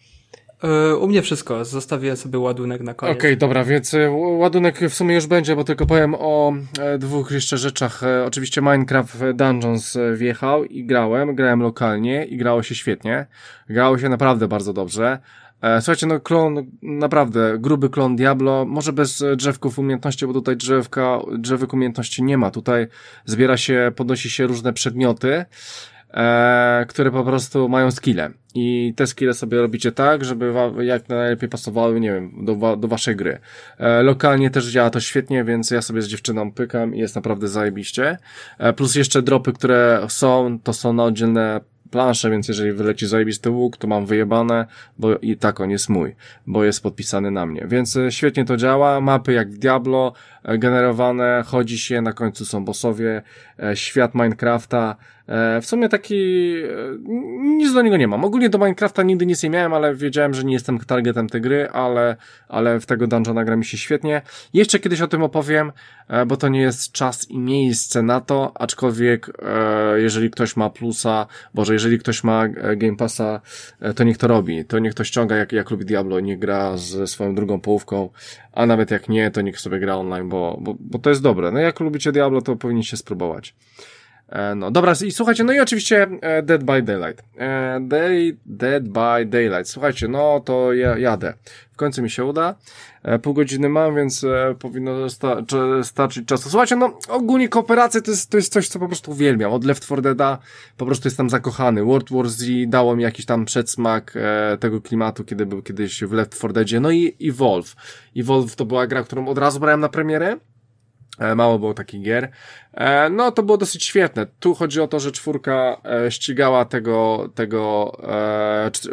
E, u mnie wszystko. Zostawię sobie ładunek na koniec. Okej, okay, dobra, więc e, ładunek w sumie już będzie, bo tylko powiem o dwóch jeszcze rzeczach. Oczywiście Minecraft Dungeons wjechał i grałem. Grałem lokalnie i grało się świetnie. Grało się naprawdę bardzo dobrze. Słuchajcie, no klon, naprawdę gruby klon Diablo, może bez drzewków umiejętności, bo tutaj drzewka, drzewek umiejętności nie ma. Tutaj zbiera się, podnosi się różne przedmioty e, które po prostu mają skille. I te skille sobie robicie tak, żeby jak najlepiej pasowały, nie wiem, do, do waszej gry. E, lokalnie też działa to świetnie, więc ja sobie z dziewczyną pykam i jest naprawdę zajebiście. E, plus jeszcze dropy, które są, to są na oddzielne planszę, więc jeżeli wyleci zajebisty łuk, to mam wyjebane, bo i tak on jest mój, bo jest podpisany na mnie. Więc e, świetnie to działa, mapy jak w Diablo, e, generowane, chodzi się, na końcu są bossowie, e, świat Minecrafta, w sumie taki, nic do niego nie mam. Ogólnie do Minecrafta nigdy nic nie miałem, ale wiedziałem, że nie jestem targetem tej gry, ale, ale w tego dungeona gra mi się świetnie. Jeszcze kiedyś o tym opowiem, bo to nie jest czas i miejsce na to, aczkolwiek jeżeli ktoś ma plusa, boże, jeżeli ktoś ma e, Game Passa, e, to niech to robi. To niech to ściąga, jak, jak lubi Diablo, niech gra ze swoją drugą połówką, a nawet jak nie, to niech sobie gra online, bo, bo, bo to jest dobre. No jak lubicie Diablo, to powinniście spróbować. E, no dobra, i słuchajcie, no i oczywiście Dead by Daylight. Day, Dead by Daylight. Słuchajcie, no to ja jadę. W końcu mi się uda. E, pół godziny mam, więc e, powinno sta starczyć czasu. Słuchajcie, no ogólnie kooperacja to jest, to jest coś, co po prostu uwielbiam. Od Left 4 Deada po prostu jestem zakochany. World War Z dało mi jakiś tam przedsmak e, tego klimatu, kiedy był kiedyś w Left 4 Deadzie. No i Evolve. Evolve to była gra, którą od razu brałem na premierę. E, mało było takich gier. E, no, to było dosyć świetne. Tu chodzi o to, że czwórka e, ścigała tego, tego,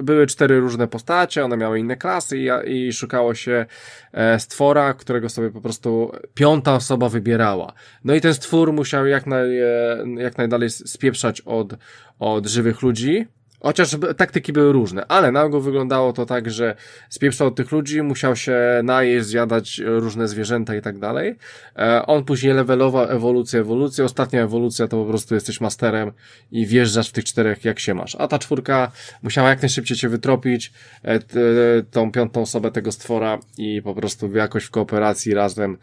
były cztery różne postacie, one miały inne klasy i, szukało się stwora, którego sobie po prostu piąta osoba wybierała. No i ten stwór musiał jak, naj, jak najdalej spieprzać od, od żywych ludzi, Chociaż taktyki były różne, ale na ogół wyglądało to tak, że spieprzał od tych ludzi, musiał się najeść, zjadać różne zwierzęta i tak dalej. E, on później levelował ewolucję, ewolucję. Ostatnia ewolucja to po prostu jesteś masterem i wjeżdżasz w tych czterech jak się masz. A ta czwórka musiała jak najszybciej cię wytropić, e, tą piątą osobę tego stwora i po prostu jakoś w kooperacji razem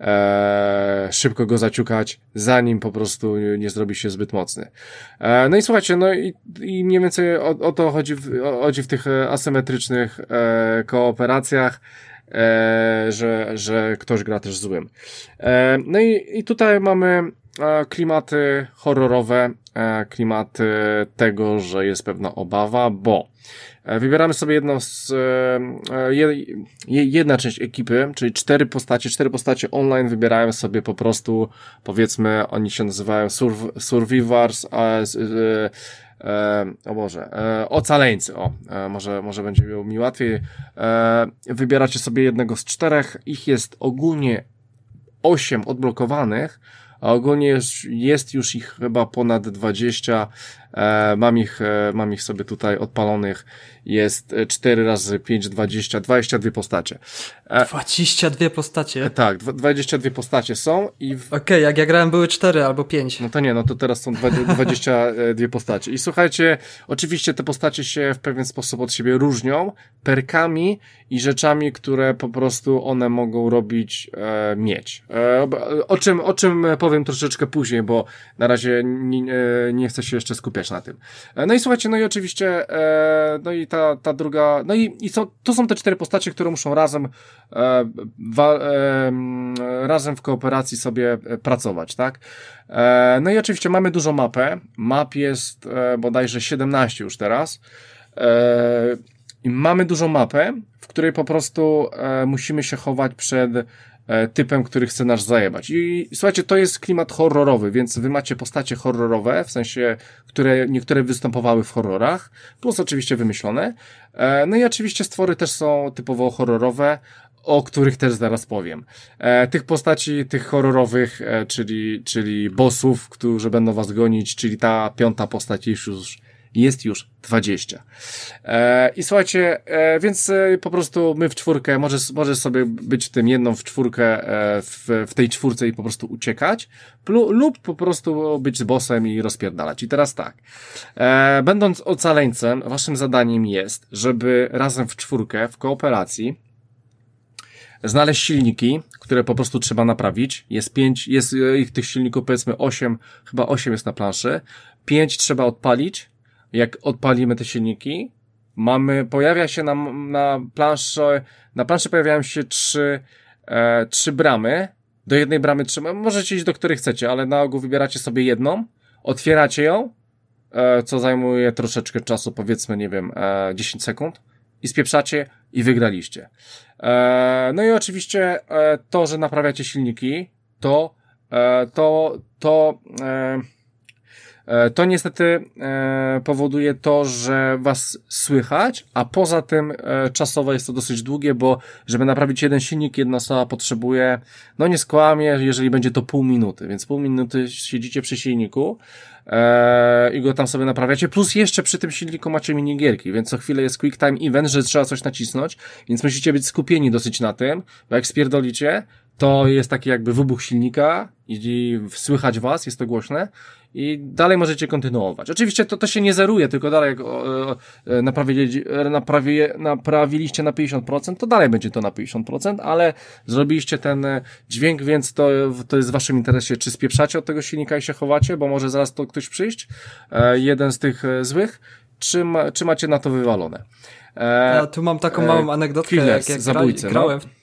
e, szybko go zaciukać, zanim po prostu nie zrobi się zbyt mocny. E, no i słuchajcie, no i, i mniej więcej o, o to chodzi w, chodzi w tych e, asymetrycznych e, kooperacjach, e, że, że ktoś gra też złym. E, no i, i tutaj mamy e, klimaty horrorowe, e, klimaty tego, że jest pewna obawa, bo Wybieramy sobie jedną z, jedna część ekipy, czyli cztery postacie, cztery postacie online wybierają sobie po prostu, powiedzmy, oni się nazywają Survivors, a, e, o Boże, e, ocaleńcy, o, e, może, może będzie mi łatwiej. E, wybieracie sobie jednego z czterech, ich jest ogólnie 8 odblokowanych, a ogólnie jest, jest już ich chyba ponad 20. E, mam ich, e, mam ich sobie tutaj odpalonych. Jest 4 razy 5, 20, 22 postacie. E, 22 postacie? Tak, 22 postacie są i... W... Okej, okay, jak ja grałem były 4 albo 5. No to nie, no to teraz są 22 postacie. I słuchajcie, oczywiście te postacie się w pewien sposób od siebie różnią perkami i rzeczami, które po prostu one mogą robić, e, mieć. E, o czym, o czym powiem troszeczkę później, bo na razie nie, nie chcę się jeszcze skupiać na tym. E, no i słuchajcie, no i oczywiście, e, no i ta, ta druga, no i, i są, to są te cztery postacie, które muszą razem, e, wa, razem w kooperacji sobie pracować, tak? No i oczywiście mamy dużą mapę. Map jest bodajże 17 już teraz. I mamy dużą mapę, w której po prostu musimy się chować przed typem, który chce nas zajebać. I słuchajcie, to jest klimat horrorowy, więc wy macie postacie horrorowe, w sensie, które niektóre występowały w horrorach, plus oczywiście wymyślone. E, no i oczywiście stwory też są typowo horrorowe, o których też zaraz powiem. E, tych postaci, tych horrorowych, e, czyli, czyli bossów, którzy będą was gonić, czyli ta piąta postać już, już jest już 20. E, I słuchajcie, e, więc e, po prostu my w czwórkę, może, może sobie być tym jedną w czwórkę e, w, w tej czwórce i po prostu uciekać, plu, lub po prostu być bossem i rozpierdalać. I teraz tak, e, będąc ocaleńcem, waszym zadaniem jest, żeby razem w czwórkę, w kooperacji, znaleźć silniki, które po prostu trzeba naprawić. Jest pięć, jest ich tych silników powiedzmy osiem, chyba osiem jest na planszy. Pięć trzeba odpalić, jak odpalimy te silniki, mamy, pojawia się na, na planszy, na planszy pojawiają się trzy, e, trzy bramy. Do jednej bramy trzeba, możecie iść do której chcecie, ale na ogół wybieracie sobie jedną, otwieracie ją, e, co zajmuje troszeczkę czasu, powiedzmy, nie wiem, e, 10 sekund i spieprzacie i wygraliście. E, no i oczywiście e, to, że naprawiacie silniki, to, e, to, to, E, to niestety e, powoduje to, że was słychać, a poza tym e, czasowo jest to dosyć długie, bo żeby naprawić jeden silnik, jedna osoba potrzebuje, no nie skłamie, jeżeli będzie to pół minuty, więc pół minuty siedzicie przy silniku i go tam sobie naprawiacie, plus jeszcze przy tym silniku macie minigierki, więc co chwilę jest quick time event, że trzeba coś nacisnąć, więc musicie być skupieni dosyć na tym, bo jak spierdolicie, to jest taki jakby wybuch silnika i słychać was, jest to głośne i dalej możecie kontynuować. Oczywiście to, to się nie zeruje, tylko dalej jak e, naprawili, naprawi, naprawiliście na 50%, to dalej będzie to na 50%, ale zrobiliście ten e, dźwięk, więc to, to jest w waszym interesie, czy spieprzacie od tego silnika i się chowacie, bo może zaraz to ktoś przyjść, e, jeden z tych złych, czy, ma, czy macie na to wywalone. Ja tu mam taką małą anegdotkę, jak, jak zabójcy, grałem no?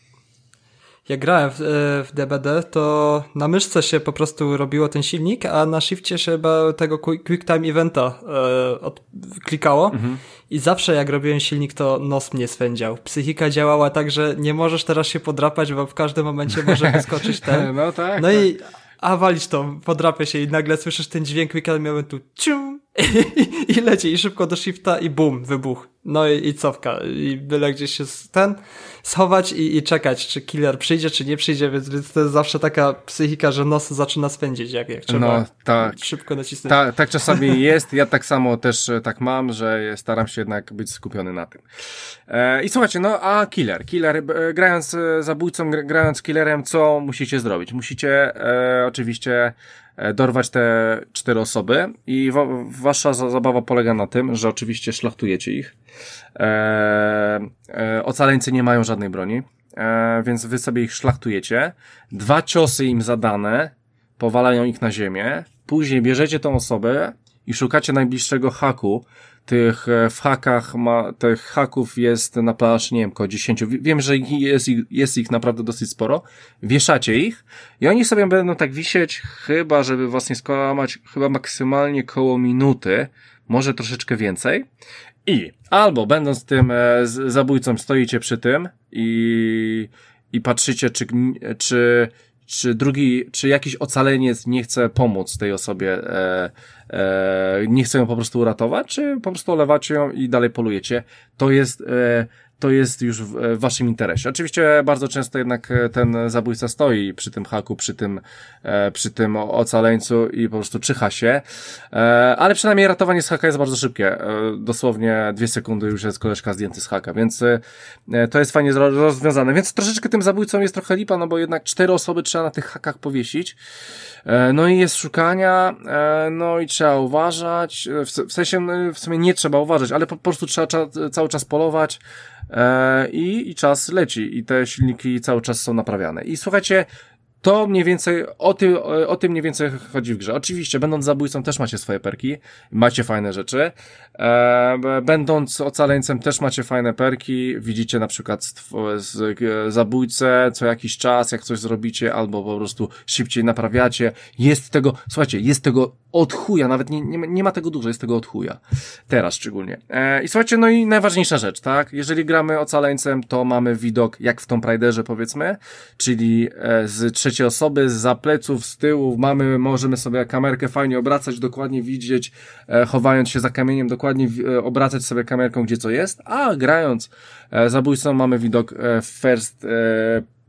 Jak grałem w, e, w, DBD, to na myszce się po prostu robiło ten silnik, a na shifcie się chyba tego quick time eventa e, od, klikało mhm. i zawsze jak robiłem silnik, to nos mnie swędział. Psychika działała tak, że nie możesz teraz się podrapać, bo w każdym momencie może wyskoczyć ten. no tak. No tak. i a walić to, podrapę się i nagle słyszysz ten dźwięk quick time eventu, cium, i, i leci i szybko do shifta i bum, wybuch. No i, i cofka. I byle gdzieś się ten schować i, i czekać, czy killer przyjdzie, czy nie przyjdzie, więc, więc to jest zawsze taka psychika, że nos zaczyna spędzić, jak, jak trzeba no, tak. szybko nacisnąć. Ta, tak czasami jest, ja tak samo też e, tak mam, że staram się jednak być skupiony na tym. E, I słuchajcie, no a killer, killer, e, grając e, zabójcą, grając killerem, co musicie zrobić? Musicie e, oczywiście dorwać te cztery osoby i wa wasza zabawa polega na tym, że oczywiście szlachtujecie ich. E, e, ocaleńcy nie mają żadnej broni, e, więc wy sobie ich szlachtujecie. Dwa ciosy im zadane powalają ich na ziemię. Później bierzecie tą osobę i szukacie najbliższego haku, tych e, w hakach ma, tych haków jest na plaż, nie wiem, około 10. Wiem, że jest, jest ich naprawdę dosyć sporo. Wieszacie ich i oni sobie będą tak wisieć, chyba, żeby was nie skłamać, chyba maksymalnie koło minuty, może troszeczkę więcej. I albo będąc tym e, zabójcą stoicie przy tym i, i patrzycie, czy, czy, czy drugi, czy jakiś ocaleniec nie chce pomóc tej osobie, e, e, nie chce ją po prostu uratować, czy po prostu olewacie ją i dalej polujecie. To jest, e, to jest już w, waszym interesie. Oczywiście bardzo często jednak e, ten zabójca stoi przy tym haku, przy tym, e, przy tym ocaleńcu i po prostu czyha się, e, ale przynajmniej ratowanie z haka jest bardzo szybkie. Dosłownie dwie sekundy już jest koleżka zdjęty z haka, więc to jest fajnie rozwiązane. Więc troszeczkę tym zabójcą jest trochę lipa, no bo jednak cztery osoby trzeba na tych hakach powiesić. No i jest szukania, no i trzeba uważać, w sensie no, w sumie nie trzeba uważać, ale po prostu trzeba, cały czas polować, i, i czas leci i te silniki cały czas są naprawiane. I słuchajcie, to mniej więcej, o, ty, o tym mniej więcej chodzi w grze. Oczywiście, będąc zabójcą też macie swoje perki, macie fajne rzeczy. E, będąc ocaleńcem też macie fajne perki. Widzicie na przykład zabójcę co jakiś czas, jak coś zrobicie, albo po prostu szybciej naprawiacie. Jest tego, słuchajcie, jest tego od chuja, nawet nie, nie, nie ma tego dużo, jest tego od chuja. Teraz szczególnie. E, I słuchajcie, no i najważniejsza rzecz, tak? Jeżeli gramy ocaleńcem, to mamy widok jak w Tomb Raiderze powiedzmy, czyli e, z trzeciej osoby, z pleców, z tyłu, mamy, możemy sobie kamerkę fajnie obracać, dokładnie widzieć, e, chowając się za kamieniem, dokładnie e, obracać sobie kamerką, gdzie co jest, a grając e, zabójcą mamy widok e, first e,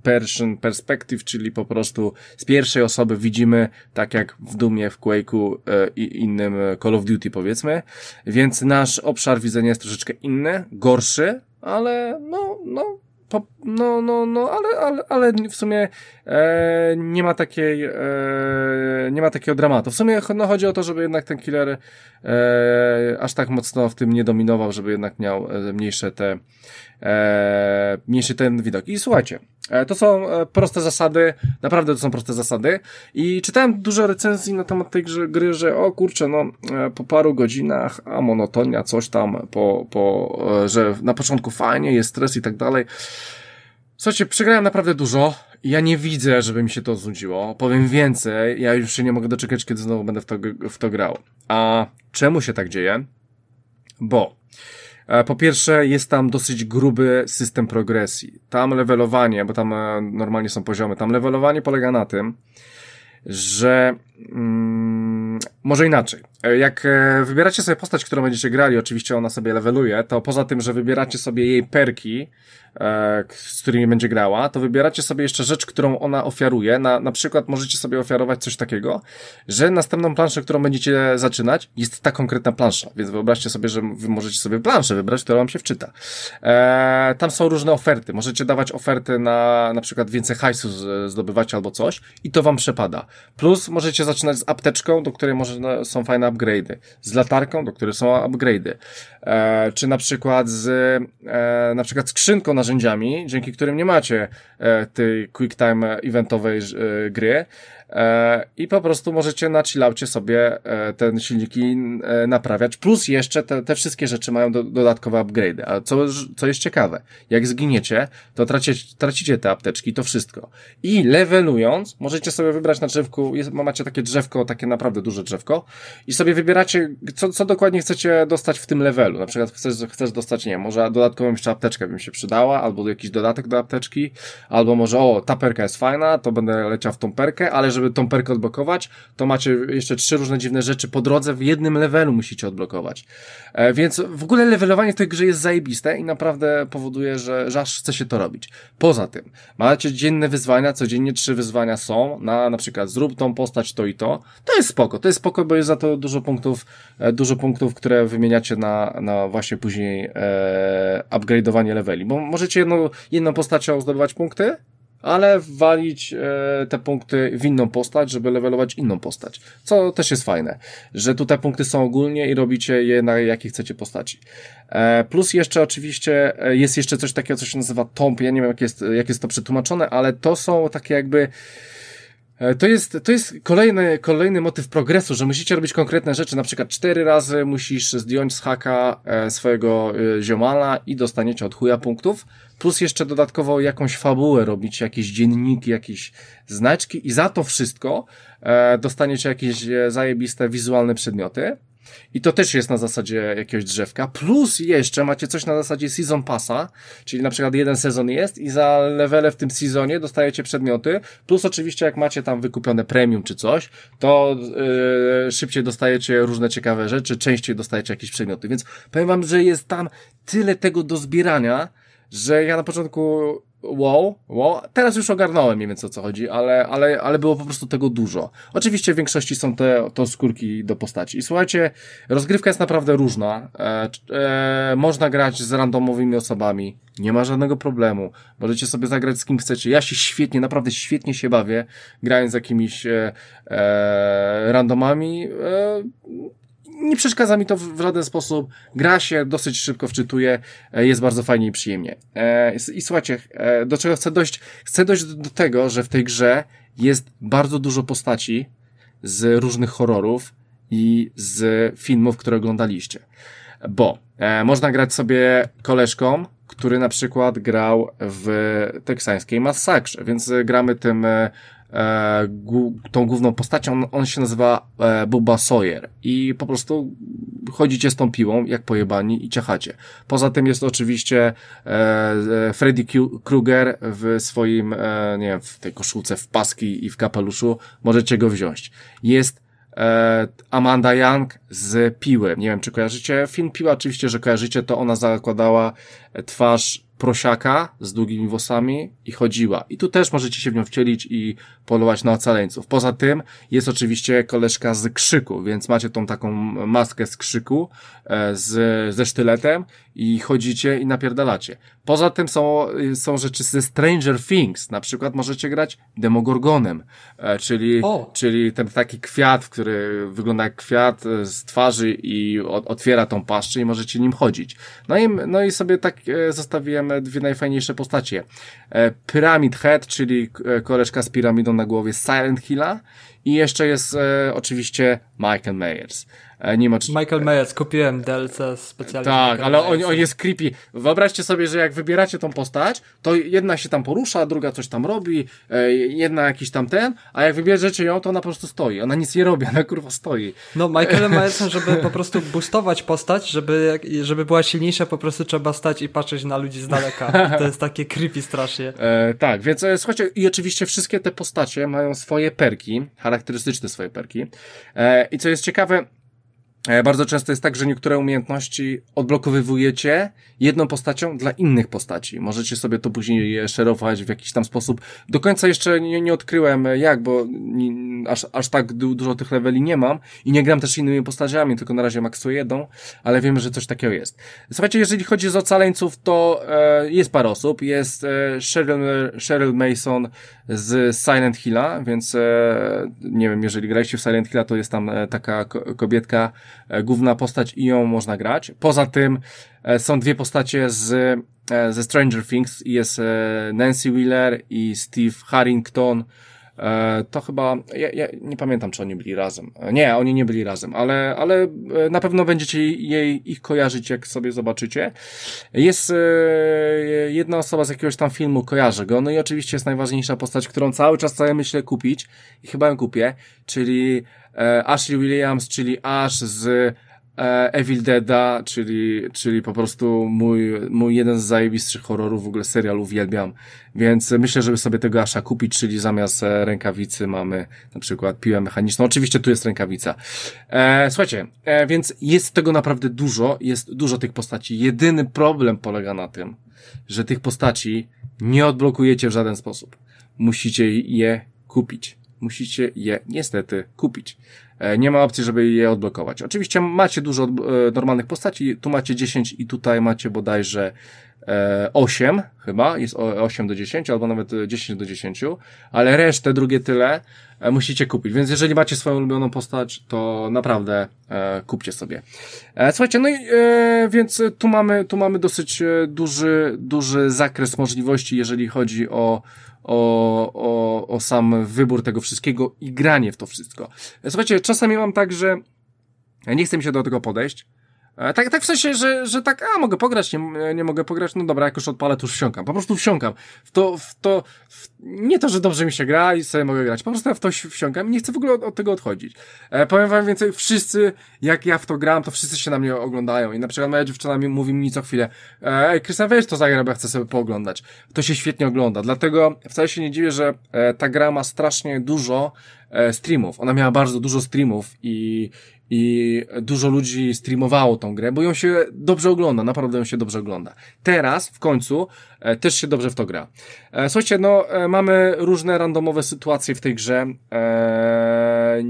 person perspective, czyli po prostu z pierwszej osoby widzimy, tak jak w Dumie, w Quake'u e, i innym Call of Duty powiedzmy, więc nasz obszar widzenia jest troszeczkę inny, gorszy, ale no, no, po, no, no, no, ale, ale, ale w sumie e, nie ma takiej, e, nie ma takiego dramatu. W sumie no, chodzi o to, żeby jednak ten killer e, aż tak mocno w tym nie dominował, żeby jednak miał e, mniejsze te, e, mniejszy ten widok. I słuchajcie, e, to są e, proste zasady, naprawdę to są proste zasady i czytałem dużo recenzji na temat tej gry, gry że o kurczę, no po paru godzinach, a monotonia, coś tam, po, po, że na początku fajnie, jest stres i tak dalej. Słuchajcie, przegrałem naprawdę dużo. Ja nie widzę, żeby mi się to znudziło. Powiem więcej, ja już się nie mogę doczekać, kiedy znowu będę w to, w to grał. A czemu się tak dzieje? Bo E, po pierwsze, jest tam dosyć gruby system progresji. Tam levelowanie, bo tam e, normalnie są poziomy, tam levelowanie polega na tym, że mm, może inaczej. E, jak wybieracie sobie postać, którą będziecie grali, oczywiście ona sobie leveluje, to poza tym, że wybieracie sobie jej perki, z którymi będzie grała, to wybieracie sobie jeszcze rzecz, którą ona ofiaruje. Na, na przykład możecie sobie ofiarować coś takiego, że następną planszę, którą będziecie zaczynać, jest ta konkretna plansza. Więc wyobraźcie sobie, że wy możecie sobie planszę wybrać, która wam się wczyta. E, tam są różne oferty. Możecie dawać oferty na na przykład więcej hajsu zdobywać albo coś i to wam przepada. Plus możecie zaczynać z apteczką, do której może no, są fajne upgrade'y. Z latarką, do której są upgrade'y. E, czy na przykład z e, na przykład skrzynką narzędziami, dzięki którym nie macie e, tej QuickTime eventowej e, gry, i po prostu możecie na chillaucie sobie e, ten silniki e, naprawiać, plus jeszcze te, te wszystkie rzeczy mają do, dodatkowe upgrade. A co, co jest ciekawe, jak zginiecie, to tracicie, tracicie te apteczki, to wszystko. I levelując, możecie sobie wybrać na drzewku, jest, macie takie drzewko, takie naprawdę duże drzewko i sobie wybieracie, co, co dokładnie chcecie dostać w tym levelu. Na przykład chcesz, chcesz dostać, nie wiem, może dodatkową jeszcze apteczkę by mi się przydała, albo jakiś dodatek do apteczki, albo może, o, ta perka jest fajna, to będę leciał w tą perkę, ale żeby tą perkę odblokować, to macie jeszcze trzy różne dziwne rzeczy po drodze w jednym levelu musicie odblokować. E, więc w ogóle levelowanie w tej grze jest zajebiste i naprawdę powoduje, że, że aż chce się to robić. Poza tym, macie dzienne wyzwania, codziennie trzy wyzwania są, na na przykład zrób tą postać to i to. To jest spoko, to jest spoko, bo jest za to dużo punktów, e, dużo punktów, które wymieniacie na, na właśnie później e, upgrade'owanie leveli, bo możecie jedną, jedną postacią zdobywać punkty, ale walić e, te punkty w inną postać, żeby levelować inną postać. Co też jest fajne, że tutaj punkty są ogólnie i robicie je na jakie chcecie postaci. E, plus jeszcze oczywiście e, jest jeszcze coś takiego, co się nazywa tomp. Ja nie wiem, jak jest, jak jest to przetłumaczone, ale to są takie jakby to jest, to jest kolejny, kolejny motyw progresu, że musicie robić konkretne rzeczy, na przykład cztery razy musisz zdjąć z haka e, swojego e, ziomala i dostaniecie od chuja punktów, plus jeszcze dodatkowo jakąś fabułę robić, jakieś dzienniki, jakieś znaczki i za to wszystko e, dostaniecie jakieś e, zajebiste wizualne przedmioty. I to też jest na zasadzie jakiegoś drzewka. Plus jeszcze macie coś na zasadzie Season Passa, czyli na przykład jeden sezon jest i za levele w tym sezonie dostajecie przedmioty. Plus oczywiście jak macie tam wykupione premium czy coś, to yy, szybciej dostajecie różne ciekawe rzeczy, częściej dostajecie jakieś przedmioty. Więc powiem wam, że jest tam tyle tego do zbierania, że ja na początku wow, wow, teraz już ogarnąłem mniej więcej o co chodzi, ale, ale, ale było po prostu tego dużo. Oczywiście w większości są te, to skórki do postaci. I słuchajcie, rozgrywka jest naprawdę różna. E, e, można grać z randomowymi osobami, nie ma żadnego problemu. Możecie sobie zagrać z kim chcecie. Ja się świetnie, naprawdę świetnie się bawię, grając z jakimiś e, e randomami. E, nie przeszkadza mi to w żaden sposób. Gra się dosyć szybko wczytuje, e, jest bardzo fajnie i przyjemnie. E, I słuchajcie, e, do czego chcę dojść? Chcę dojść do tego, że w tej grze jest bardzo dużo postaci z różnych horrorów i z filmów, które oglądaliście. Bo można grać sobie koleżką, który na przykład grał w teksańskiej masakrze, więc gramy tym e, tą główną postacią, on się nazywa e, Bubba Sawyer i po prostu chodzicie z tą piłą jak pojebani i ciachacie. Poza tym jest oczywiście e, e Freddy Krueger w swoim, e, nie wiem, w tej koszulce, w paski i w kapeluszu, możecie go wziąć. Jest e, Amanda Young z Piły. Nie wiem, czy kojarzycie film Piła? Oczywiście, że kojarzycie, to ona zakładała twarz prosiaka z długimi włosami i chodziła. I tu też możecie się w nią wcielić i polować na ocaleńców. Poza tym jest oczywiście koleżka z krzyku, więc macie tą taką maskę z krzyku e, z, ze sztyletem i chodzicie i napierdalacie. Poza tym są, są rzeczy ze Stranger Things. Na przykład możecie grać Demogorgonem, e, czyli, czyli ten taki kwiat, który wygląda jak kwiat e, z twarzy i otwiera tą paszczę i możecie nim chodzić. No i, no i sobie tak zostawiłem dwie najfajniejsze postacie. Pyramid Head, czyli koleżka z piramidą na głowie Silent Hilla i jeszcze jest e, oczywiście Michael Myers. E, nie ma. Michael Myers, kupiłem DLC specjalnie. Tak, ale on, on jest creepy. Wyobraźcie sobie, że jak wybieracie tą postać, to jedna się tam porusza, druga coś tam robi, e, jedna jakiś tam ten, a jak wybierzecie ją, to ona po prostu stoi. Ona nic nie robi, ona kurwa stoi. No, Michael Myers, żeby po prostu boostować postać, żeby, żeby była silniejsza, po prostu trzeba stać i patrzeć na ludzi z daleka. To jest takie creepy strasznie. E, tak, więc e, słuchajcie, i oczywiście wszystkie te postacie mają swoje perki, charakterystyczne swoje perki. E, I co jest ciekawe, bardzo często jest tak, że niektóre umiejętności odblokowywujecie jedną postacią dla innych postaci. Możecie sobie to później szerować w jakiś tam sposób. Do końca jeszcze nie, nie odkryłem jak, bo nie, aż, aż tak dużo tych leveli nie mam i nie gram też innymi postaciami, tylko na razie maksuję jedną, ale wiemy, że coś takiego jest. Słuchajcie, jeżeli chodzi o ocaleńców, to e, jest parę osób. Jest e, Cheryl, Cheryl Mason z Silent Hilla, więc e, nie wiem, jeżeli graliście w Silent Hilla, to jest tam e, taka kobietka, e, główna postać i ją można grać. Poza tym są dwie postacie z ze Stranger Things jest e, Nancy Wheeler i Steve Harrington to chyba, ja, ja, nie pamiętam, czy oni byli razem. E, nie, oni nie byli razem, ale, ale e, na pewno będziecie jej, ich kojarzyć, jak sobie zobaczycie. Jest jedna osoba z jakiegoś tam filmu, kojarzę go, no i oczywiście jest najważniejsza postać, którą cały czas sobie myślę kupić i chyba ją kupię, czyli Ashley Williams, czyli Ash z E, Evil Deada, czyli, czyli po prostu mój, mój jeden z zajebistszych horrorów, w ogóle serial uwielbiam, więc myślę, żeby sobie tego Asha kupić, czyli zamiast e, rękawicy mamy na przykład piłę mechaniczną. Oczywiście tu jest rękawica. E, słuchajcie, e, więc jest tego naprawdę dużo, jest dużo tych postaci. Jedyny problem polega na tym, że tych postaci nie odblokujecie w żaden sposób. Musicie je kupić. Musicie je niestety kupić. E, nie ma opcji, żeby je odblokować. Oczywiście macie dużo e, normalnych postaci, tu macie 10 i tutaj macie bodajże 8 e, chyba, jest 8 do 10 albo nawet 10 do 10, ale resztę, drugie tyle musicie kupić. Więc jeżeli macie swoją ulubioną postać, to naprawdę kupcie sobie. Słuchajcie, no i więc tu mamy, tu mamy dosyć duży, duży zakres możliwości, jeżeli chodzi o o, o, o sam wybór tego wszystkiego i granie w to wszystko. Słuchajcie, czasami mam tak, że nie chcę mi się do tego podejść, tak, tak w sensie, że, że tak, a mogę pograć, nie, nie mogę pograć, no dobra, jak już odpalę, to już wsiąkam. Po prostu wsiąkam. W to, w to, w, nie to, że dobrze mi się gra i sobie mogę grać, po prostu ja w to wsiąkam i nie chcę w ogóle od, od tego odchodzić. E, powiem wam więcej, wszyscy, jak ja w to gram, to wszyscy się na mnie oglądają i na przykład moja dziewczyna mi mówi mi co chwilę, e, ej, Krystian, weź to zagra, bo ja chcę sobie pooglądać. To się świetnie ogląda, dlatego wcale się nie dziwię, że e, ta gra ma strasznie dużo e, streamów. Ona miała bardzo dużo streamów i, i dużo ludzi streamowało tą grę, bo ją się dobrze ogląda, naprawdę ją się dobrze ogląda. Teraz, w końcu, e, też się dobrze w to gra. E, słuchajcie, no, e, mamy różne randomowe sytuacje w tej grze. E,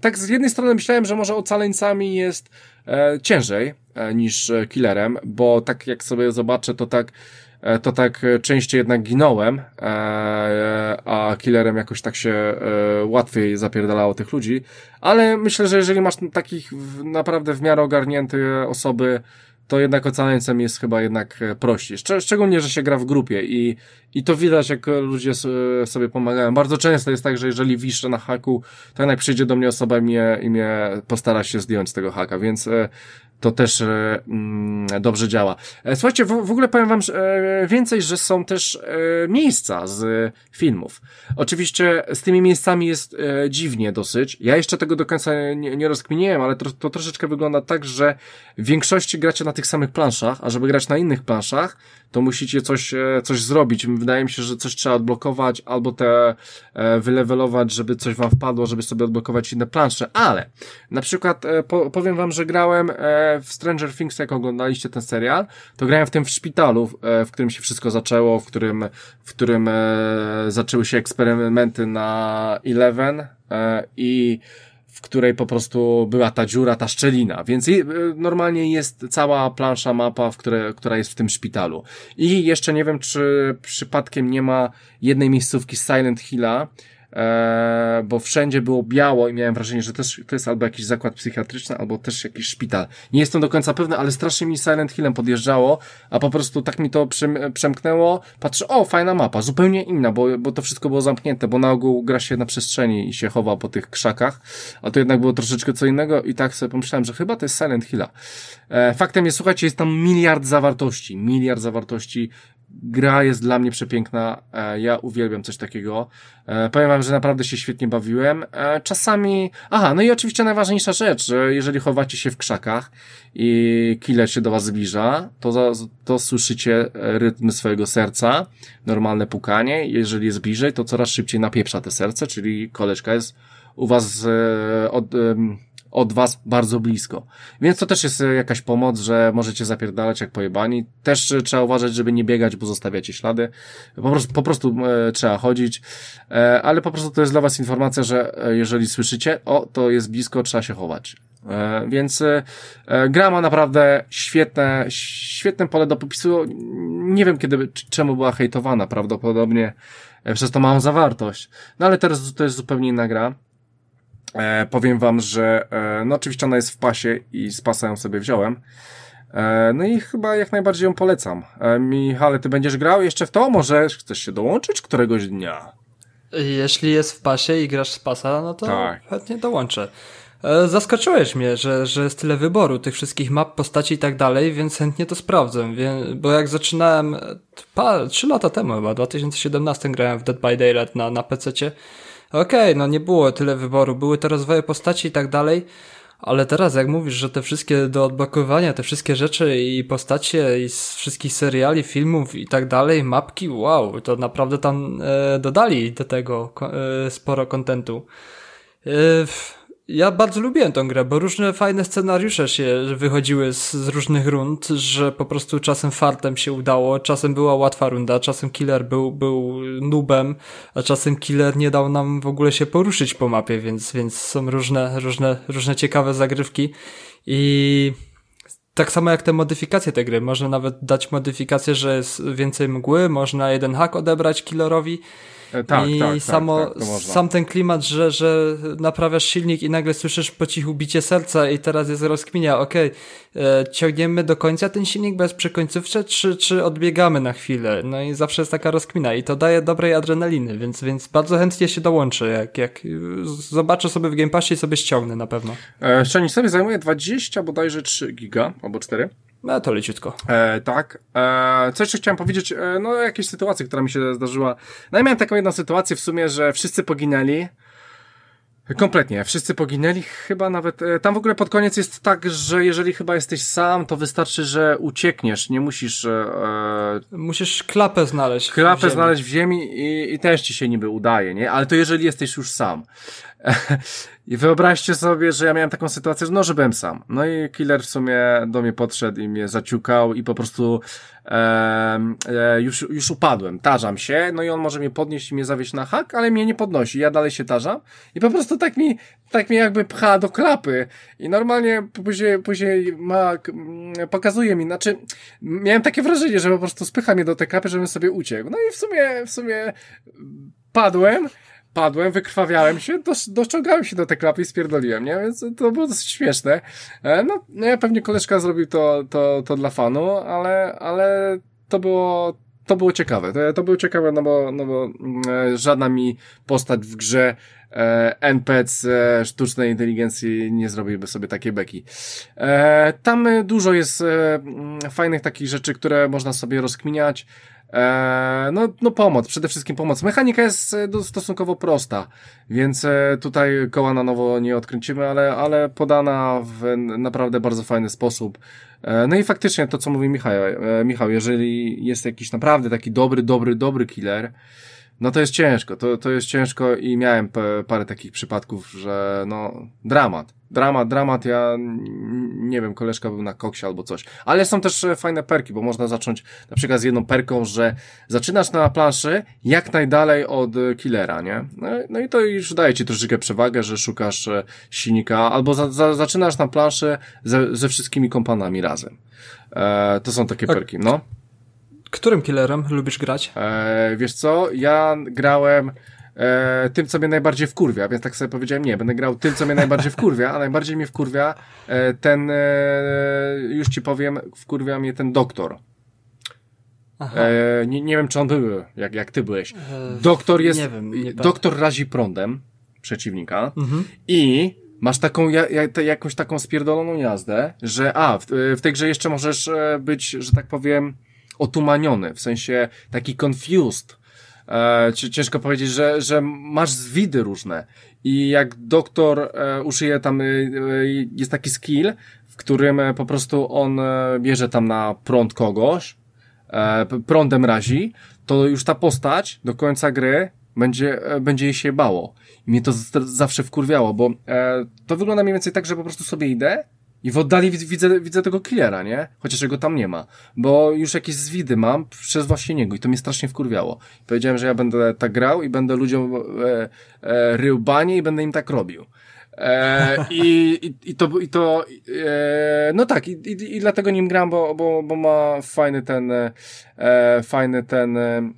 tak z jednej strony myślałem, że może ocaleńcami jest e, ciężej e, niż killerem, bo tak jak sobie zobaczę, to tak to tak e, częściej jednak ginąłem, e, a killerem jakoś tak się łatwiej zapierdalało tych ludzi, ale myślę, że jeżeli masz takich naprawdę w miarę ogarnięte osoby, to jednak ocaleńcem jest chyba jednak prościej. Szczególnie, że się gra w grupie i, i to widać, jak ludzie sobie pomagają. Bardzo często jest tak, że jeżeli wiszę na haku, to jednak przyjdzie do mnie osoba i mnie, i mnie postara się zdjąć z tego haka, więc to też e, mm, dobrze działa. E, słuchajcie, w, w ogóle powiem wam e, więcej, że są też miejsca z filmów. Oczywiście z tymi miejscami jest dziwnie dosyć. Ja jeszcze tego do końca nie, nie rozkminiłem, ale to, to troszeczkę wygląda tak, że w większości gracie na tych samych planszach, a żeby grać na innych planszach, to musicie coś, coś zrobić. Wydaje mi się, że coś trzeba odblokować albo te wylewelować, żeby coś wam wpadło, żeby sobie odblokować inne plansze, ale na przykład po, powiem wam, że grałem w Stranger Things, jak oglądaliście ten serial, to grałem w tym w szpitalu, e, w którym się wszystko zaczęło, w którym, w którym e, zaczęły się eksperymenty na Eleven e, i w której po prostu była ta dziura, ta szczelina, więc normalnie jest cała plansza, mapa, w które, która jest w tym szpitalu. I jeszcze nie wiem, czy przypadkiem nie ma jednej miejscówki Silent Hilla, e, bo wszędzie było biało i miałem wrażenie, że też to jest albo jakiś zakład psychiatryczny, albo też jakiś szpital. Nie jestem do końca pewny, ale strasznie mi Silent Hillem podjeżdżało, a po prostu tak mi to przem przemknęło. Patrzę, o, fajna mapa, zupełnie inna, bo, bo to wszystko było zamknięte, bo na ogół gra się na przestrzeni i się chowa po tych krzakach, a to jednak było troszeczkę co innego i tak sobie pomyślałem, że chyba to jest Silent Hilla. E, faktem jest, słuchajcie, jest tam miliard zawartości, miliard zawartości, gra jest dla mnie przepiękna. E, ja uwielbiam coś takiego. E, powiem wam, że naprawdę się świetnie bawiłem. E, czasami, aha, no i oczywiście najważniejsza rzecz, że jeżeli chowacie się w krzakach i killer się do was zbliża, to, to słyszycie rytm swojego serca, normalne pukanie. Jeżeli jest bliżej, to coraz szybciej napieprza te serce, czyli koleżka jest u was od, od was bardzo blisko. Więc to też jest e, jakaś pomoc, że możecie zapierdalać jak pojebani. Też e, trzeba uważać, żeby nie biegać, bo zostawiacie ślady. Po prostu, po prostu e, trzeba chodzić. E, ale po prostu to jest dla was informacja, że e, jeżeli słyszycie, o, to jest blisko, trzeba się chować. E, więc gra ma naprawdę świetne, świetne pole do popisu. Nie wiem kiedy, czemu była hejtowana, prawdopodobnie przez tą małą zawartość. No ale teraz to jest zupełnie inna gra. E, powiem wam, że e, no oczywiście ona jest w pasie i z pasa ją sobie wziąłem. E, no i chyba jak najbardziej ją polecam. E, Michale, ty będziesz grał jeszcze w to? Może chcesz się dołączyć któregoś dnia? Jeśli jest w pasie i grasz z pasa, no to tak. chętnie dołączę. E, zaskoczyłeś mnie, że, że jest tyle wyboru tych wszystkich map, postaci i tak dalej, więc chętnie to sprawdzę. Bo jak zaczynałem trzy lata temu chyba, w 2017 grałem w Dead by Daylight na, na PC-cie, okej, okay, no nie było tyle wyboru, były te rozwoje postaci i tak dalej, ale teraz jak mówisz, że te wszystkie do odblokowania, te wszystkie rzeczy i postacie i z wszystkich seriali, filmów i tak dalej, mapki, wow, to naprawdę tam e, dodali do tego e, sporo kontentu. E, ja bardzo lubiłem tą grę, bo różne fajne scenariusze się wychodziły z, z, różnych rund, że po prostu czasem fartem się udało, czasem była łatwa runda, czasem killer był, był nubem, a czasem killer nie dał nam w ogóle się poruszyć po mapie, więc, więc są różne, różne, różne ciekawe zagrywki i tak samo jak te modyfikacje tej gry. Można nawet dać modyfikację, że jest więcej mgły, można jeden hak odebrać killerowi tak, I tak, tak, samo, tak, sam ten klimat, że, że naprawiasz silnik i nagle słyszysz po cichu bicie serca i teraz jest rozkminia, okej, okay, e, ciągniemy do końca ten silnik bez przekońcówcze, czy, czy odbiegamy na chwilę? No i zawsze jest taka rozkmina i to daje dobrej adrenaliny, więc, więc bardzo chętnie się dołączę, jak, jak zobaczę sobie w Game Passie i sobie ściągnę na pewno. E, Szczęście sobie zajmuje 20 bodajże 3 giga, albo 4. No to leciutko. E, tak. E, co jeszcze chciałem powiedzieć, e, no jakieś sytuacje, która mi się zdarzyła. No i miałem taką jedną sytuację w sumie, że wszyscy poginęli. Kompletnie, wszyscy poginęli, chyba nawet. E, tam w ogóle pod koniec jest tak, że jeżeli chyba jesteś sam, to wystarczy, że uciekniesz, nie musisz. E, e musisz klapę znaleźć. Klapę w znaleźć w ziemi i, i też ci się niby udaje, nie? Ale to jeżeli jesteś już sam. I wyobraźcie sobie, że ja miałem taką sytuację, że no, że byłem sam. No i killer w sumie do mnie podszedł i mnie zaciukał i po prostu e, e, już, już upadłem, tarzam się, no i on może mnie podnieść i mnie zawieść na hak, ale mnie nie podnosi, ja dalej się tarzam i po prostu tak mi, tak mi jakby pcha do klapy i normalnie później, później ma, pokazuje mi, znaczy miałem takie wrażenie, że po prostu spycha mnie do tej klapy, żebym sobie uciekł. No i w sumie, w sumie padłem, padłem, wykrwawiałem się, dosz, doszczogałem się do tej klapy i spierdoliłem, nie? Więc to było dosyć śmieszne. E, no, no pewnie koleżka zrobił to, to, to dla fanu, ale, ale to było, to było ciekawe. To, to było ciekawe, no bo, no bo e, żadna mi postać w grze e, NPC e, sztucznej inteligencji nie zrobiłby sobie takiej beki. E, tam dużo jest e, fajnych takich rzeczy, które można sobie rozkminiać. Eee, no, no pomoc, przede wszystkim pomoc. Mechanika jest e, stosunkowo prosta, więc e, tutaj koła na nowo nie odkręcimy, ale, ale podana w naprawdę bardzo fajny sposób. No i faktycznie to, co mówi Michał, e, Michał, jeżeli jest jakiś naprawdę taki dobry, dobry, dobry killer, no to jest ciężko, to, to jest ciężko i miałem parę takich przypadków, że no, dramat. Dramat, dramat, ja nie wiem, koleżka był na koksie albo coś. Ale są też e, fajne perki, bo można zacząć na przykład z jedną perką, że zaczynasz na planszy jak najdalej od e, killera, nie? No, no i to już daje ci troszeczkę przewagę, że szukasz e, silnika, albo za, za, zaczynasz na planszy ze, ze wszystkimi kompanami razem. E, to są takie tak. perki, no. Którym killerem lubisz grać? E, wiesz co, ja grałem e, tym, co mnie najbardziej wkurwia, więc tak sobie powiedziałem, nie, będę grał tym, co mnie najbardziej wkurwia, a najbardziej mnie wkurwia e, ten, e, już ci powiem, wkurwia mnie ten doktor. E, nie, nie wiem, czy on był, jak, jak ty byłeś. E, doktor jest, nie wiem, nie doktor razi prądem przeciwnika mhm. i masz taką, ja, ja, jakąś taką spierdoloną jazdę, że a, w, w tej grze jeszcze możesz być, że tak powiem, otumaniony, w sensie taki confused. E, ciężko powiedzieć, że, że masz zwidy różne. I jak doktor e, użyje tam, e, jest taki skill, w którym e, po prostu on e, bierze tam na prąd kogoś, e, prądem razi, to już ta postać do końca gry będzie, będzie jej się bało. I mnie to zawsze wkurwiało, bo e, to wygląda mniej więcej tak, że po prostu sobie idę, i w oddali widzę, widzę tego killera, nie? Chociaż jego tam nie ma. Bo już jakieś zwidy mam przez właśnie niego i to mnie strasznie wkurwiało. Powiedziałem, że ja będę tak grał i będę ludziom e, e, rył banie i będę im tak robił. E, i, i, i to, i to e, no tak, i, i, i dlatego nim gram, bo, bo, bo ma fajny ten, e, fajny ten, e,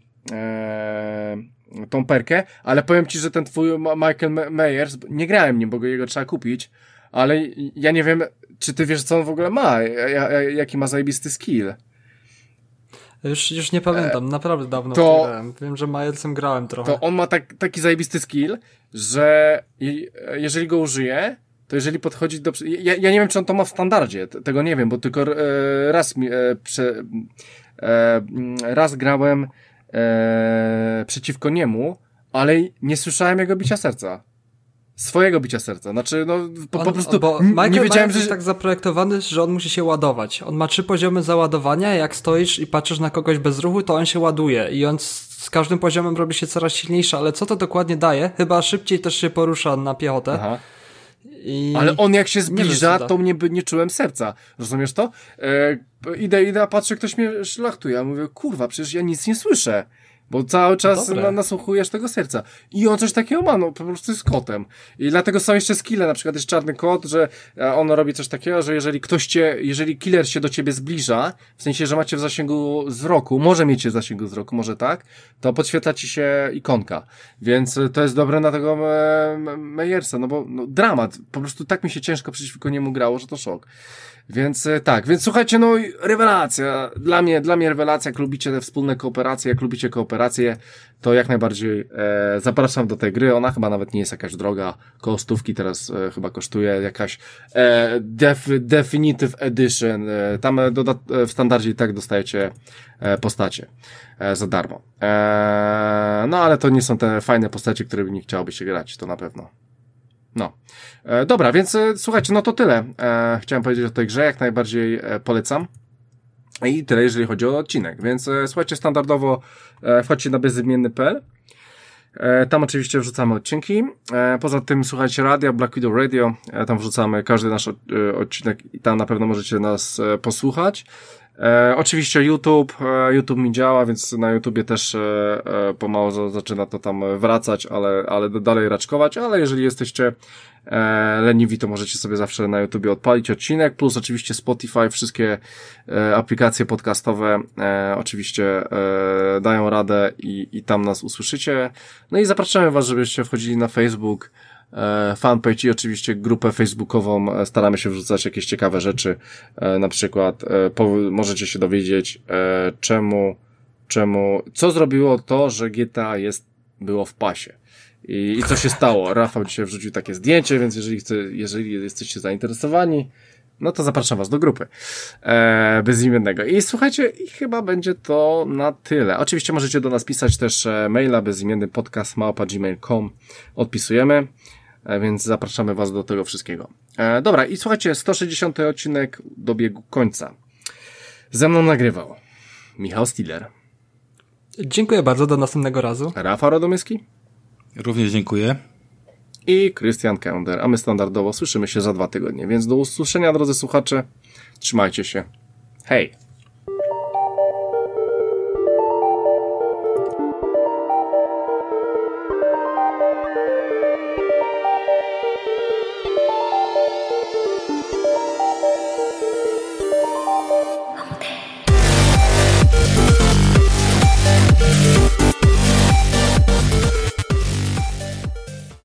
tą perkę, ale powiem ci, że ten twój Michael Myers, nie grałem nim, bo go jego trzeba kupić, ale ja nie wiem, czy ty wiesz, co on w ogóle ma? Jaki ma zajebisty skill? Już, już nie pamiętam, e, naprawdę dawno to, grałem. Wiem, że Milesem grałem trochę. To on ma tak, taki zajebisty skill, że jeżeli go użyje, to jeżeli podchodzi do... Ja, ja, nie wiem, czy on to ma w standardzie, tego nie wiem, bo tylko e, raz mi, e, prze, e, raz grałem e, przeciwko niemu, ale nie słyszałem jego bicia serca swojego bicia serca. Znaczy, no, po, on, po prostu bo Michael nie wiedziałem, że... jest tak zaprojektowany, że on musi się ładować. On ma trzy poziomy załadowania, jak stoisz i patrzysz na kogoś bez ruchu, to on się ładuje i on z każdym poziomem robi się coraz silniejszy, ale co to dokładnie daje? Chyba szybciej też się porusza na piechotę. Aha. I... Ale on jak się zbliża, to mnie by nie czułem serca. Rozumiesz to? E, idę, idę, a patrzę, ktoś mnie szlachtuje. Ja mówię, kurwa, przecież ja nic nie słyszę. Bo cały czas na, nasłuchujesz tego serca. I on coś takiego ma, no po prostu jest kotem. I dlatego są jeszcze skille, na przykład jest czarny kot, że e, on robi coś takiego, że jeżeli ktoś cię, jeżeli killer się do ciebie zbliża, w sensie, że macie w zasięgu wzroku, może mieć w zasięgu wzroku, może tak, to podświetla ci się ikonka. Więc e, to jest dobre na tego Meyersa, no bo no, dramat. Po prostu tak mi się ciężko przeciwko niemu grało, że to szok. Więc e, tak, więc słuchajcie, no rewelacja. Dla mnie, dla mnie rewelacja, jak lubicie te wspólne kooperacje, jak lubicie kooperację, to jak najbardziej e, zapraszam do tej gry. Ona chyba nawet nie jest jakaś droga, koło stówki teraz e, chyba kosztuje jakaś e, def, Definitive Edition. E, tam e, doda, e, w standardzie i tak dostajecie e, postacie e, za darmo. E, no ale to nie są te fajne postacie, które nie chciałoby się grać, to na pewno. No. E, dobra, więc e, słuchajcie, no to tyle. E, chciałem powiedzieć o tej grze, jak najbardziej polecam. I tyle, jeżeli chodzi o odcinek. Więc słuchajcie, standardowo wchodźcie na bezimienny.pl tam oczywiście wrzucamy odcinki. Poza tym słuchajcie radia, Black Widow Radio. Tam wrzucamy każdy nasz odcinek i tam na pewno możecie nas posłuchać. E, oczywiście YouTube, e, YouTube mi działa, więc na YouTubie też e, e, pomału zaczyna to tam wracać, ale, ale dalej raczkować, ale jeżeli jesteście e, leniwi, to możecie sobie zawsze na YouTubie odpalić odcinek, plus oczywiście Spotify, wszystkie e, aplikacje podcastowe e, oczywiście e, dają radę i, i tam nas usłyszycie. No i zapraszamy Was, żebyście wchodzili na Facebook, fanpage i oczywiście grupę facebookową. E, staramy się wrzucać jakieś ciekawe rzeczy. E, na przykład e, możecie się dowiedzieć, e, czemu, czemu, co zrobiło to, że GTA jest, było w pasie. I, I co się stało? Rafał dzisiaj wrzucił takie zdjęcie, więc jeżeli, chce, jeżeli jesteście zainteresowani, no to zapraszam was do grupy e, bezimiennego. I słuchajcie, i chyba będzie to na tyle. Oczywiście możecie do nas pisać też e, maila bezimienny podcast małpa.gmail.com odpisujemy, e, więc zapraszamy was do tego wszystkiego. E, dobra, i słuchajcie, 160 odcinek dobiegł końca. Ze mną nagrywał Michał Stiller, Dziękuję bardzo, do następnego razu. Rafał Radomyski Również dziękuję. i Christian Kender, a my standardowo słyszymy się za dwa tygodnie, więc do usłyszenia drodzy słuchacze, trzymajcie się, hej!